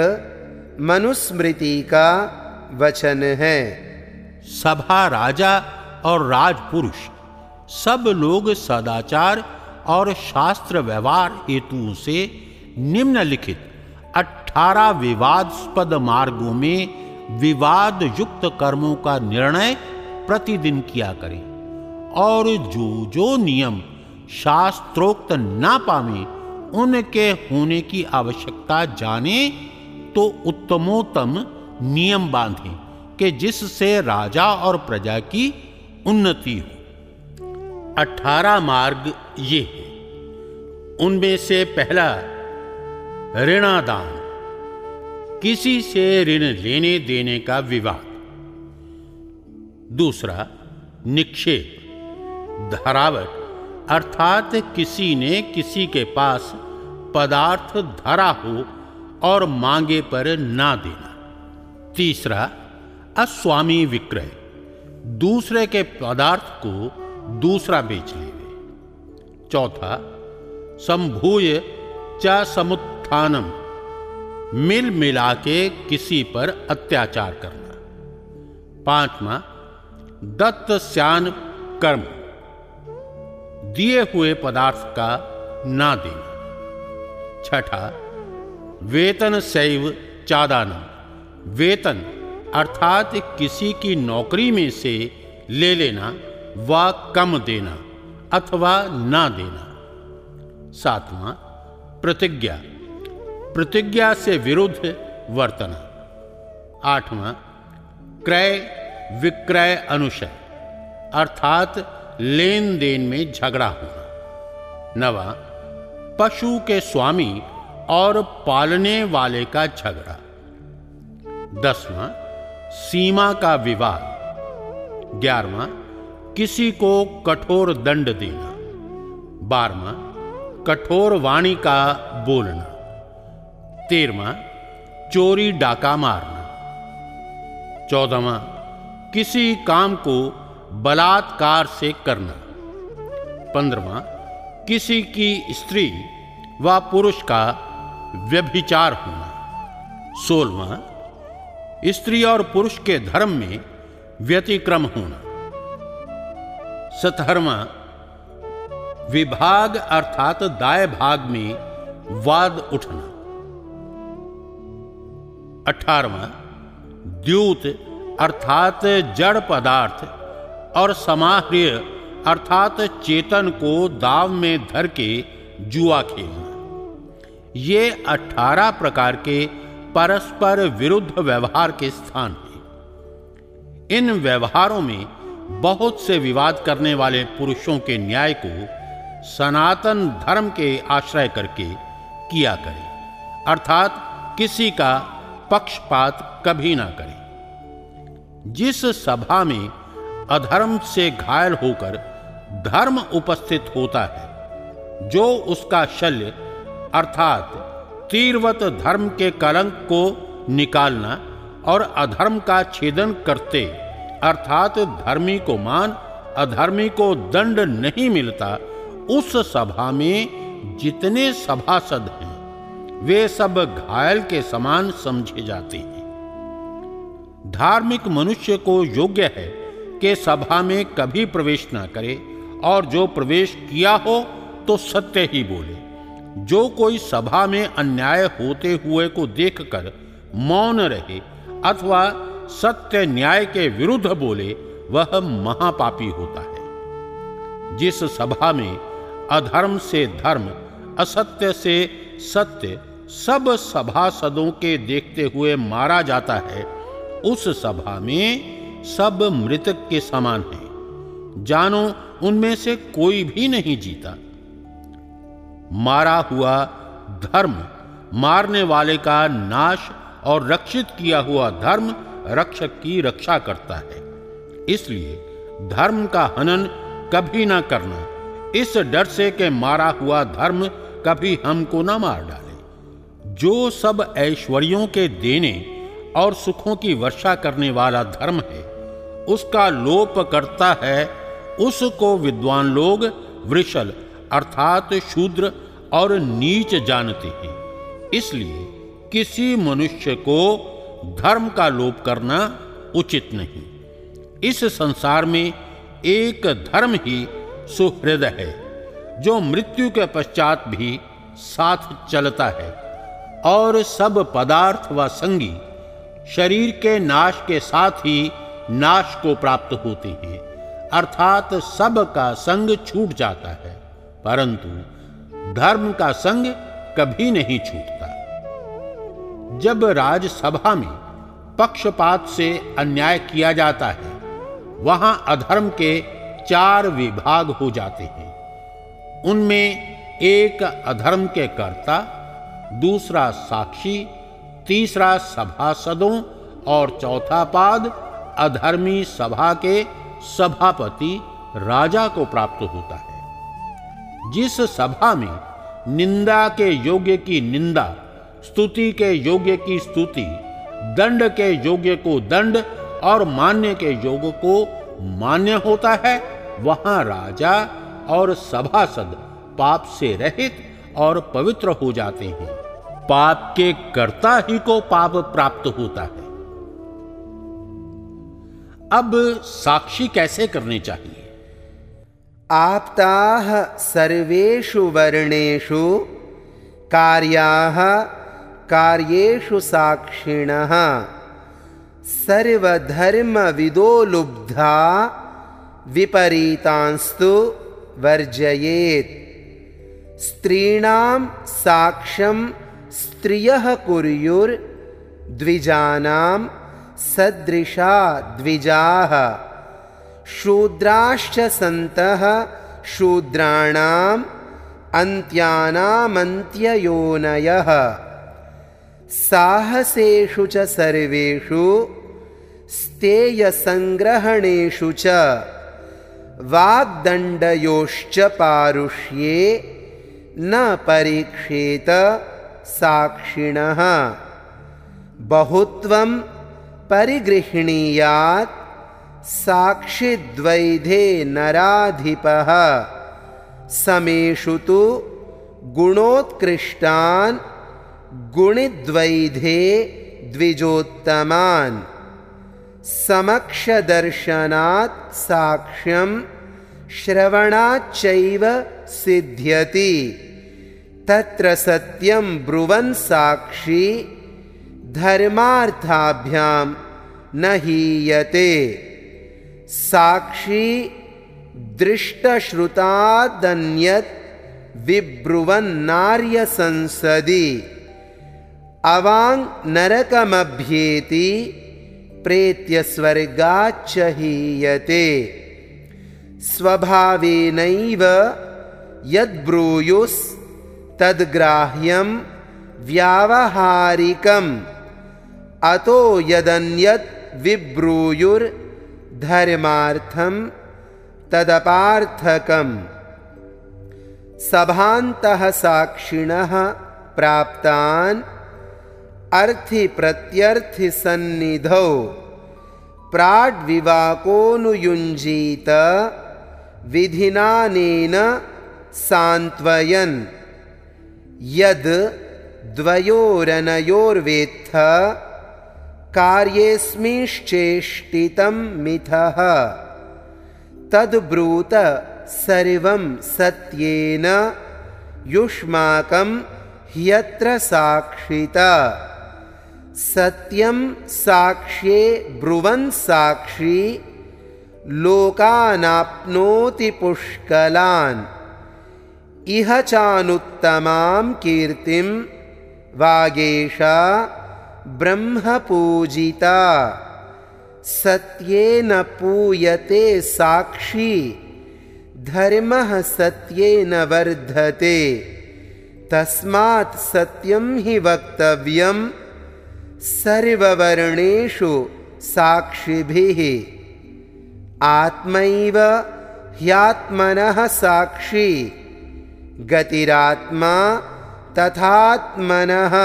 मनुस्मृति का वचन। है सभा राजा और राजपुरुष, सब लोग सदाचार और शास्त्र व्यवहार हेतु से निम्नलिखित अठारह विवादस्पद मार्गों में विवाद युक्त कर्मों का निर्णय प्रतिदिन किया करें। और जो जो नियम शास्त्रोक्त ना पावे, उनके होने की आवश्यकता जाने तो उत्तमोत्तम नियम बांधे कि जिससे राजा और प्रजा की उन्नति हो। अठारह मार्ग ये है। उनमें से पहला, ऋणादान। किसी से ऋण लेने देने का विवाद दूसरा, निक्षेप, धरावट, अर्थात किसी ने किसी के पास पदार्थ धरा हो और मांगे पर ना देना। तीसरा, अस्वामी विक्रय, दूसरे के पदार्थ को दूसरा बेच लेवे। चौथा, संभूय च समुत् स्थानम मिल मिला के किसी पर अत्याचार करना। पांचवा दत्त श्यान कर्म। दिए हुए पदार्थ का ना देना। छठा, वेतन शैव चादानम वेतन अर्थात किसी की नौकरी में से ले लेना व कम देना अथवा ना देना। सातवां, प्रतिज्ञा। प्रतिज्ञा से विरुद्ध वर्तना। आठवां, क्रय विक्रय अनुशय, अर्थात लेन देन में झगड़ा होना नवा, पशु के स्वामी और पालने वाले का झगड़ा। दसवां, सीमा का विवाद ग्यारहवा, किसी को कठोर दंड देना। बारहवा, कठोर वाणी का बोलना। तेरवा चोरी डाका मारना। चौदहवा किसी काम को बलात्कार से करना। पंद्रवा किसी की स्त्री व पुरुष का व्यभिचार होना। सोलवा स्त्री और पुरुष के धर्म में व्यतिक्रम होना। सतहरवा, विभाग अर्थात दाय भाग में वाद उठना। अठारवा द्यूत अर्थात जड़ पदार्थ और समाह्रिय अर्थात चेतन को दाव में धर के जुआ खेलना ये अठारह प्रकार के परस्पर विरुद्ध व्यवहार के स्थान हैं। इन व्यवहारों में बहुत से विवाद करने वाले पुरुषों के न्याय को सनातन धर्म के आश्रय करके किया करें। अर्थात किसी का पक्षपात कभी ना करें। जिस सभा में अधर्म से घायल होकर धर्म उपस्थित होता है, जो उसका शल्य, अर्थात तीर्वत धर्म के कलंक को निकालना और अधर्म का छेदन करते, अर्थात धर्मी को मान, अधर्मी को दंड नहीं मिलता, उस सभा में जितने सभासद हैं, वे सब घायल के समान समझे जाते। हैं धार्मिक मनुष्य को योग्य है कि सभा में कभी प्रवेश ना करे और जो प्रवेश किया हो तो सत्य ही बोले। जो कोई सभा में अन्याय होते हुए को देखकर मौन रहे अथवा सत्य न्याय के विरुद्ध बोले, वह महापापी होता है। जिस सभा में अधर्म से धर्म, असत्य से सत्य सब सभासदों के देखते हुए मारा जाता है उस सभा में सब मृतक के समान है। जानो, उनमें से कोई भी नहीं जीता। मारा हुआ धर्म मारने वाले का नाश और रक्षित किया हुआ धर्म रक्षक की रक्षा करता है। इसलिए धर्म का हनन कभी ना करना, इस डर से कि मारा हुआ धर्म कभी हमको ना मार डाले। जो सब ऐश्वर्यों के देने और सुखों की वर्षा करने वाला धर्म है। उसका लोप करता है, उसको विद्वान लोग वृषल अर्थात शूद्र और नीच जानते हैं। इसलिए किसी मनुष्य को धर्म का लोप करना उचित नहीं। इस संसार में एक धर्म ही सुहृदय है, जो मृत्यु के पश्चात भी साथ चलता है और सब पदार्थ व संगी शरीर के नाश के साथ ही नाश को प्राप्त होते हैं। अर्थात सब का संग छूट जाता है, परंतु धर्म का संग कभी नहीं छूटता। जब राजसभा में पक्षपात से अन्याय किया जाता है, वहाँ अधर्म के चार विभाग हो जाते हैं। उनमें एक अधर्म के कर्ता, दूसरा साक्षी तीसरा सभासदों और चौथा पाद अधर्मी सभा के सभापति राजा को प्राप्त होता है। जिस सभा में निंदा के योग्य की निंदा, स्तुति के योग्य की स्तुति, दंड के योग्य को दंड और मान्य के योग्य को मान्य होता है, वहाँ राजा और सभासद पाप से रहित और पवित्र हो जाते हैं। पाप के कर्ता ही को पाप प्राप्त होता है। अब साक्षी कैसे करनी चाहिए? आप्ताः सर्वेषु वर्णेषु, कार्याः कार्येषु साक्षिणः। सर्वधर्मविदो लुब्धा, विपरीतांस्तु वर्जयेत्। स्त्रीणां साक्ष्यं स्त्रियः कुर्युर्द्विजानां सदृशा द्विजाः। शूद्राश्च सन्तः शूद्राणाम् अन्त्यानामन्त्ययोनयः। साहसेषु च सर्वेषु स्तेयसङ्ग्रहणेषु च वाग्दण्डयोश्च पारुष्ये न परीक्षेत साक्षिणः। बहुत्वं परिगृह्णीयात् साक्षिद्वैधे नराधिपः। समेषु तु गुणोत्कृष्टान् गुणिद्वैधे द्विजोत्तमान्। समक्षदर्शनात् साक्ष्यं श्रवणाच्चैव सिद्ध्यति तत्र सत्यं ब्रुवन् साक्षी धर्मार्थाभ्यां न हीयते। साक्षी दृष्टश्रुतादन्यत् विब्रुवन्नार्यसंसदि अवाङ् नरकमभ्येति प्रेत्यस्वर्गाच्च हीयते। स्वभावेनैव यद्ब्रूयुस्तद्ग्राह्यं व्यावहारिकम्। अतो यदन्यत् विब्रूयुर्धर्मार्थं तदपार्थकम्। सभान्तः साक्षिणः प्राप्तान् अर्थिप्रत्यर्थिसन्निधौ प्राड्विवाकोऽनुयुञ्जीत विधिनानेन सान्त्वयन् यद् द्वयोरनयोर्वेत्थ कार्येऽस्मिश्चेष्टितं मिथः। तद्ब्रूत सर्वं सत्येन युष्माकं ह्यत्र साक्षित। सत्यं साक्ष्ये ब्रुवन् साक्षी लोकानाप्नोति पुष्कलान् इह चानुत्तमां कीर्तिं वागेशा ब्रह्मपूजिता। सत्येन पूयते साक्षी धर्मः सत्येन वर्धते। तस्मात् सत्यं हि वक्तव्यं सर्ववर्णेषु साक्षिभिः। आत्मैव ह्यात्मनः साक्षी गतिरात्मा तथात्मनः।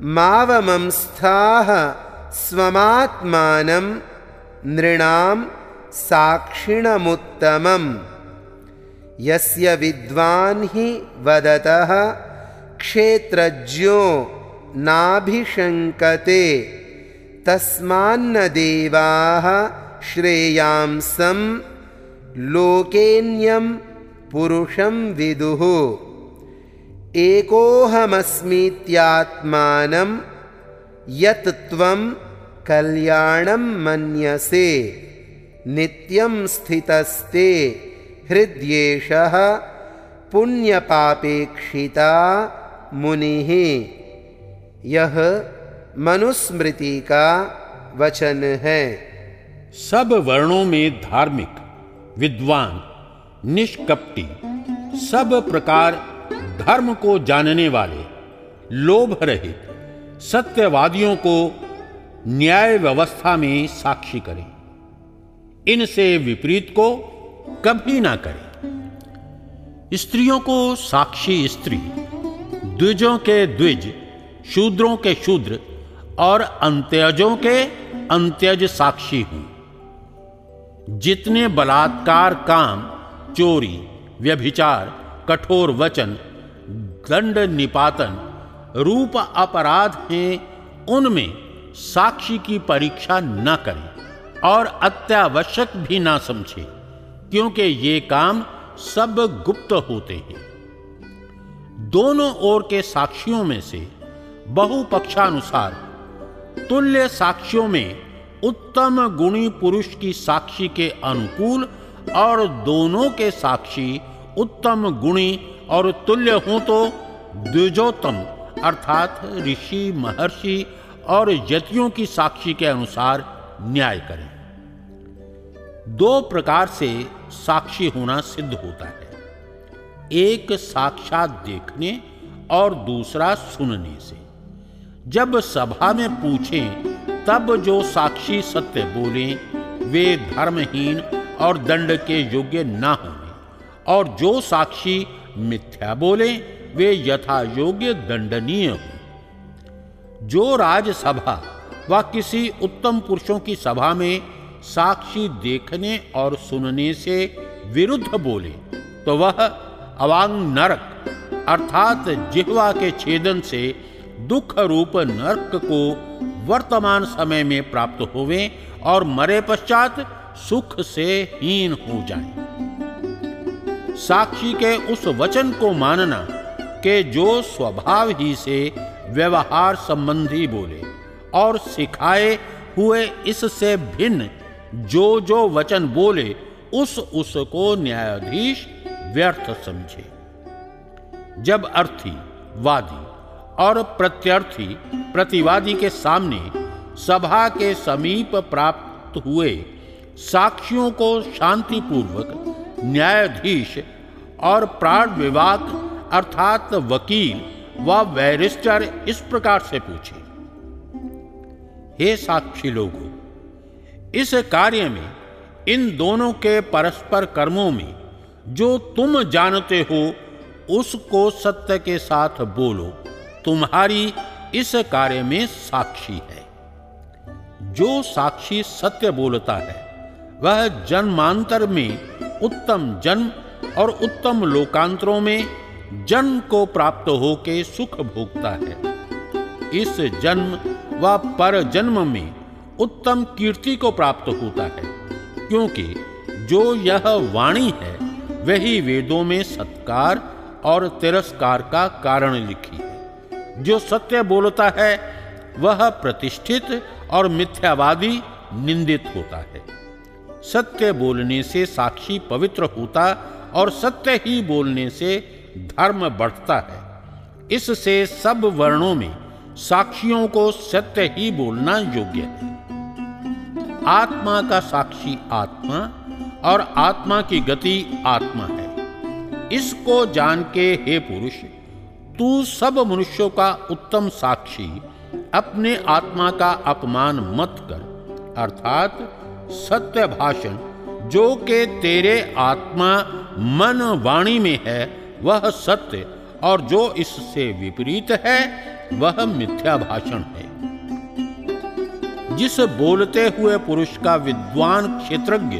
मावमंस्थाः स्वमात्मानं नृणां साक्षिणमुत्तमम्। यस्य विद्वान् हि वदतः क्षेत्रज्ञो नाभिशङ्कते तस्मान्न देवाः श्रेयांसं लोकेऽन्यं पुरुषं विदुः। एकोऽहमस्मीत्यात्मानं यत् त्वं कल्याणं मन्यसे, नित्यं स्थितस्ते हृद्येषः पुण्यपापेक्षिता मुनिः। यह मनुस्मृति का वचन। है सब वर्णों में धार्मिक, विद्वान निष्कपटी। सब प्रकार धर्म को जानने वाले लोभ रहित सत्यवादियों को न्याय व्यवस्था में साक्षी करें। इनसे विपरीत को कभी ना करें। स्त्रियों को साक्षी स्त्री, द्विजों के द्विज, शूद्रों के शूद्र और अंत्यजों के अंत्यज साक्षी हूँ। जितने बलात्कार काम चोरी, व्यभिचार, कठोर वचन, दंड निपातन, रूप अपराध हैं, उनमें साक्षी की परीक्षा न करें और अत्यावश्यक भी ना समझे, क्योंकि ये काम सब गुप्त होते हैं। दोनों ओर के साक्षियों में से बहुपक्षानुसार, तुल्य साक्षियों में उत्तम गुणी पुरुष की साक्षी के अनुकूल और दोनों के साक्षी उत्तम गुणी और तुल्य हों तो द्विजोत्तम, अर्थात ऋषि, महर्षि और यतियों की साक्षी के अनुसार न्याय करें। दो प्रकार से साक्षी होना सिद्ध होता है। एक साक्षात देखने और दूसरा सुनने से। जब सभा में पूछें, तब जो साक्षी सत्य बोले, वे धर्महीन और दंड के योग्य ना होंगे और जो साक्षी मिथ्या बोले, वे यथा योग्य दंडनीय हो। जो राजसभा व किसी उत्तम पुरुषों की सभा में साक्षी देखने और सुनने से विरुद्ध बोले तो वह अवांग नरक, अर्थात जिहवा के छेदन से दुख रूप नरक को वर्तमान समय में प्राप्त होवे और मरे पश्चात सुख से हीन हो जाए। साक्षी के उस वचन को मानना के जो स्वभाव ही से व्यवहार संबंधी बोले और सिखाए हुए इससे भिन्न जो जो वचन बोले, उस उसको न्यायाधीश व्यर्थ समझे। जब अर्थी, वादी और प्रत्यर्थी, प्रतिवादी के सामने सभा के समीप प्राप्त हुए साक्षियों को शांतिपूर्वक न्यायाधीश और प्राण विवाद अर्थात वकील व बैरिस्टर इस प्रकार से पूछे, हे साक्षी लोगों, इस कार्य में इन दोनों के परस्पर कर्मों में जो तुम जानते हो, उसको सत्य के साथ बोलो, तुम्हारी इस कार्य में साक्षी है। जो साक्षी सत्य बोलता है वह जन्मांतर में उत्तम जन्म और उत्तम लोकांतरों में जन्म को प्राप्त होके सुख भोगता है। इस जन्म व पर जन्म में उत्तम कीर्ति को प्राप्त होता है, क्योंकि जो यह वाणी है, वही वेदों में सत्कार और तिरस्कार का कारण लिखी है। जो सत्य बोलता है, वह प्रतिष्ठित और मिथ्यावादी निंदित होता है। सत्य बोलने से साक्षी पवित्र होता और सत्य ही बोलने से धर्म बढ़ता है। इससे सब वर्णों में साक्षियों को सत्य ही बोलना योग्य है। आत्मा का साक्षी आत्मा और आत्मा की गति आत्मा है। इसको जान के हे पुरुष, तू सब मनुष्यों का उत्तम साक्षी, अपने आत्मा का अपमान मत कर, अर्थात सत्य भाषण, जो के तेरे आत्मा मन वाणी में है, वह सत्य और जो इससे विपरीत है, वह मिथ्या भाषण है। जिस बोलते हुए पुरुष का विद्वान क्षेत्रज्ञ,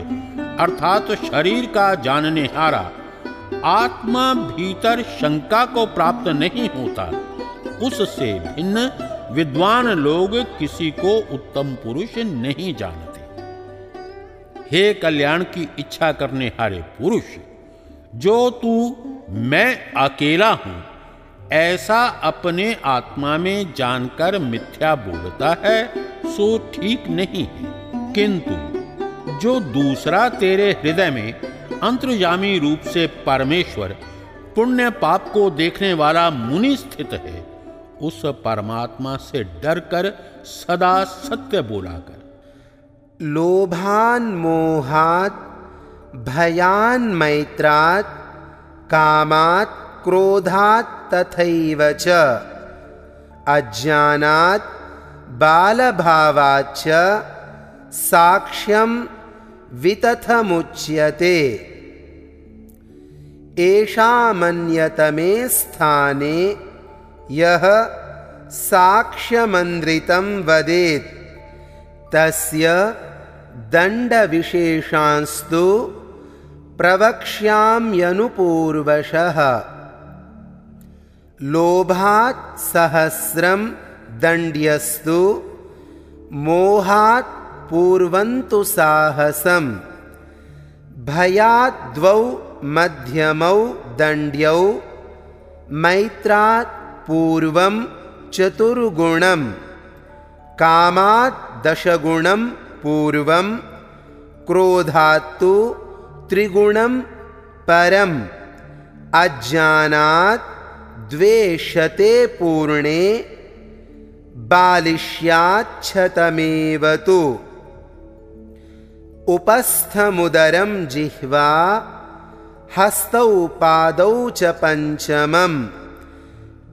अर्थात शरीर का जानने हारा आत्मा भीतर शंका को प्राप्त नहीं होता, उससे भिन्न विद्वान लोग किसी को उत्तम पुरुष नहीं जानते हे कल्याण की इच्छा करने हारे पुरुष, जो तू, मैं अकेला हूँ, ऐसा अपने आत्मा में जानकर मिथ्या बोलता है, सो ठीक नहीं है। किंतु, जो दूसरा तेरे हृदय में अंतर्यामी रूप से परमेश्वर पुण्य पाप को देखने वाला मुनि स्थित है, उस परमात्मा से डरकर सदा सत्य बोला कर। लोभान्मोहात् भयान्मैत्रात् कामात् क्रोधात् तथैव च। अज्ञानात् बालभावाच्च साक्ष्यं वितथमुच्यते। एषामन्यतमे स्थाने यः साक्ष्यमन्द्रितं वदेत् तस्य दण्डविशेषांस्तु प्रवक्ष्याम्यनुपूर्वशः लोभात् सहस्रं दण्ड्यस्तु मोहात् पूर्वन्तु साहसम्। भयात् द्वौ मध्यमौ दण्ड्यौ मैत्रात् पूर्वं चतुर्गुणम् कामात् दशगुणं पूर्वं क्रोधात्तु त्रिगुणं परम्। अज्ञानात् द्वेषते पूर्णे बालिष्याच्छतमेव तु। उपस्थमुदरं जिह्वा हस्तौ पादौ च पञ्चमम्।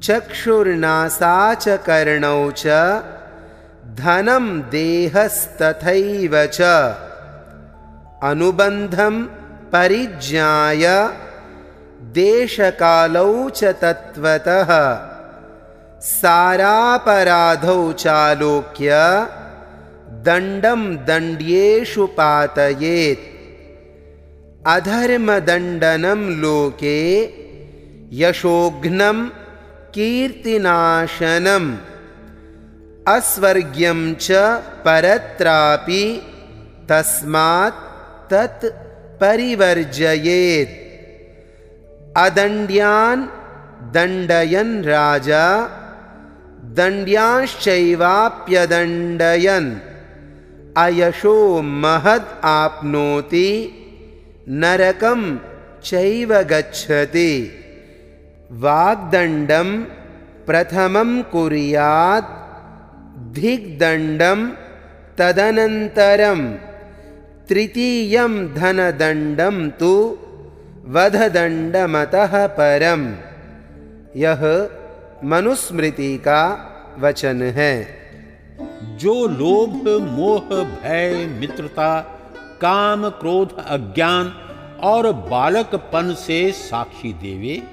चक्षुर्नासा च कर्णौ च धनं देहस्तथैव च। अनुबन्धं परिज्ञाय देशकालौ च तत्त्वतः। सारापराधौ चालोक्य दण्डं दण्ड्येषु पातयेत्। अधर्मदण्डनं लोके यशोघ्नं कीर्तिनाशनम् अस्वर्ग्यं च परत्रापि तस्मात् तत् परिवर्जयेत्। अदण्ड्यान् दण्डयन् राजा दण्ड्यांश्चैवाप्यदण्डयन्। अयशो महद् आप्नोति नरकं चैव गच्छति। वाग्दण्डं प्रथमं कुर्यात् धिग्दण्डं तदनन्तरं तृतीयं धनदण्डं तु वधदण्डमतः परम। यह मनुस्मृति का वचन है। जो लोभ, मोह, भय, मित्रता, काम, क्रोध, अज्ञान और बालकपन से साक्षी देवे,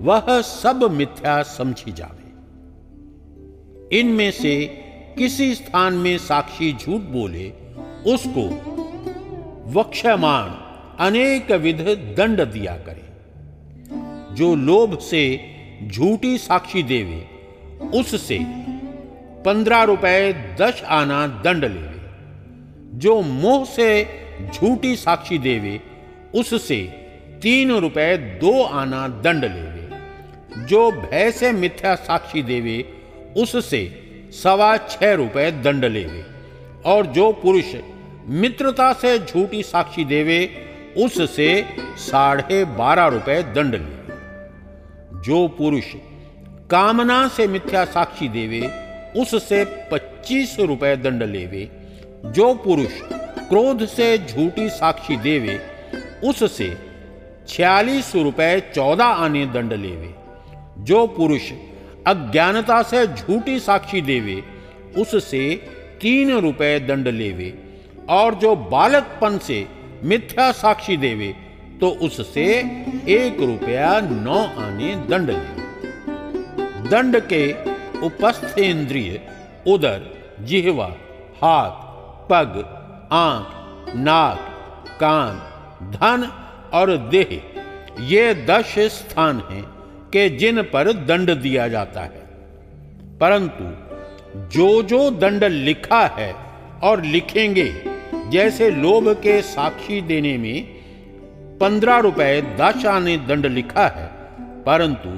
वह सब मिथ्या समझी जावे। इनमें से किसी स्थान में साक्षी झूठ बोले, उसको वक्षमान अनेक विध दंड दिया करे। जो लोभ से झूठी साक्षी देवे, उससे पंद्रह रुपए दस आना दंड लेवे। जो मोह से झूठी साक्षी देवे, उससे तीन रुपए दो आना दंड लेवे। जो भय से मिथ्या साक्षी देवे उससे सवा छह रुपए दंड लेवे, और जो पुरुष मित्रता से झूठी साक्षी देवे, उससे साढ़े बारह रुपए दंड ले जो पुरुष कामना से मिथ्या साक्षी देवे, उससे पच्चीस रुपए दंड लेवे। जो पुरुष क्रोध से झूठी साक्षी देवे, उससे छियालीस रुपए चौदह आने दंड लेवे। जो पुरुष अज्ञानता से झूठी साक्षी देवे उससे तीन रुपए दंड लेवे, और जो बालकपन से मिथ्या साक्षी देवे तो उससे एक रुपया नौ आने दंड लेवे। दंड के उपस्थ इंद्रिय उदर, जिहवा, हाथ, पग, आँख, नाक, कान, धन और देह, ये दस स्थान हैं कि जिन पर दंड दिया जाता है। परंतु जो जो दंड लिखा है और लिखेंगे, जैसे लोभ के साक्षी देने में पंद्रह रुपए दाशा ने दंड लिखा है, परंतु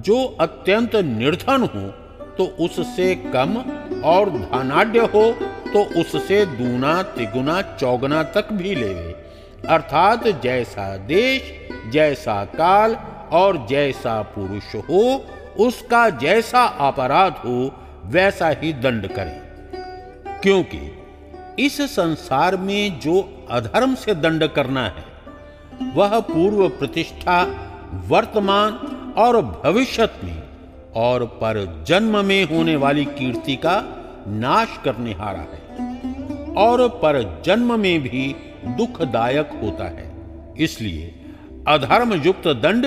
जो अत्यंत निर्धन हो तो उससे कम और धनाढ़ हो तो उससे दूना तिगुना चौगुना तक भी लेवे। अर्थात जैसा देश, जैसा काल और जैसा पुरुष हो, उसका जैसा अपराध हो, वैसा ही दंड करें। क्योंकि इस संसार में जो अधर्म से दंड करना है, वह पूर्व प्रतिष्ठा, वर्तमान और भविष्य में और पर जन्म में होने वाली कीर्ति का नाश करने हारा है और पर जन्म में भी दुखदायक होता है। इसलिए अधर्म युक्त दंड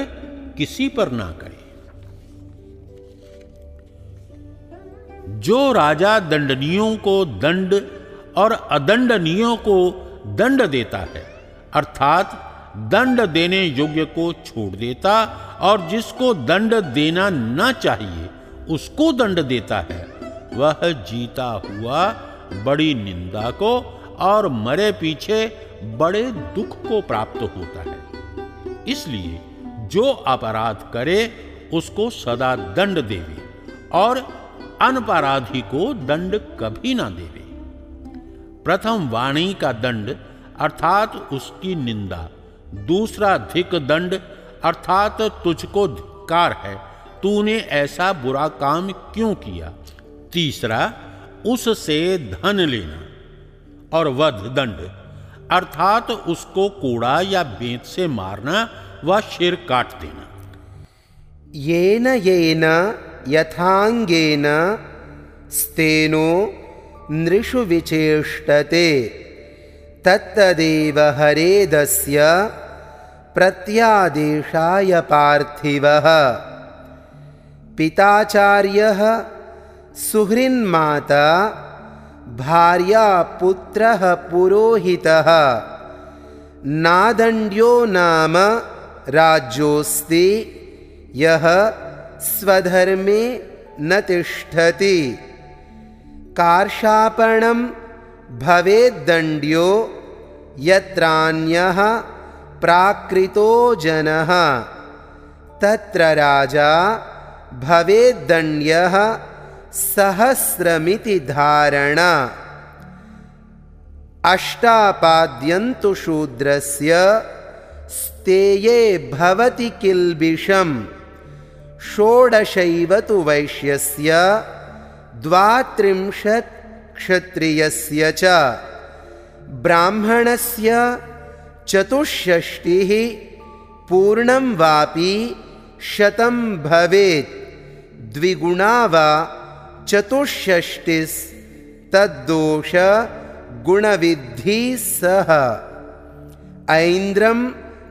किसी पर ना करे। जो राजा दंडनियों को दंड और अदंडनियों को दंड देता है, अर्थात दंड देने योग्य को छोड़ देता और जिसको दंड देना न चाहिए, उसको दंड देता है, वह जीता हुआ बड़ी निंदा को और मरे पीछे बड़े दुख को प्राप्त होता है। इसलिए जो अपराध करे, उसको सदा दंड देवे और अनपराधी को दंड कभी ना देवे। प्रथम वाणी का दंड, अर्थात उसकी निंदा। दूसरा धिक दंड, अर्थात तुझको धिक्कार है, तूने ऐसा बुरा काम क्यों किया? तीसरा, उससे धन लेना और वध दंड, अर्थात उसको कूड़ा या बेंत से मारना व शिर काट देना। येन येन यथांगेन स्तेनो नृषु विचेष्टते। तत्तदेव हरेदस्य प्रत्यादेशाय पार्थिवः। पिताचार्यः सुहृन्माता भार्या पुत्रः पुरोहितः। नादण्ड्यो नाम राज्योऽस्ति यः स्वधर्मे न तिष्ठति। कार्षापणं भवेद्दण्ड्यो यत्रान्यः प्राकृतो जनः। तत्र राजा भवेद्दण्ड्यः सहस्रमिति धारणा। अष्टापाद्यन्तु शूद्रस्य स्तेये भवति किल्बिषम् षोडशैव तु वैश्यस्य द्वात्रिंशत् क्षत्रियस्य च। ब्राह्मणस्य चतुष्षष्टिः पूर्णं वापि शतं भवेत्। द्विगुणा वा चतुष्षष्टिस्तद्दोष गुणविद्धि सह। ऐन्द्रं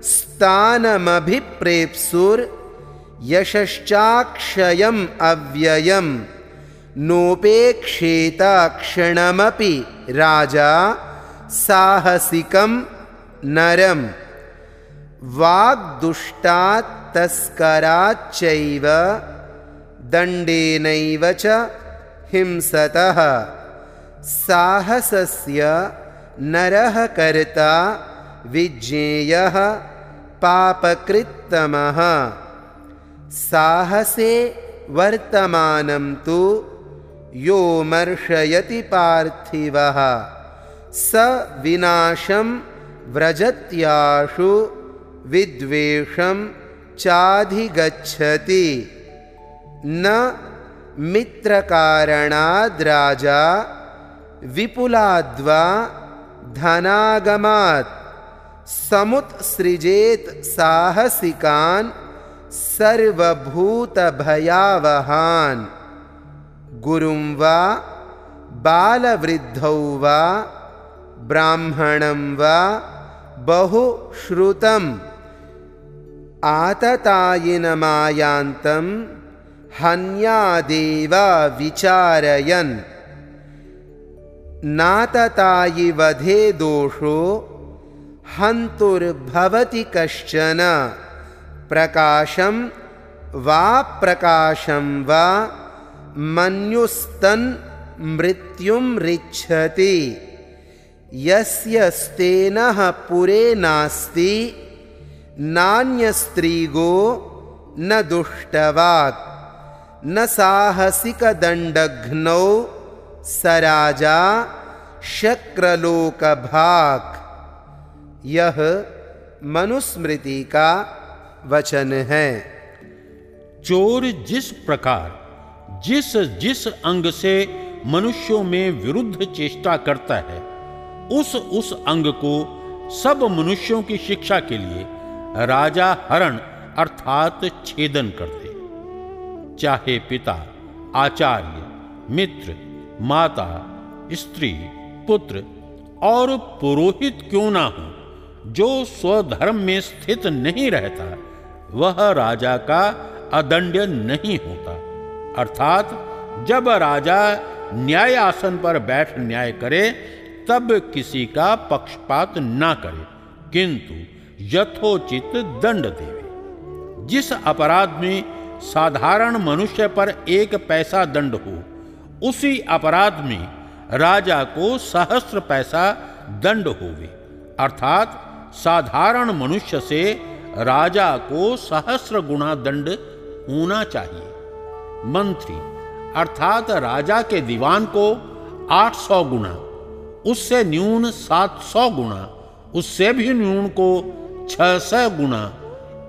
स्थानमभिप्रेप्सुर्यशश्चाक्षयम् अव्ययम्। नोपेक्षेत क्षणमपि राजा साहसिकं नरम्। वाग्दुष्टात् तस्कराच्चैव दण्डेनैव च हिंसतः। साहसस्य नरः कर्ता विज्ञेयः पापकृत्तमः। साहसे वर्तमानं तु यो मर्शयति पार्थिवः। स विनाशं व्रजत्याशु विद्वेषं चाधिगच्छति। न मित्रकारणाद्राजा विपुलाद्वा धनागमात् समुत्सृजेत् साहसिकान् सर्वभूतभयावहान्। गुरुं वा बालवृद्धौ वा ब्राह्मणं वा बहुश्रुतम्। आततायिनमायान्तं हन्यादेव विचारयन्। नाततायि वधे दोषो हन्तुर्भवति कश्चन। प्रकाशं वा प्रकाशं वा मन्युस्तन् मृत्युं रिच्छति। यस्य पुरे नास्ति, नान्यस्त्रीगो न दुष्टवाक् न साहसिकदण्डघ्नौ स राजा शक्रलोकभाक्। यह मनुस्मृति का वचन है। चोर जिस प्रकार, जिस जिस अंग से मनुष्यों में विरुद्ध चेष्टा करता है, उस उस अंग को सब मनुष्यों की शिक्षा के लिए राजा हरण अर्थात छेदन कर दे चाहे पिता, आचार्य, मित्र, माता, स्त्री, पुत्र और पुरोहित क्यों ना हो जो स्वधर्म में स्थित नहीं रहता, वह राजा का अदंड्य नहीं होता। अर्थात, जब राजा न्याय आसन पर बैठ न्याय करे, तब किसी का पक्षपात ना करे, किंतु यथोचित दंड देवे। जिस अपराध में साधारण मनुष्य पर एक पैसा दंड हो, उसी अपराध में राजा को सहस्त्र पैसा दंड होवे। अर्थात साधारण मनुष्य से राजा को सहस्र गुणा दंड होना चाहिए। मंत्री, अर्थात राजा के दीवान को 800 गुना उससे न्यून 700 गुना उससे भी न्यून को 600 गुना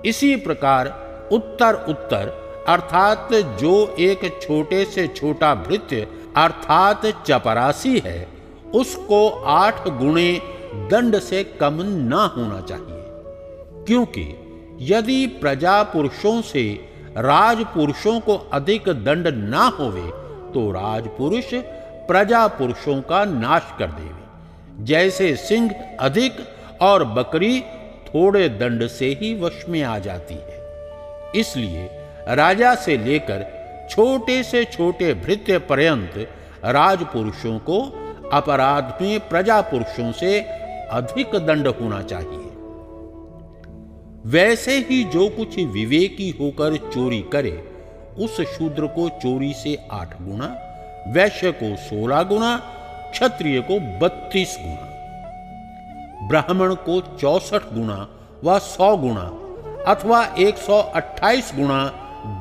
इसी प्रकार उत्तर उत्तर, अर्थात जो एक छोटे से छोटा भृत्य, अर्थात चपरासी है, उसको आठ गुणे दंड से कम ना होना चाहिए। क्योंकि यदि प्रजा पुरुषों से राजपुरुषों को अधिक दंड ना होवे तो राजपुरुष प्रजा पुरुषों का नाश कर देवे। जैसे सिंह अधिक और बकरी थोड़े दंड से ही वश में आ जाती है। इसलिए राजा से लेकर छोटे से छोटे भृत्य पर्यंत राजपुरुषों को अपराध में प्रजा पुरुषों से अधिक दंड होना चाहिए। वैसे ही जो कुछ विवेकी होकर चोरी करे, उस शूद्र को चोरी से आठ गुना वैश्य को सोलह गुना क्षत्रिय को बत्तीस गुना ब्राह्मण को चौसठ गुना व सौ गुना अथवा एक सौ अट्ठाईस गुना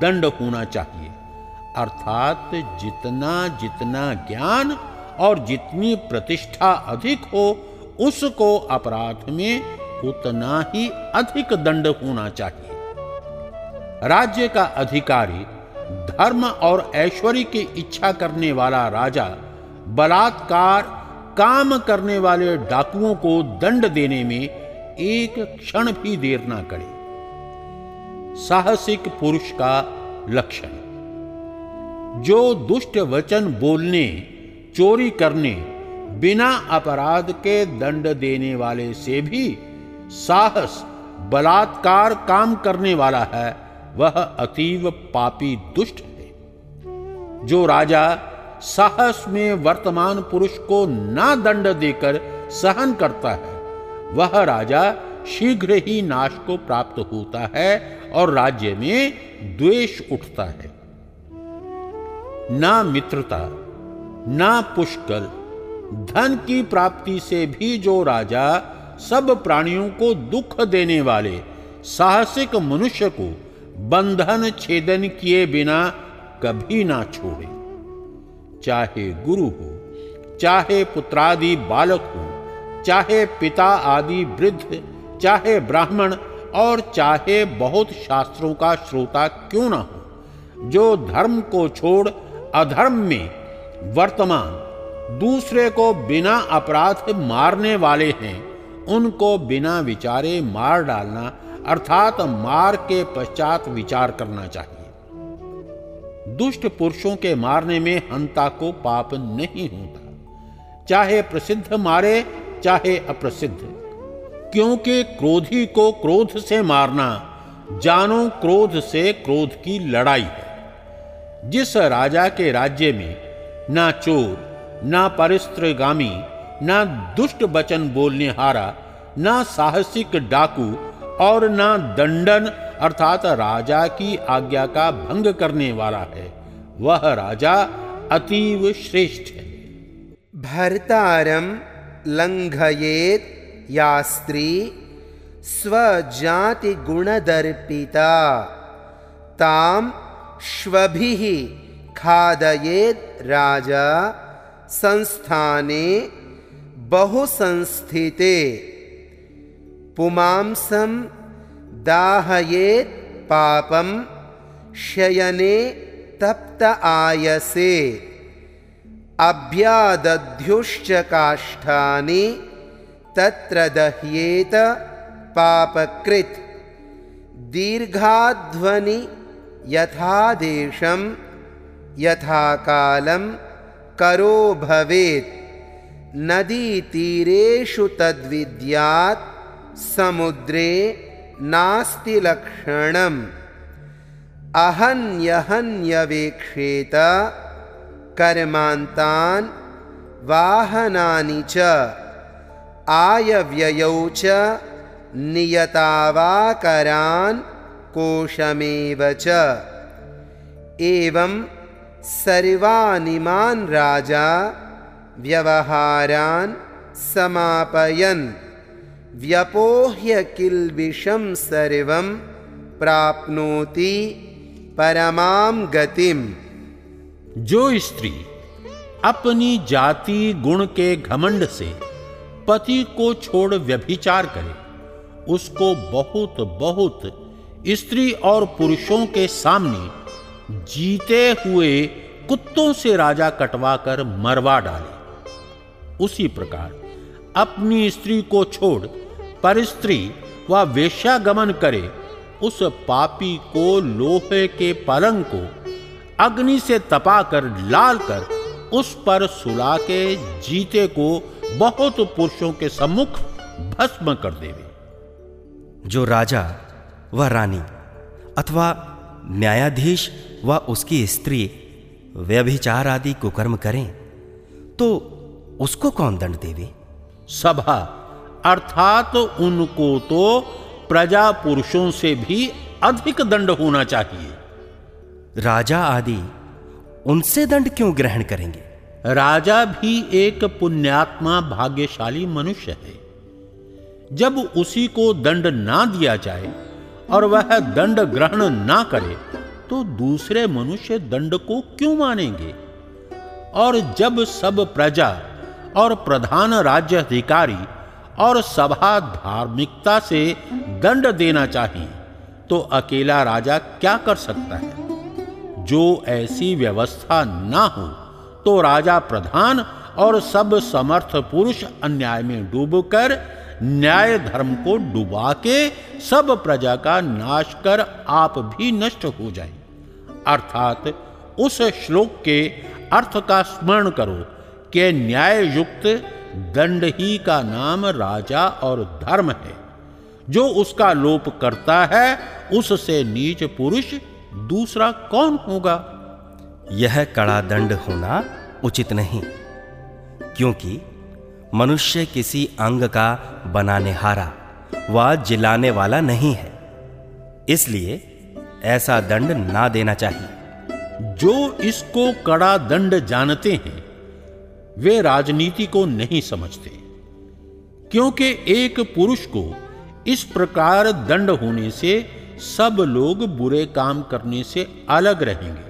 दंड होना चाहिए। अर्थात जितना जितना ज्ञान और जितनी प्रतिष्ठा अधिक हो उसको अपराध में उतना ही अधिक दंड होना चाहिए। राज्य का अधिकारी, धर्म और ऐश्वर्य की इच्छा करने वाला राजा, बलात्कार, काम करने वाले डाकुओं को दंड देने में एक क्षण भी देर ना करे। साहसिक पुरुष का लक्षण, जो दुष्ट वचन बोलने, चोरी करने बिना अपराध के दंड देने वाले से भी साहस, बलात्कार काम करने वाला है, वह अतीव पापी दुष्ट है। जो राजा साहस में वर्तमान पुरुष को ना दंड देकर सहन करता है, वह राजा शीघ्र ही नाश को प्राप्त होता है और राज्य में द्वेष उठता है। ना मित्रता, ना पुष्कल धन की प्राप्ति से भी जो राजा सब प्राणियों को दुख देने वाले साहसिक मनुष्य को बंधन छेदन किए बिना कभी ना छोड़े। चाहे गुरु हो, चाहे पुत्रादि बालक हो, चाहे पिता आदि वृद्ध, चाहे ब्राह्मण और चाहे बहुत शास्त्रों का श्रोता क्यों ना हो, जो धर्म को छोड़ अधर्म में वर्तमान दूसरे को बिना अपराध मारने वाले हैं, उनको बिना विचारे मार डालना, अर्थात मार के पश्चात विचार करना चाहिए। दुष्ट पुरुषों के मारने में हंता को पाप नहीं होता। चाहे प्रसिद्ध मारे, चाहे अप्रसिद्ध। क्योंकि क्रोधी को क्रोध से मारना, जानो क्रोध से क्रोध की लड़ाई है। जिस राजा के राज्य में ना चोर ना परिस्त्रगामी, ना दुष्ट वचन बोलने हारा ना साहसिक डाकू और ना दंडन अर्थात राजा की आज्ञा का भंग करने वाला है। वह राजा अतीव श्रेष्ठ है। भर्तारम लंघयेत या स्त्री स्वजाति गुणदर्पिता ताम श्वभिः खादयेत राजा संस्थाने बहुसंस्थिते। पुमांसं दाहयेत् पापं शयने तप्त आयसे। अभ्यादध्युश्च काष्ठानि तत्र दह्येत पापकृत्। दीर्घाध्वनि यथादेशं यथा कालं करो भवेत्। नदीतीरेषु तद्विद्यात् समुद्रे नास्ति लक्षणम्। अहन्यहन्यवेक्षेत कर्मान्तान् वाहनानि च। आयव्ययौ च नियतावाकरान् कोशमेव च। एवं सर्वानिमान् राजा व्यवहारान समापयन्। व्यपोह्य किल्बिषं सर्व प्राप्नोति परमां गतिम। जो स्त्री अपनी जाति गुण के घमंड से पति को छोड़ व्यभिचार करे, उसको बहुत बहुत स्त्री और पुरुषों के सामने जीते हुए कुत्तों से राजा कटवाकर मरवा डाले। उसी प्रकार अपनी स्त्री को छोड़ पर स्त्री व वेश्यागमन करे, उस पापी को लोहे के पलंग को अग्नि से तपाकर लाल कर उस पर सुला के जीते को बहुत पुरुषों के सम्मुख भस्म कर देवे। जो राजा व रानी अथवा न्यायाधीश व उसकी स्त्री व्यभिचार आदि कुकर्म करें तो उसको कौन दंड देवे? सभा अर्थात उनको तो प्रजा पुरुषों से भी अधिक दंड होना चाहिए। राजा आदि उनसे दंड क्यों ग्रहण करेंगे? राजा भी एक पुण्यात्मा भाग्यशाली मनुष्य है। जब उसी को दंड ना दिया जाए और वह दंड ग्रहण ना करे तो दूसरे मनुष्य दंड को क्यों मानेंगे? और जब सब प्रजा और प्रधान राज्य अधिकारी और सभा धार्मिकता से दंड देना चाहिए तो अकेला राजा क्या कर सकता है? जो ऐसी व्यवस्था ना हो तो राजा प्रधान और सब समर्थ पुरुष अन्याय में डूबकर न्याय धर्म को डुबा के सब प्रजा का नाश कर आप भी नष्ट हो जाए अर्थात उस श्लोक के अर्थ का स्मरण करो कि न्याय युक्त दंड ही का नाम राजा और धर्म है। जो उसका लोप करता है, उससे नीच पुरुष दूसरा कौन होगा? यह कड़ा दंड होना उचित नहीं, क्योंकि मनुष्य किसी अंग का बनाने हारा व जिलाने वाला नहीं है। इसलिए ऐसा दंड ना देना चाहिए। जो इसको कड़ा दंड जानते हैं, वे राजनीति को नहीं समझते। क्योंकि एक पुरुष को इस प्रकार दंड होने से सब लोग बुरे काम करने से अलग रहेंगे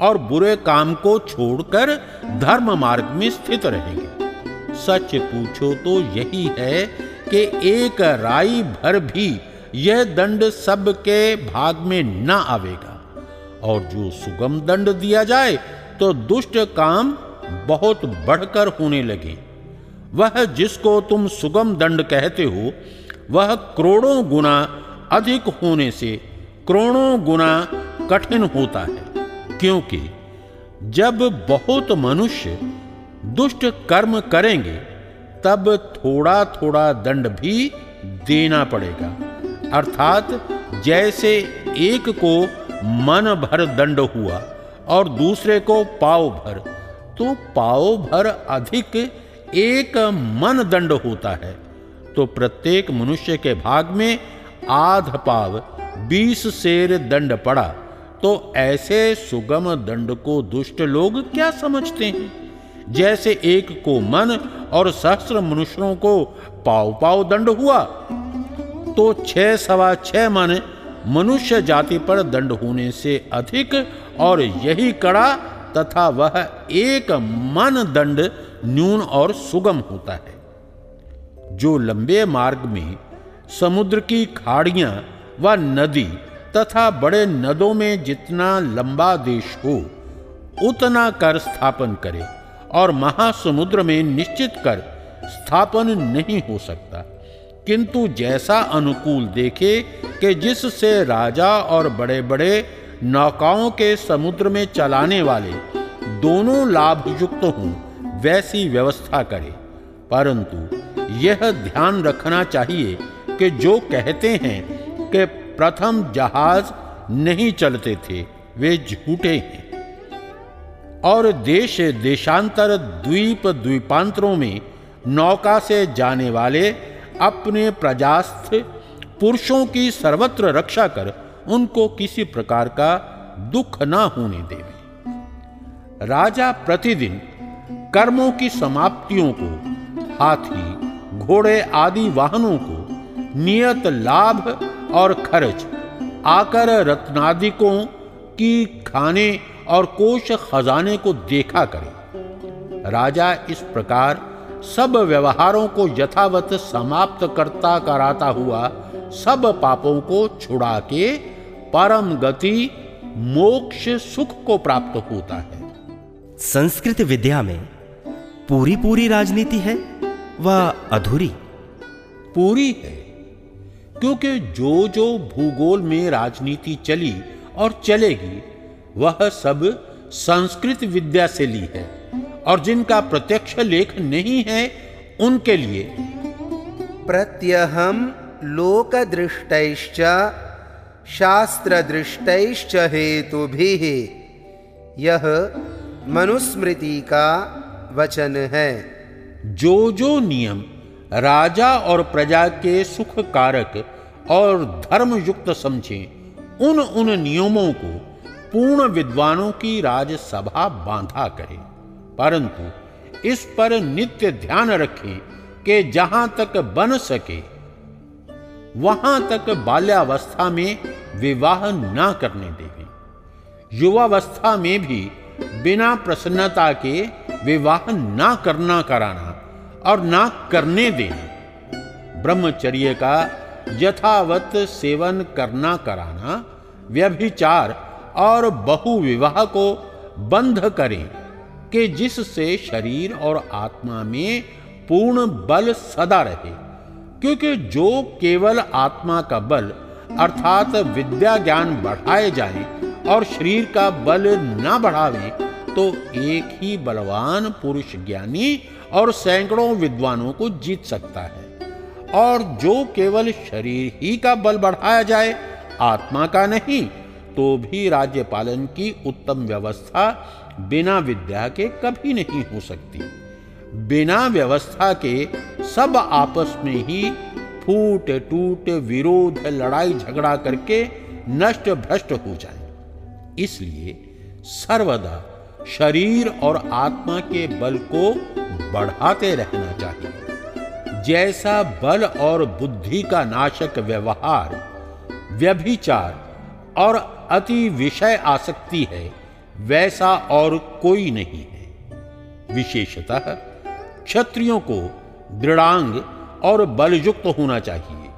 और बुरे काम को छोड़कर धर्म मार्ग में स्थित रहेंगे। सच पूछो तो यही है कि एक राई भर भी यह दंड सबके भाग में ना आवेगा। और जो सुगम दंड दिया जाए तो दुष्ट काम बहुत बढ़कर होने लगे। वह जिसको तुम सुगम दंड कहते हो, वह करोड़ों गुना अधिक होने से करोड़ों गुना कठिन होता है। क्योंकि जब बहुत मनुष्य दुष्ट कर्म करेंगे, तब थोड़ा थोड़ा दंड भी देना पड़ेगा। अर्थात जैसे एक को मन भर दंड हुआ और दूसरे को पाव भर तो पाव भर अधिक एक मन दंड होता है। तो प्रत्येक मनुष्य के भाग में आध पाव, बीस शेर दंड पड़ा तो ऐसे सुगम दंड को दुष्ट लोग क्या समझते हैं? जैसे एक को मन और सहस्र मनुष्यों को पाव पाव दंड हुआ तो छह सवा छह मन मनुष्य जाति पर दंड होने से अधिक और यही कड़ा तथा वह एक मन दंड न्यून और सुगम होता है। जो लंबे मार्ग में समुद्र की खाड़ियाँ व नदी तथा बड़े नदों में जितना लंबा देश हो, उतना कर स्थापन करे और महासमुद्र में निश्चित कर स्थापन नहीं हो सकता। किंतु जैसा अनुकूल देखे कि जिससे राजा और बड़े बड़े नौकाओं के समुद्र में चलाने वाले दोनों लाभ युक्त हों, वैसी व्यवस्था करे। परंतु यह ध्यान रखना चाहिए कि जो कहते हैं कि प्रथम जहाज़ नहीं चलते थे, वे झूठे हैं। और देश देशांतर द्वीप द्वीपांतरों में नौका से जाने वाले अपने प्रजास्थ पुरुषों की सर्वत्र रक्षा कर उनको किसी प्रकार का दुख न होने देवे। राजा प्रतिदिन कर्मों की समाप्तियों को, हाथी, घोड़े आदि वाहनों को नियत लाभ और खर्च, आकर रत्नादिकों की खाने और कोष खजाने को देखा करे। राजा इस प्रकार सब व्यवहारों को यथावत समाप्त करता कराता हुआ सब पापों को छुड़ा के परम गति मोक्ष सुख को प्राप्त होता है। संस्कृत विद्या में पूरी पूरी राजनीति है व अधूरी? पूरी है क्योंकि जो जो भूगोल में राजनीति चली और चलेगी वह सब संस्कृत विद्या से ली है। और जिनका प्रत्यक्ष लेख नहीं है उनके लिए। प्रत्यहम लोकदृष्टैश्च शास्त्रदृष्टैश्च हेतुभिः। यह मनुस्मृति का वचन है। जो जो नियम राजा और प्रजा के सुख कारक और धर्म युक्त समझे उन उन नियमों को पूर्ण विद्वानों की राजसभा बांधा करे। परंतु इस पर नित्य ध्यान रखें कि जहाँ तक बन सके, वहाँ तक बाल्यावस्था में विवाह ना करने देवे युवावस्था में भी बिना प्रसन्नता के विवाह ना करना कराना और ना करने देना ब्रह्मचर्य का यथावत सेवन करना कराना, व्यभिचार और बहुविवाह को बंध करें। कि जिससे शरीर और आत्मा में पूर्ण बल सदा रहे, क्योंकि जो केवल आत्मा का बल, अर्थात विद्या ज्ञान बढ़ाए जाए और शरीर का बल ना बढ़ावे तो एक ही बलवान पुरुष ज्ञानी और सैकड़ों विद्वानों को जीत सकता है। और जो केवल शरीर ही का बल बढ़ाया जाए, आत्मा का नहीं तो भी राज्य पालन की उत्तम व्यवस्था बिना विद्या के कभी नहीं हो सकती। बिना व्यवस्था के सब आपस में ही फूट टूट विरोध, लड़ाई, झगड़ा करके नष्ट भ्रष्ट हो जाए। इसलिए सर्वदा शरीर और आत्मा के बल को बढ़ाते रहना चाहिए। जैसा बल और बुद्धि का नाशक व्यवहार, व्यभिचार और अति विषय आसक्ति है वैसा और कोई नहीं है। विशेषतः क्षत्रियों को दृढ़ांग और बलयुक्त होना चाहिए,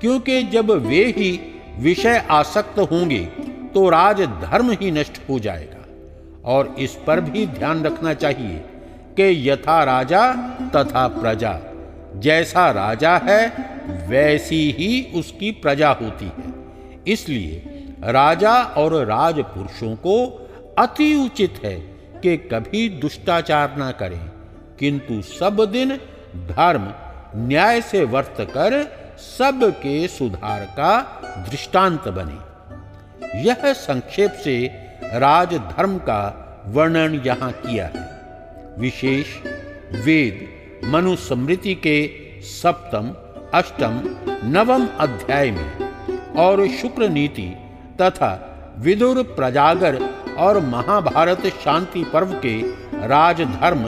क्योंकि जब वे ही विषय आसक्त होंगे तो राज धर्म ही नष्ट हो जाएगा। और इस पर भी ध्यान रखना चाहिए कि यथा राजा तथा प्रजा, जैसा राजा है, वैसी ही उसकी प्रजा होती है। इसलिए राजा और राजपुरुषों को अति उचित है कि कभी दुष्टाचार ना करें। किंतु सब दिन धर्म, न्याय से वर्त कर सबके सुधार का दृष्टांत बने। यह संक्षेप से राजधर्म का वर्णन यहाँ किया है। विशेष वेद मनुस्मृति के सप्तम, अष्टम, नवम अध्याय में और शुक्र नीति तथा विदुर प्रजागर और महाभारत शांति पर्व के राजधर्म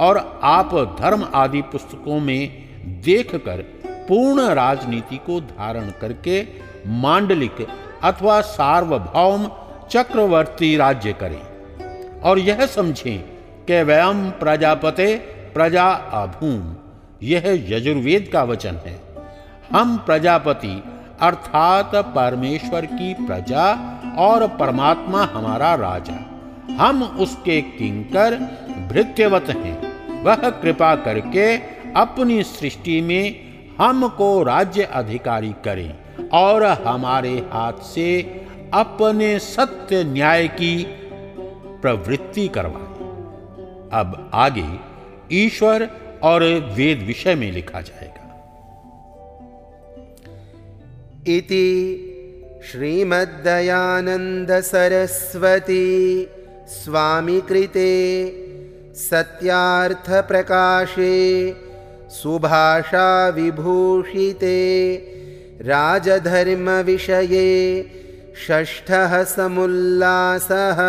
और आप धर्म आदि पुस्तकों में देखकर पूर्ण राजनीति को धारण करके मांडलिक अथवा सार्वभौम चक्रवर्ती राज्य करें। और यह समझें कि व्यम प्रजापते प्रजा अभूम यह यजुर्वेद का वचन है। हम प्रजापति अर्थात परमेश्वर की प्रजा और परमात्मा हमारा राजा। हम उसके किंकर भृत्यवत हैं। वह कृपा करके अपनी सृष्टि में हमको राज्य अधिकारी करें और हमारे हाथ से अपने सत्य न्याय की प्रवृत्ति करवाए। अब आगे ईश्वर और वेद विषय में लिखा जाएगा। इति श्रीमद्दयानन्दसरस्वती स्वामिकृते सत्यार्थप्रकाशे सुभाषाविभूषिते राजधर्मविषये षष्ठः समुल्लासः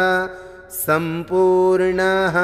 सम्पूर्णः